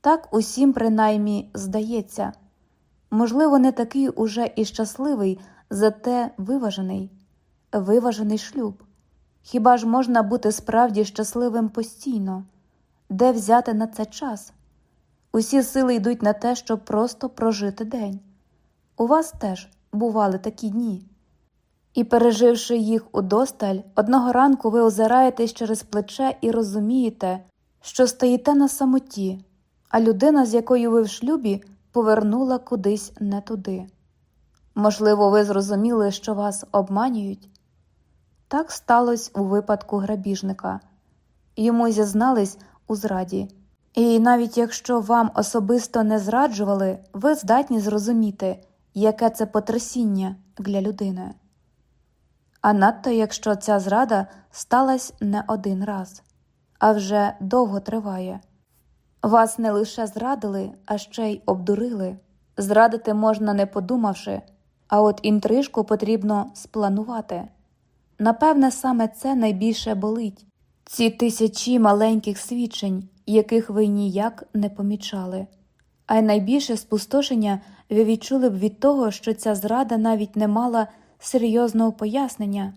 Так усім, принаймні, здається, можливо, не такий уже і щасливий, зате виважений, виважений шлюб. Хіба ж можна бути справді щасливим постійно? Де взяти на це час? Усі сили йдуть на те, щоб просто прожити день. У вас теж бували такі дні. І, переживши їх удосталь, одного ранку ви озираєтесь через плече і розумієте, що стоїте на самоті, а людина, з якою ви в шлюбі, повернула кудись не туди. Можливо, ви зрозуміли, що вас обманюють. Так сталося у випадку грабіжника. Йому зізнались у зраді. І навіть якщо вам особисто не зраджували, ви здатні зрозуміти, яке це потрясіння для людини. А надто якщо ця зрада сталася не один раз, а вже довго триває. Вас не лише зрадили, а ще й обдурили. Зрадити можна не подумавши, а от інтрижку потрібно спланувати. Напевне, саме це найбільше болить ці тисячі маленьких свідчень, яких ви ніяк не помічали. А й найбільше спустошення ви відчули б від того, що ця зрада навіть не мала серйозного пояснення.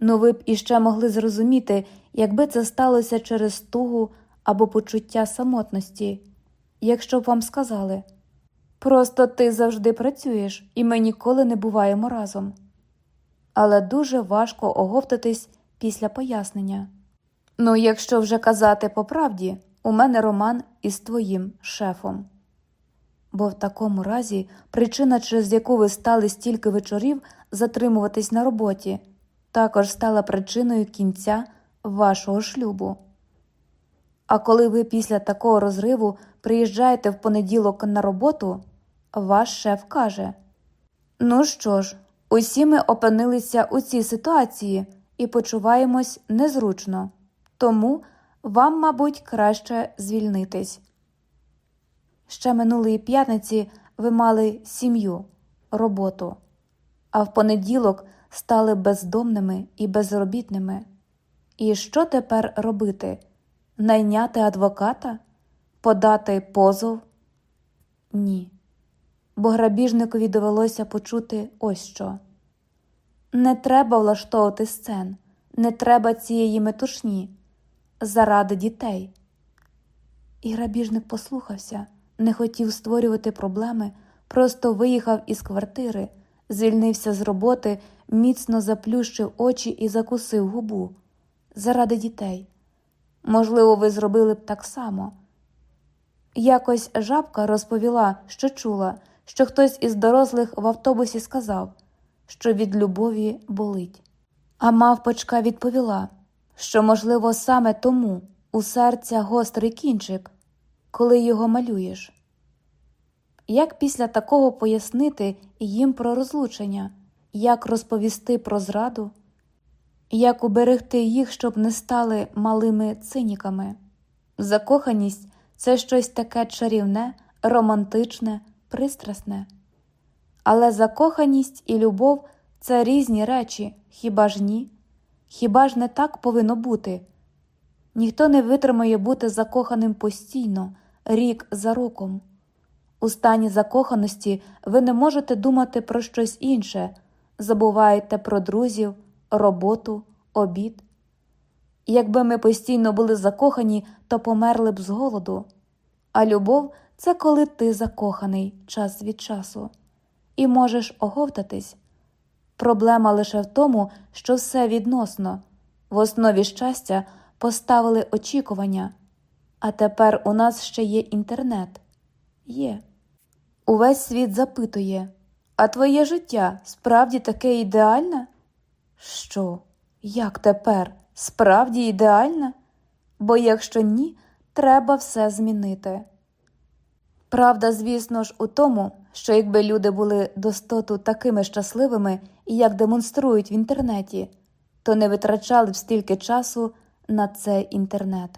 Ну ви б іще могли зрозуміти, якби це сталося через тугу або почуття самотності, якщо б вам сказали просто ти завжди працюєш, і ми ніколи не буваємо разом. Але дуже важко оговтатись після пояснення. Ну, якщо вже казати по правді, у мене роман із твоїм шефом. Бо в такому разі причина, через яку ви стали стільки вечорів затримуватись на роботі, також стала причиною кінця вашого шлюбу. А коли ви після такого розриву приїжджаєте в понеділок на роботу, ваш шеф каже: Ну що ж, усі ми опинилися у цій ситуації і почуваємось незручно, тому вам, мабуть, краще звільнитись. Ще минулої п'ятниці ви мали сім'ю, роботу, а в понеділок стали бездомними і безробітними. І що тепер робити? Найняти адвоката? Подати позов? Ні. Бо грабіжникові довелося почути ось що. Не треба влаштовувати сцен, не треба цієї метушні заради дітей. І грабіжник послухався, не хотів створювати проблеми, просто виїхав із квартири, звільнився з роботи, міцно заплющив очі і закусив губу заради дітей. Можливо, ви зробили б так само. Якось жабка розповіла, що чула, що хтось із дорослих в автобусі сказав, що від любові болить. А мавпочка відповіла, що, можливо, саме тому у серця гострий кінчик, коли його малюєш. Як після такого пояснити їм про розлучення, як розповісти про зраду, як уберегти їх, щоб не стали малими циніками. Закоханість це щось таке чарівне, романтичне, пристрасне. Але закоханість і любов це різні речі, хіба ж ні? Хіба ж не так повинно бути? Ніхто не витримає бути закоханим постійно, рік за роком. У стані закоханості ви не можете думати про щось інше, забуваєте про друзів, роботу, обід. Якби ми постійно були закохані, то померли б з голоду. А любов це коли ти закоханий час від часу, і можеш оговтатись. Проблема лише в тому, що все відносно, в основі щастя поставили очікування, а тепер у нас ще є інтернет. Є. Увесь світ запитує А твоє життя справді таке ідеальне? Що? Як тепер? Справді ідеальне? Бо якщо ні, треба все змінити. Правда, звісно ж, у тому, що якби люди були достоту такими щасливими, як демонструють в інтернеті, то не витрачали б стільки часу на цей інтернет.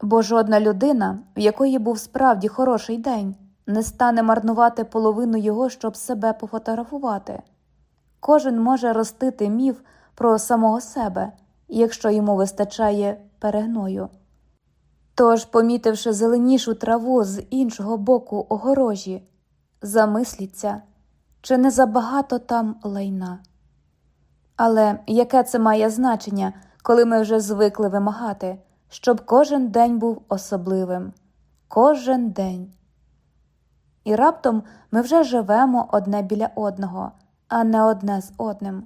Бо жодна людина, в якої був справді хороший день, не стане марнувати половину його, щоб себе пофотографувати. Кожен може ростити міф про самого себе, якщо йому вистачає перегною. Тож, помітивши зеленішу траву з іншого боку огорожі, замисліться, чи не забагато там лайна. Але яке це має значення, коли ми вже звикли вимагати, щоб кожен день був особливим, кожен день. І раптом ми вже живемо одне біля одного, а не одне з одним.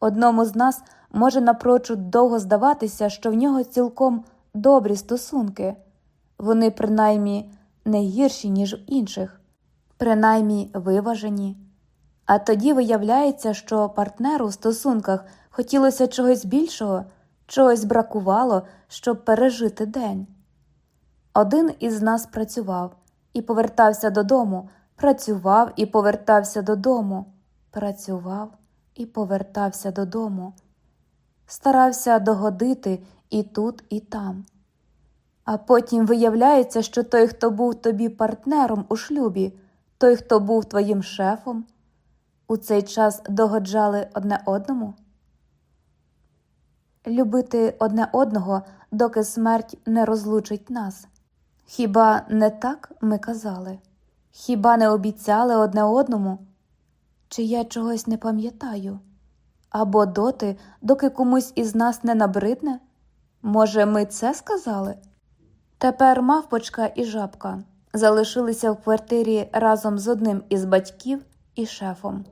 Одному з нас може напрочуд довго здаватися, що в нього цілком добрі стосунки, вони принаймні не гірші, ніж в інших, принаймні виважені. А тоді виявляється, що партнеру в стосунках хотілося чогось більшого, чогось бракувало, щоб пережити день. Один із нас працював і повертався додому, працював і повертався додому, працював і повертався додому, старався догодити і тут, і там. А потім виявляється, що той, хто був тобі партнером у шлюбі, той, хто був твоїм шефом, у цей час догоджали одне одному. Любити одне одного, доки смерть не розлучить нас. Хіба не так ми казали? Хіба не обіцяли одне одному? Чи я чогось не пам'ятаю? Або доти, доки комусь із нас не набридне? Може, ми це сказали? Тепер мавпочка і жабка залишилися в квартирі разом з одним із батьків і шефом,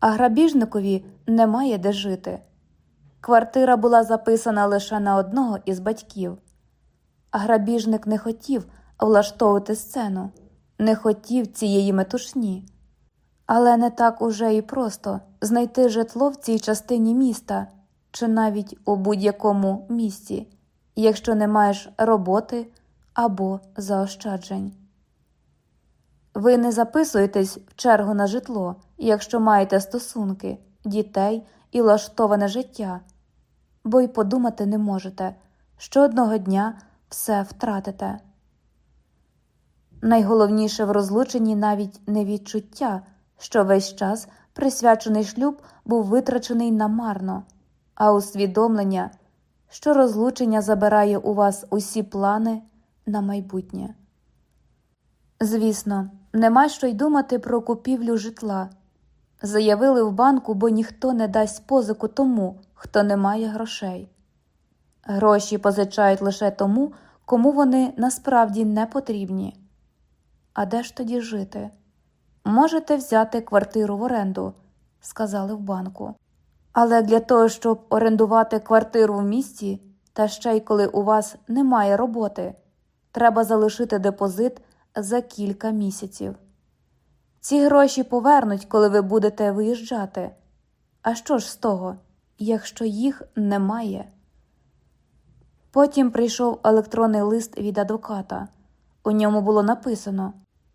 а грабіжникові немає де жити. Квартира була записана лише на одного із батьків, а грабіжник не хотів влаштовувати сцену, не хотів цієї метушні. Але не так уже і просто знайти житло в цій частині міста чи навіть у будь-якому місті, якщо не маєш роботи або заощаджень. Ви не записуєтесь в чергу на житло, якщо маєте стосунки, дітей і влаштоване життя, бо й подумати не можете, що одного дня все втратите. Найголовніше в розлученні навіть не відчуття, що весь час присвячений шлюб був витрачений намарно, а усвідомлення, що розлучення забирає у вас усі плани на майбутнє. Звісно, нема що й думати про купівлю житла. Заявили в банку, бо ніхто не дасть позику тому, хто не має грошей. Гроші позичають лише тому, кому вони насправді не потрібні. А де ж тоді жити? Можете взяти квартиру в оренду, сказали в банку. Але для того, щоб орендувати квартиру в місті, та ще й коли у вас немає роботи, треба залишити депозит за кілька місяців. Ці гроші повернуть, коли ви будете виїжджати. А що ж з того, якщо їх немає? Потім прийшов електронний лист від адвоката. У ньому було написано,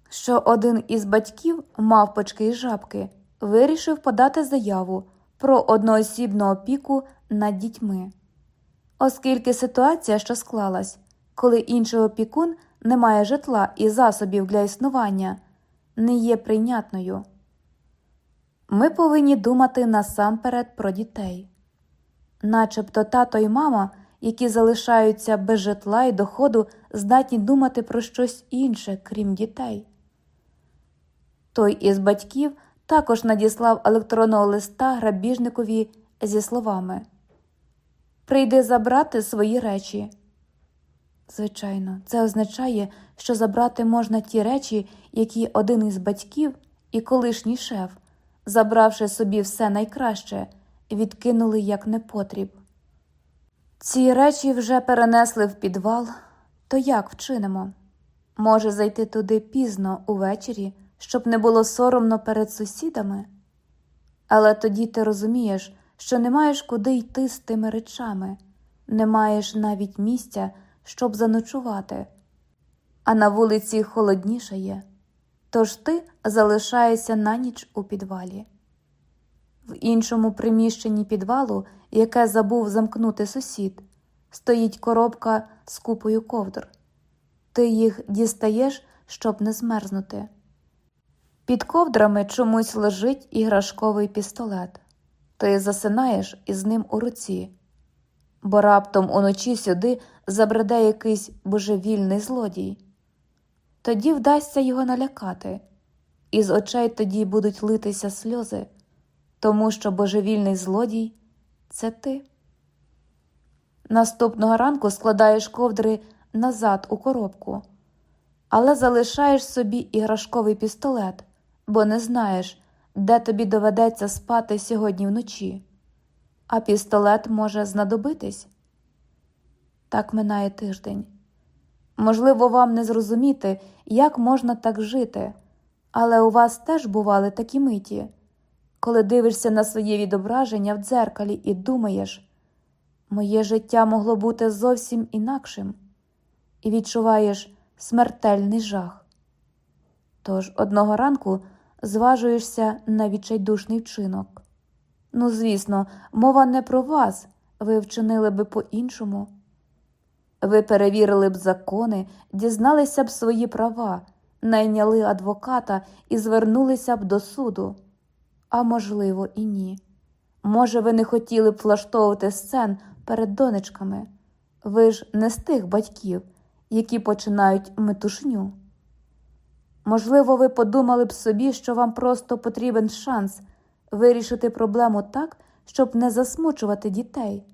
що один із батьків мавпочки і жабки вирішив подати заяву про одноосібну опіку над дітьми, оскільки ситуація, що склалась, коли інший опікун не має житла і засобів для існування, не є прийнятною. Ми повинні думати насамперед про дітей, начебто тато і мама, які залишаються без житла і доходу, здатні думати про щось інше, крім дітей. Той із батьків також надіслав електронного листа грабіжникові зі словами Прийди забрати свої речі. Звичайно, це означає, що забрати можна ті речі, які один із батьків і колишній шеф, забравши собі все найкраще, відкинули як непотріб. Ці речі вже перенесли в підвал, то як вчинимо? Може зайти туди пізно увечері, щоб не було соромно перед сусідами? Але тоді ти розумієш, що не маєш куди йти з тими речами, не маєш навіть місця, щоб заночувати, а на вулиці холоднішає, тож ти залишаєшся на ніч у підвалі. В іншому приміщенні підвалу, яке забув замкнути сусід, стоїть коробка з купою ковдр. Ти їх дістаєш, щоб не змерзнути. Під ковдрами чомусь лежить іграшковий пістолет. Ти засинаєш із ним у руці, бо раптом уночі сюди забреде якийсь божевільний злодій. Тоді вдасться його налякати, і з очей тоді будуть литися сльози, тому що божевільний злодій це ти. Наступного ранку складаєш ковдри назад у коробку, але залишаєш собі іграшковий пістолет, бо не знаєш, де тобі доведеться спати сьогодні вночі, а пістолет може знадобитись. Так минає тиждень. Можливо, вам не зрозуміти, як можна так жити, але у вас теж бували такі миті, коли дивишся на своє відображення в дзеркалі і думаєш, моє життя могло бути зовсім інакшим, і відчуваєш смертельний жах. Тож одного ранку зважуєшся на відчайдушний вчинок. Ну, звісно, мова не про вас, ви вчинили би по-іншому. Ви перевірили б закони, дізналися б свої права, найняли адвоката і звернулися б до суду. А можливо, і ні. Може, ви не хотіли б влаштовувати сцен перед донечками. Ви ж не з тих батьків, які починають метушню. Можливо, ви подумали б собі, що вам просто потрібен шанс вирішити проблему так, щоб не засмучувати дітей.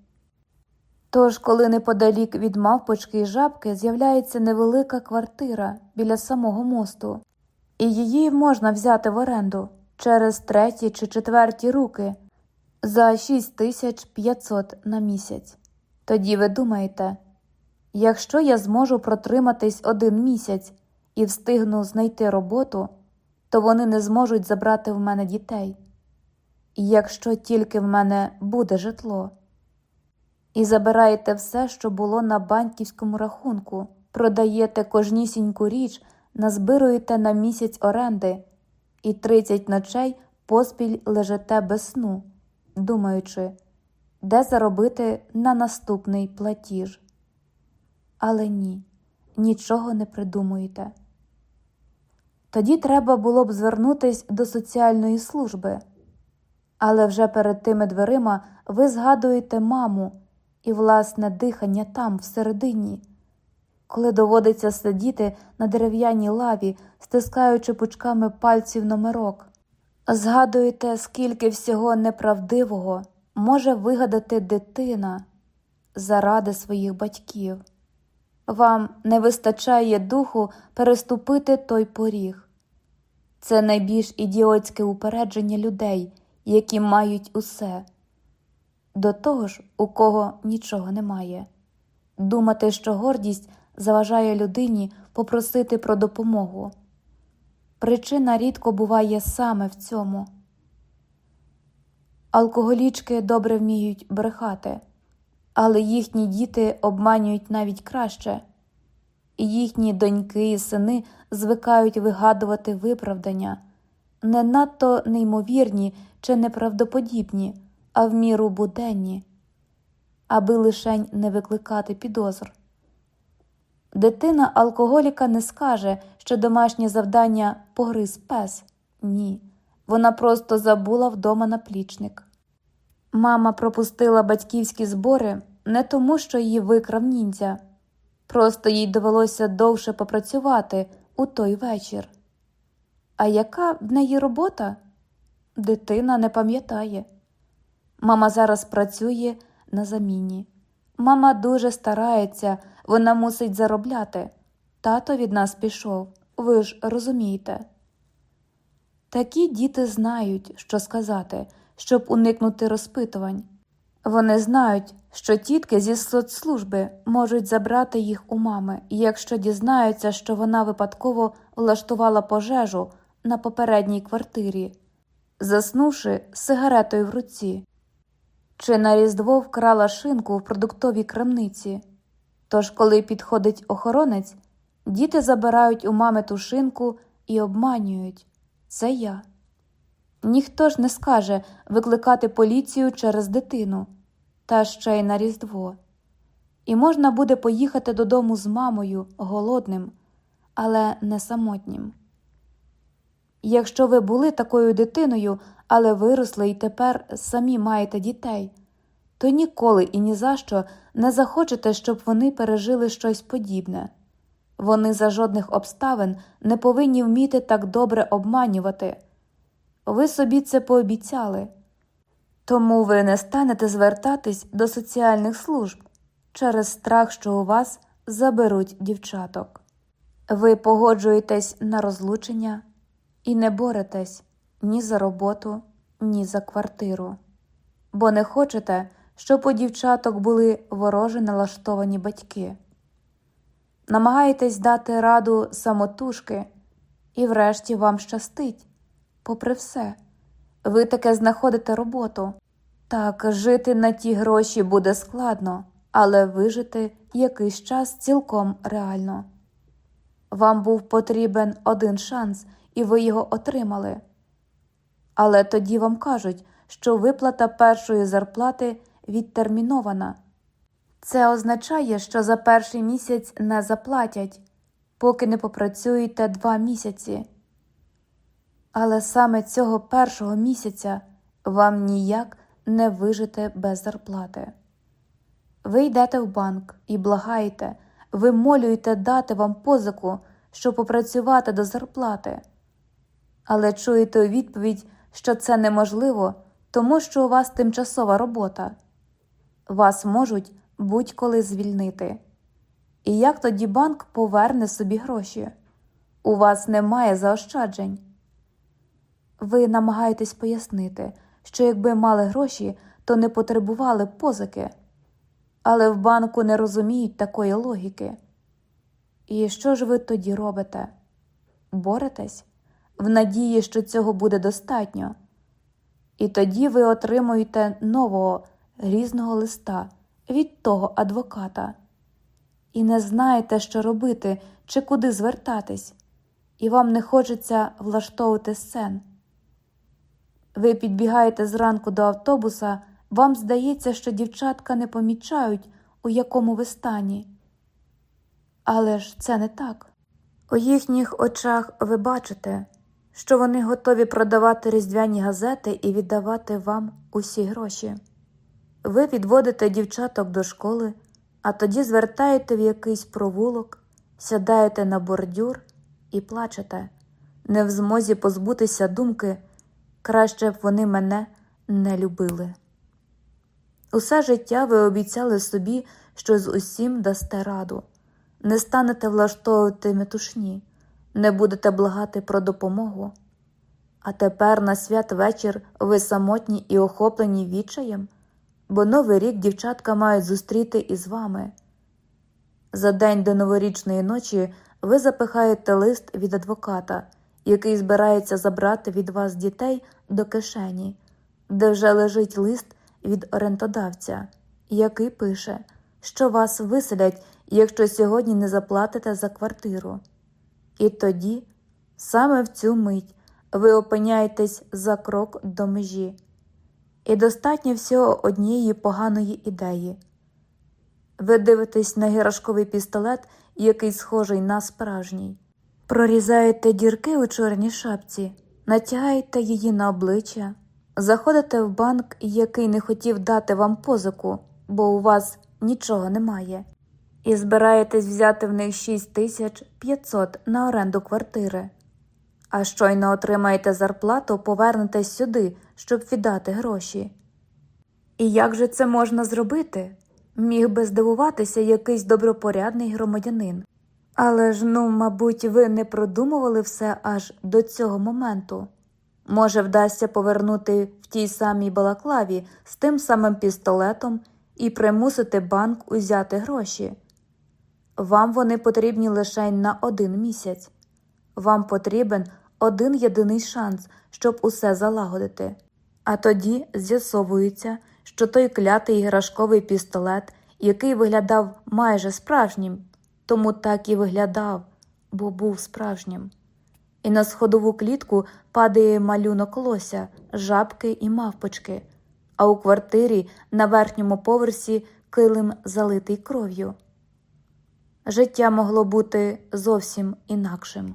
Тож, коли неподалік від мавпочки і жабки з'являється невелика квартира біля самого мосту, і її можна взяти в оренду через треті чи четверті руки за 6500 на місяць, тоді ви думаєте, якщо я зможу протриматись один місяць і встигну знайти роботу, то вони не зможуть забрати в мене дітей. Якщо тільки в мене буде житло і забираєте все, що було на банківському рахунку, продаєте кожнісіньку річ, назбируєте на місяць оренди і 30 ночей поспіль лежите без сну, думаючи, де заробити на наступний платіж. Але ні, нічого не придумуєте. Тоді треба було б звернутися до соціальної служби. Але вже перед тими дверима ви згадуєте маму, і власне дихання там, всередині, коли доводиться сидіти на дерев'яній лаві, стискаючи пучками пальців номерок. Згадуєте, скільки всього неправдивого може вигадати дитина заради своїх батьків. Вам не вистачає духу переступити той поріг. Це найбільш ідіотське упередження людей, які мають усе до того ж, у кого нічого немає. Думати, що гордість заважає людині попросити про допомогу. Причина рідко буває саме в цьому. Алкоголічки добре вміють брехати, але їхні діти обманюють навіть краще, їхні доньки і сини звикають вигадувати виправдання, не надто неймовірні чи неправдоподібні, а в міру буденні, аби лишень не викликати підозр. Дитина алкоголіка не скаже, що домашнє завдання погриз пес. Ні. Вона просто забула вдома наплічник. Мама пропустила батьківські збори не тому, що її викрав ніндзя, просто їй довелося довше попрацювати у той вечір. А яка в неї робота? Дитина не пам'ятає. Мама зараз працює на заміні. Мама дуже старається, вона мусить заробляти. Тато від нас пішов, ви ж розумієте. Такі діти знають, що сказати, щоб уникнути розпитувань. Вони знають, що тітки зі соцслужби можуть забрати їх у мами, якщо дізнаються, що вона випадково влаштувала пожежу на попередній квартирі, заснувши сигаретою в руці, чи на Різдво вкрала шинку в продуктовій крамниці. Тож, коли підходить охоронець, діти забирають у мами ту шинку і обманюють це я. Ніхто ж не скаже викликати поліцію через дитину, та ще й на Різдво. І можна буде поїхати додому з мамою голодним, але не самотнім. Якщо ви були такою дитиною, але виросли і тепер самі маєте дітей, то ніколи і ні за що не захочете, щоб вони пережили щось подібне. Вони за жодних обставин не повинні вміти так добре обманювати. Ви собі це пообіцяли, тому ви не станете звертатись до соціальних служб через страх, що у вас заберуть дівчаток. Ви погоджуєтесь на розлучення і не боретесь ні за роботу, ні за квартиру, бо не хочете, щоб у дівчаток були вороже налаштовані батьки. Намагаєтесь дати раду самотужки, і врешті вам щастить, попри все, ви таке знаходите роботу. Так, жити на ті гроші буде складно, але вижити якийсь час цілком реально. Вам був потрібен один шанс, і ви його отримали. Але тоді вам кажуть, що виплата першої зарплати відтермінована. Це означає, що за перший місяць не заплатять, поки не попрацюєте два місяці. Але саме цього першого місяця вам ніяк не вижити без зарплати. Ви йдете в банк і благаєте, вимолюєте дати вам позику, щоб попрацювати до зарплати. Але чуєте у відповідь, що це неможливо, тому що у вас тимчасова робота. Вас можуть будь-коли звільнити. І як тоді банк поверне собі гроші? У вас немає заощаджень. Ви намагаєтесь пояснити, що якби мали гроші, то не потребували б позики, але в банку не розуміють такої логіки. І що ж ви тоді робите? Боретесь в надії, що цього буде достатньо. І тоді ви отримуєте нового грізного листа від того адвоката, і не знаєте, що робити чи куди звертатись, і вам не хочеться влаштовувати сцен. Ви підбігаєте зранку до автобуса, вам здається, що дівчатка не помічають, у якому ви стані. Але ж це не так. У їхніх очах ви бачите, що вони готові продавати різдвяні газети і віддавати вам усі гроші. Ви відводите дівчаток до школи, а тоді звертаєте в якийсь провулок, сядаєте на бордюр і плачете, не в змозі позбутися думки, краще б вони мене не любили. Усе життя ви обіцяли собі, що з усім дасте раду, не станете влаштовувати метушні, не будете благати про допомогу. А тепер на святвечір ви самотні і охоплені відчаєм бо новий рік дівчатка мають зустріти із вами. За день до новорічної ночі ви запихаєте лист від адвоката, який збирається забрати від вас дітей до кишені, де вже лежить лист від орендодавця, який пише, що вас виселять, якщо сьогодні не заплатите за квартиру. І тоді, саме в цю мить, ви опиняєтесь за крок до межі. І достатньо всього однієї поганої ідеї. Ви дивитесь на гірашковий пістолет, який схожий на справжній. Прорізаєте дірки у чорній шапці, натягаєте її на обличчя, заходите в банк, який не хотів дати вам позику, бо у вас нічого немає, і збираєтесь взяти в них 6500 на оренду квартири. А щойно отримаєте зарплату, повернетесь сюди, щоб віддати гроші. І як же це можна зробити? Міг би здивуватися якийсь добропорядний громадянин. Але ж, ну, мабуть, ви не продумували все аж до цього моменту. Може, вдасться повернути в тій самій балаклаві з тим самим пістолетом і примусити банк узяти гроші. Вам вони потрібні лише на один місяць. Вам потрібен один єдиний шанс, щоб усе залагодити. А тоді з'ясовується, що той клятий іграшковий пістолет, який виглядав майже справжнім, тому так і виглядав, бо був справжнім. І на сходову клітку падає малюнок лося, жабки і мавпочки, а у квартирі на верхньому поверсі килим залитий кров'ю. Життя могло бути зовсім інакшим.